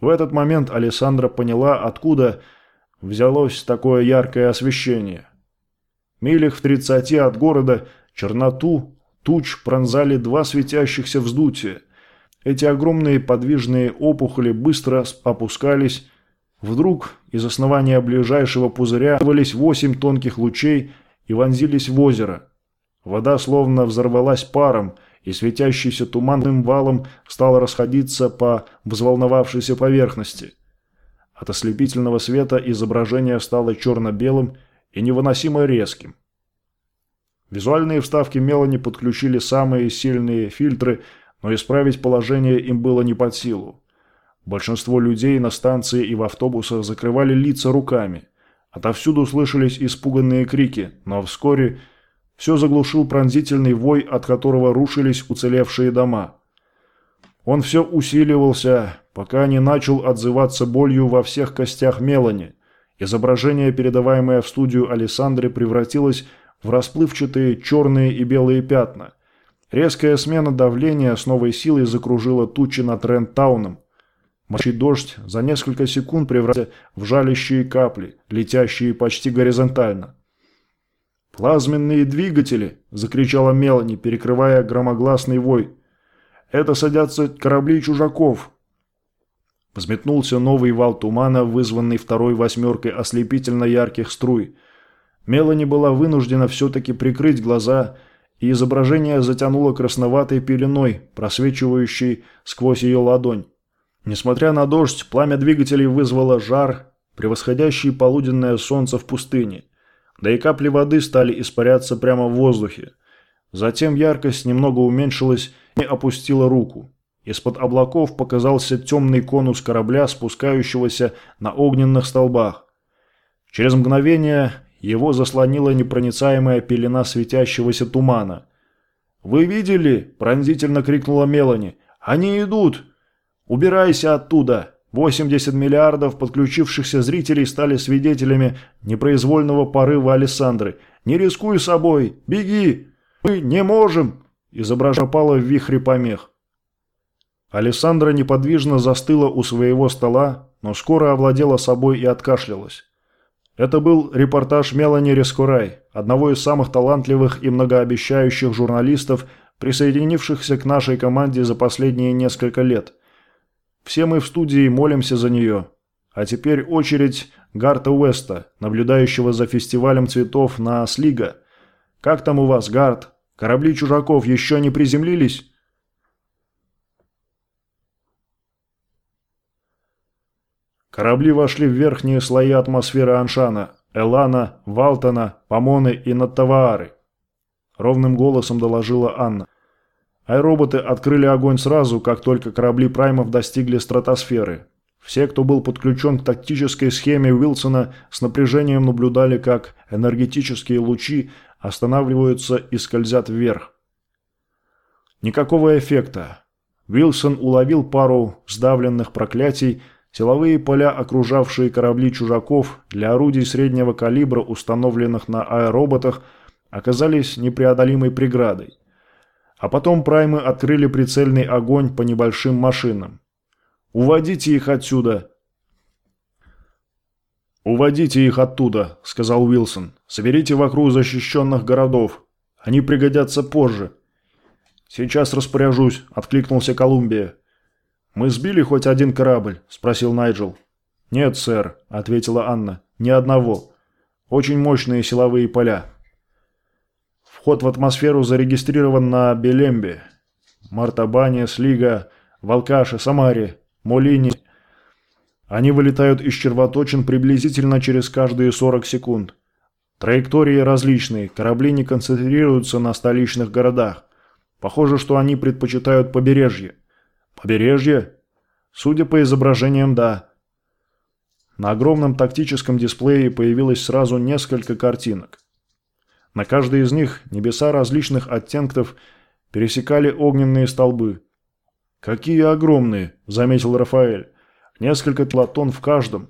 В этот момент Александра поняла, откуда взялось такое яркое освещение. Милях в тридцати от города черноту туч пронзали два светящихся вздутия. Эти огромные подвижные опухоли быстро опускались. Вдруг из основания ближайшего пузыря вырвались восемь тонких лучей и вонзились в озеро. Вода словно взорвалась паром, и светящийся туманным валом стал расходиться по взволновавшейся поверхности – от ослепительного света изображение стало черно-белым и невыносимо резким. Визуальные вставки Мелани подключили самые сильные фильтры, но исправить положение им было не под силу. Большинство людей на станции и в автобусах закрывали лица руками. Отовсюду слышались испуганные крики, но вскоре все заглушил пронзительный вой, от которого рушились уцелевшие дома. Он все усиливался, пока не начал отзываться болью во всех костях Мелани. Изображение, передаваемое в студию Александры, превратилось в расплывчатые черные и белые пятна. Резкая смена давления с новой силой закружила тучи над Рентауном. Мочий дождь за несколько секунд превратился в жалящие капли, летящие почти горизонтально. «Плазменные двигатели!» – закричала Мелани, перекрывая громогласный вой. «Это садятся корабли чужаков!» Взметнулся новый вал тумана, вызванный второй восьмеркой ослепительно ярких струй. Мелани была вынуждена все-таки прикрыть глаза, и изображение затянуло красноватой пеленой, просвечивающей сквозь ее ладонь. Несмотря на дождь, пламя двигателей вызвало жар, превосходящий полуденное солнце в пустыне. Да и капли воды стали испаряться прямо в воздухе. Затем яркость немного уменьшилась и опустила руку. Из-под облаков показался темный конус корабля, спускающегося на огненных столбах. Через мгновение его заслонила непроницаемая пелена светящегося тумана. «Вы видели?» – пронзительно крикнула Мелани. «Они идут!» Убирайся оттуда! 80 миллиардов подключившихся зрителей стали свидетелями непроизвольного порыва Александры. «Не рискуй собой! Беги! Мы не можем!» Изображение попало в вихре помех. Александра неподвижно застыла у своего стола, но скоро овладела собой и откашлялась. Это был репортаж Мелани Рескурай, одного из самых талантливых и многообещающих журналистов, присоединившихся к нашей команде за последние несколько лет. Все мы в студии молимся за нее. А теперь очередь Гарта Уэста, наблюдающего за фестивалем цветов на Слига. Как там у вас, Гарт? Корабли чужаков еще не приземлились? Корабли вошли в верхние слои атмосферы Аншана, Элана, Валтона, Помоны и Наттаваары. Ровным голосом доложила Анна. Аэроботы открыли огонь сразу, как только корабли Праймов достигли стратосферы. Все, кто был подключен к тактической схеме Уилсона, с напряжением наблюдали, как энергетические лучи останавливаются и скользят вверх. Никакого эффекта. Уилсон уловил пару сдавленных проклятий, силовые поля, окружавшие корабли чужаков для орудий среднего калибра, установленных на аэроботах, оказались непреодолимой преградой. А потом праймы открыли прицельный огонь по небольшим машинам. «Уводите их отсюда!» «Уводите их оттуда», — сказал Уилсон. «Соберите вокруг защищенных городов. Они пригодятся позже». «Сейчас распоряжусь», — откликнулся Колумбия. «Мы сбили хоть один корабль?» – спросил Найджел. «Нет, сэр», – ответила Анна. «Ни одного. Очень мощные силовые поля». Вход в атмосферу зарегистрирован на Белембе, Мартабане, Слига, Волкаше, Самаре, Молине. Они вылетают из червоточин приблизительно через каждые 40 секунд. Траектории различные, корабли не концентрируются на столичных городах. Похоже, что они предпочитают побережье. Побережье? Судя по изображениям, да. На огромном тактическом дисплее появилось сразу несколько картинок. На каждой из них небеса различных оттенков пересекали огненные столбы. «Какие огромные!» – заметил Рафаэль. «Несколько платон в каждом».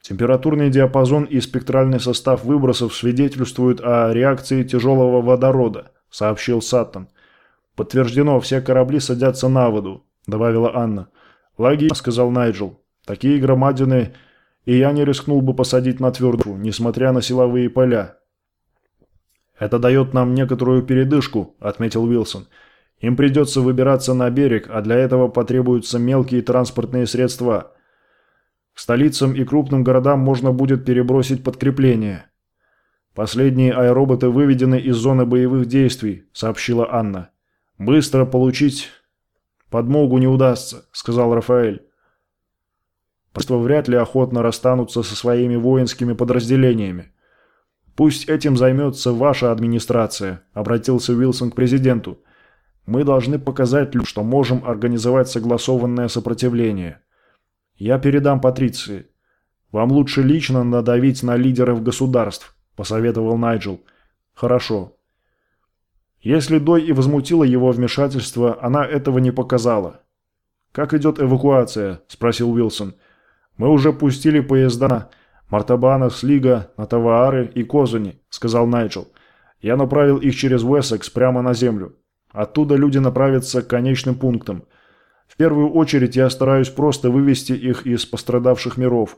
Температурный диапазон и спектральный состав выбросов свидетельствуют о реакции тяжелого водорода, сообщил Саттон. Подтверждено, все корабли садятся на воду, добавила Анна. Логично, сказал Найджел. Такие громадины и я не рискнул бы посадить на твердую, несмотря на силовые поля. «Это дает нам некоторую передышку», – отметил Уилсон. «Им придется выбираться на берег, а для этого потребуются мелкие транспортные средства. К столицам и крупным городам можно будет перебросить подкрепление». «Последние аэроботы выведены из зоны боевых действий», – сообщила Анна. «Быстро получить подмогу не удастся», – сказал Рафаэль. Просто вряд ли охотно расстанутся со своими воинскими подразделениями. «Пусть этим займется ваша администрация», – обратился Уилсон к президенту. «Мы должны показать, что можем организовать согласованное сопротивление. Я передам Патриции. Вам лучше лично надавить на лидеров государств», – посоветовал Найджел. «Хорошо». Если Дой и возмутило его вмешательство, она этого не показала. «Как идет эвакуация?» – спросил Уилсон. «Мы уже пустили поезда Мартабанах, Слига, Натаваары и Козуни», — сказал Найджел. «Я направил их через Уэссекс прямо на землю. Оттуда люди направятся к конечным пунктам. В первую очередь я стараюсь просто вывести их из пострадавших миров.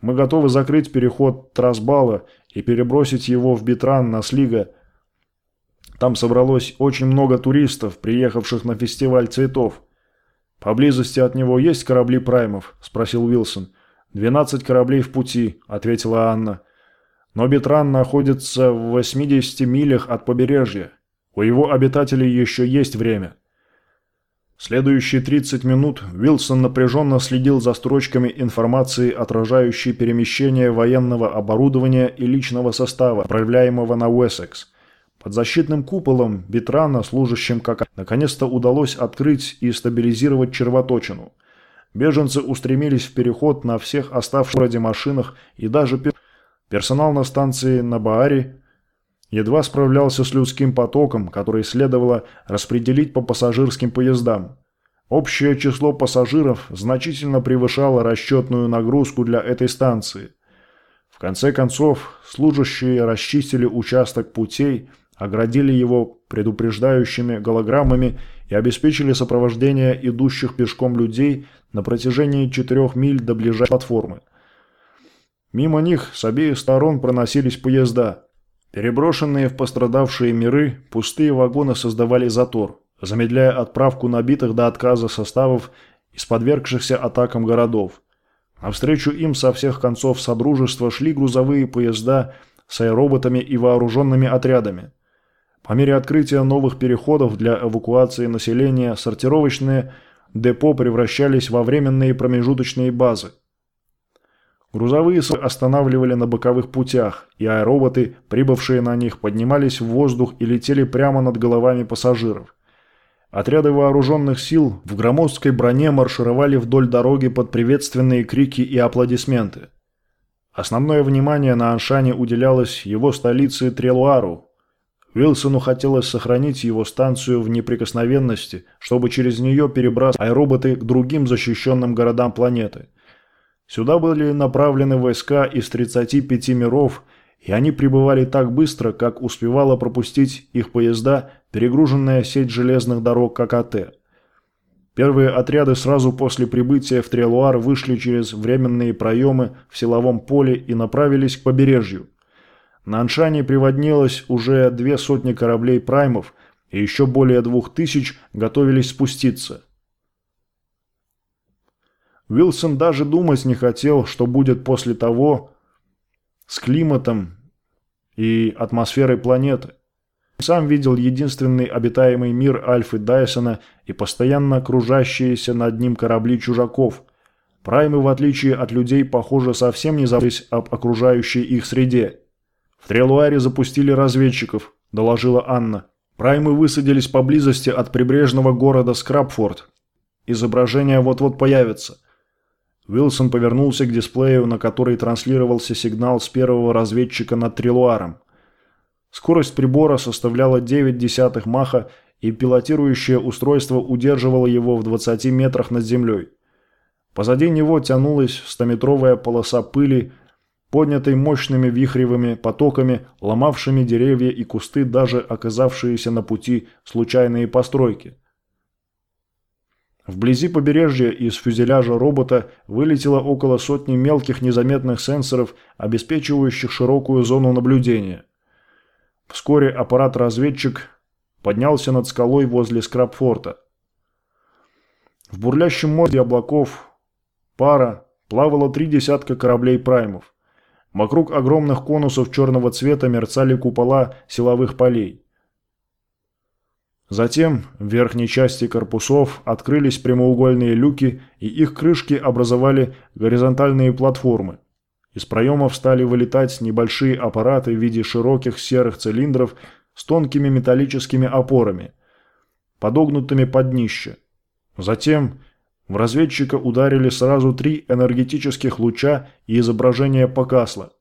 Мы готовы закрыть переход Трасбала и перебросить его в Битран на Слига. Там собралось очень много туристов, приехавших на фестиваль цветов. «Поблизости от него есть корабли праймов?» – спросил Уилсон. «Двенадцать кораблей в пути», — ответила Анна. «Но Бетран находится в 80 милях от побережья. У его обитателей еще есть время». Следующие 30 минут Уилсон напряженно следил за строчками информации, отражающей перемещение военного оборудования и личного состава, отправляемого на Уэссекс. Под защитным куполом Бетрана, служащим как наконец-то удалось открыть и стабилизировать червоточину. Беженцы устремились в переход на всех оставшихся в машинах и даже персонал на станции на Бааре едва справлялся с людским потоком, который следовало распределить по пассажирским поездам. Общее число пассажиров значительно превышало расчетную нагрузку для этой станции. В конце концов, служащие расчистили участок путей, оградили его предупреждающими голограммами и обеспечили сопровождение идущих пешком людей на протяжении четырех миль до ближайшей платформы. Мимо них с обеих сторон проносились поезда. Переброшенные в пострадавшие миры, пустые вагоны создавали затор, замедляя отправку набитых до отказа составов из подвергшихся атакам городов. Навстречу им со всех концов Содружества шли грузовые поезда с аэроботами и вооруженными отрядами. По мере открытия новых переходов для эвакуации населения сортировочные депо превращались во временные промежуточные базы. Грузовые останавливали на боковых путях, и аэроботы, прибывшие на них, поднимались в воздух и летели прямо над головами пассажиров. Отряды вооруженных сил в громоздкой броне маршировали вдоль дороги под приветственные крики и аплодисменты. Основное внимание на Аншане уделялось его столице Трелуару. Вилсону хотелось сохранить его станцию в неприкосновенности, чтобы через нее перебраться аэроботы к другим защищенным городам планеты – Сюда были направлены войска из 35 миров, и они прибывали так быстро, как успевала пропустить их поезда, перегруженная сеть железных дорог ККТ. Первые отряды сразу после прибытия в Трелуар вышли через временные проемы в силовом поле и направились к побережью. На Аншане приводнилось уже две сотни кораблей праймов, и еще более двух тысяч готовились спуститься – Уилсон даже думать не хотел, что будет после того с климатом и атмосферой планеты. Сам видел единственный обитаемый мир Альфы Дайсона и постоянно кружащиеся над ним корабли чужаков. Праймы, в отличие от людей, похоже, совсем не забылись об окружающей их среде. «В Трелуаре запустили разведчиков», – доложила Анна. «Праймы высадились поблизости от прибрежного города Скрабфорд. Изображение вот-вот появится». Уилсон повернулся к дисплею, на который транслировался сигнал с первого разведчика над Трилуаром. Скорость прибора составляла 9 десятых маха, и пилотирующее устройство удерживало его в 20 метрах над землей. Позади него тянулась стометровая полоса пыли, поднятой мощными вихревыми потоками, ломавшими деревья и кусты, даже оказавшиеся на пути случайные постройки. Вблизи побережья из фюзеляжа робота вылетело около сотни мелких незаметных сенсоров, обеспечивающих широкую зону наблюдения. Вскоре аппарат-разведчик поднялся над скалой возле скрабфорта. В бурлящем море облаков пара плавало три десятка кораблей праймов. Вокруг огромных конусов черного цвета мерцали купола силовых полей. Затем в верхней части корпусов открылись прямоугольные люки, и их крышки образовали горизонтальные платформы. Из проемов стали вылетать небольшие аппараты в виде широких серых цилиндров с тонкими металлическими опорами, подогнутыми под днище. Затем в разведчика ударили сразу три энергетических луча и изображение погасло.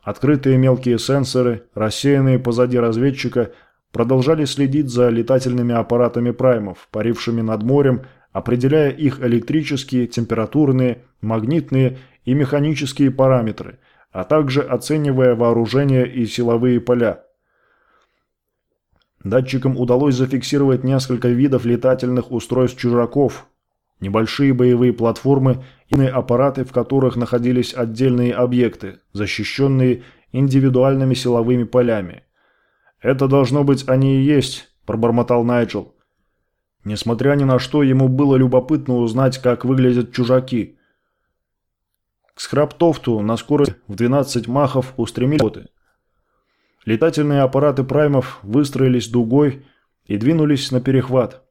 Открытые мелкие сенсоры, рассеянные позади разведчика, продолжали следить за летательными аппаратами праймов, парившими над морем, определяя их электрические, температурные, магнитные и механические параметры, а также оценивая вооружение и силовые поля. Датчикам удалось зафиксировать несколько видов летательных устройств чужаков, небольшие боевые платформы и аппараты, в которых находились отдельные объекты, защищенные индивидуальными силовыми полями – «Это должно быть они и есть», – пробормотал Найджел. Несмотря ни на что, ему было любопытно узнать, как выглядят чужаки. К схраптофту на скорость в 12 махов устремили боты. Летательные аппараты праймов выстроились дугой и двинулись на перехват.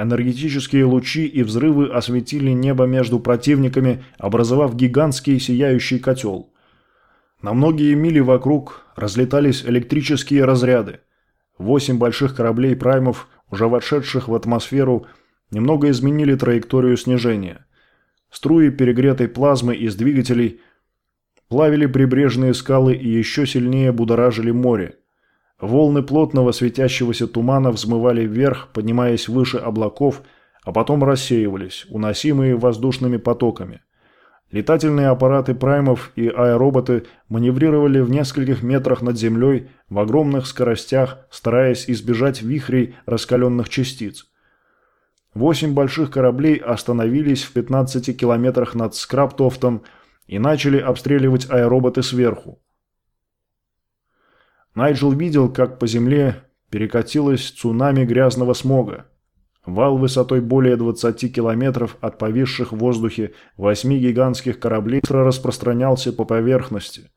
Энергетические лучи и взрывы осветили небо между противниками, образовав гигантский сияющий котел. На многие мили вокруг разлетались электрические разряды. Восемь больших кораблей праймов, уже вошедших в атмосферу, немного изменили траекторию снижения. Струи перегретой плазмы из двигателей плавили прибрежные скалы и еще сильнее будоражили море. Волны плотного светящегося тумана взмывали вверх, поднимаясь выше облаков, а потом рассеивались, уносимые воздушными потоками. Летательные аппараты праймов и аэроботы маневрировали в нескольких метрах над землей в огромных скоростях, стараясь избежать вихрей раскаленных частиц. Восемь больших кораблей остановились в 15 километрах над Скраптофтом и начали обстреливать аэроботы сверху. Найджел видел, как по земле перекатилось цунами грязного смога. Вал высотой более 20 километров от повисших в воздухе восьми гигантских кораблей быстро распространялся по поверхности.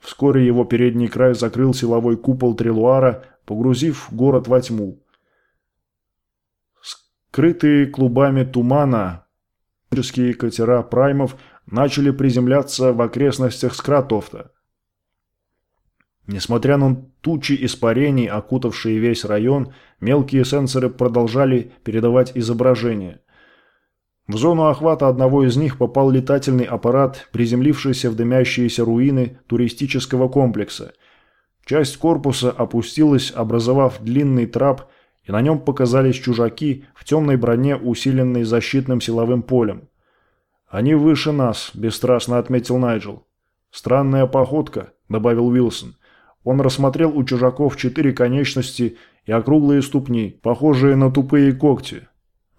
Вскоре его передний край закрыл силовой купол Трелуара, погрузив город во тьму. Скрытые клубами тумана, катера праймов начали приземляться в окрестностях Скратофта. Несмотря на тучи испарений, окутавшие весь район, мелкие сенсоры продолжали передавать изображения. В зону охвата одного из них попал летательный аппарат, приземлившийся в дымящиеся руины туристического комплекса. Часть корпуса опустилась, образовав длинный трап, и на нем показались чужаки в темной броне, усиленной защитным силовым полем. «Они выше нас», – бесстрастно отметил Найджел. «Странная походка», – добавил Уилсон. Он рассмотрел у чужаков четыре конечности и округлые ступни, похожие на тупые когти.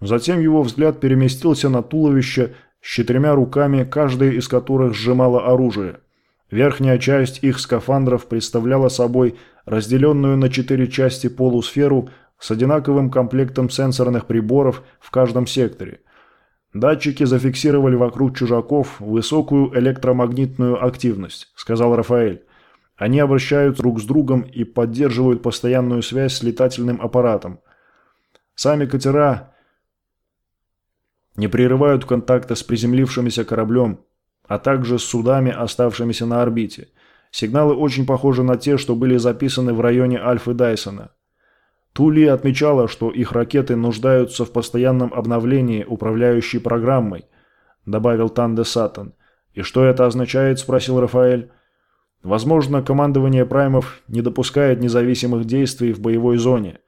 Затем его взгляд переместился на туловище с четырьмя руками, каждая из которых сжимала оружие. Верхняя часть их скафандров представляла собой разделенную на четыре части полусферу с одинаковым комплектом сенсорных приборов в каждом секторе. «Датчики зафиксировали вокруг чужаков высокую электромагнитную активность», – сказал Рафаэль. Они обращаются друг с другом и поддерживают постоянную связь с летательным аппаратом. Сами катера не прерывают контакта с приземлившимся кораблем, а также с судами, оставшимися на орбите. Сигналы очень похожи на те, что были записаны в районе Альфы Дайсона. Тули отмечала, что их ракеты нуждаются в постоянном обновлении управляющей программой, добавил Танде Сатан. «И что это означает?» – спросил Рафаэль. Возможно, командование праймов не допускает независимых действий в боевой зоне.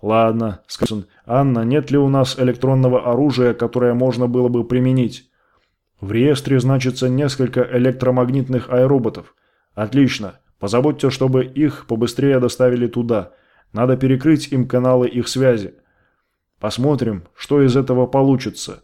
Ладно, сказал Анна, нет ли у нас электронного оружия, которое можно было бы применить? В реестре значится несколько электромагнитных аэроботов. Отлично. Позаботьте, чтобы их побыстрее доставили туда. Надо перекрыть им каналы их связи. Посмотрим, что из этого получится.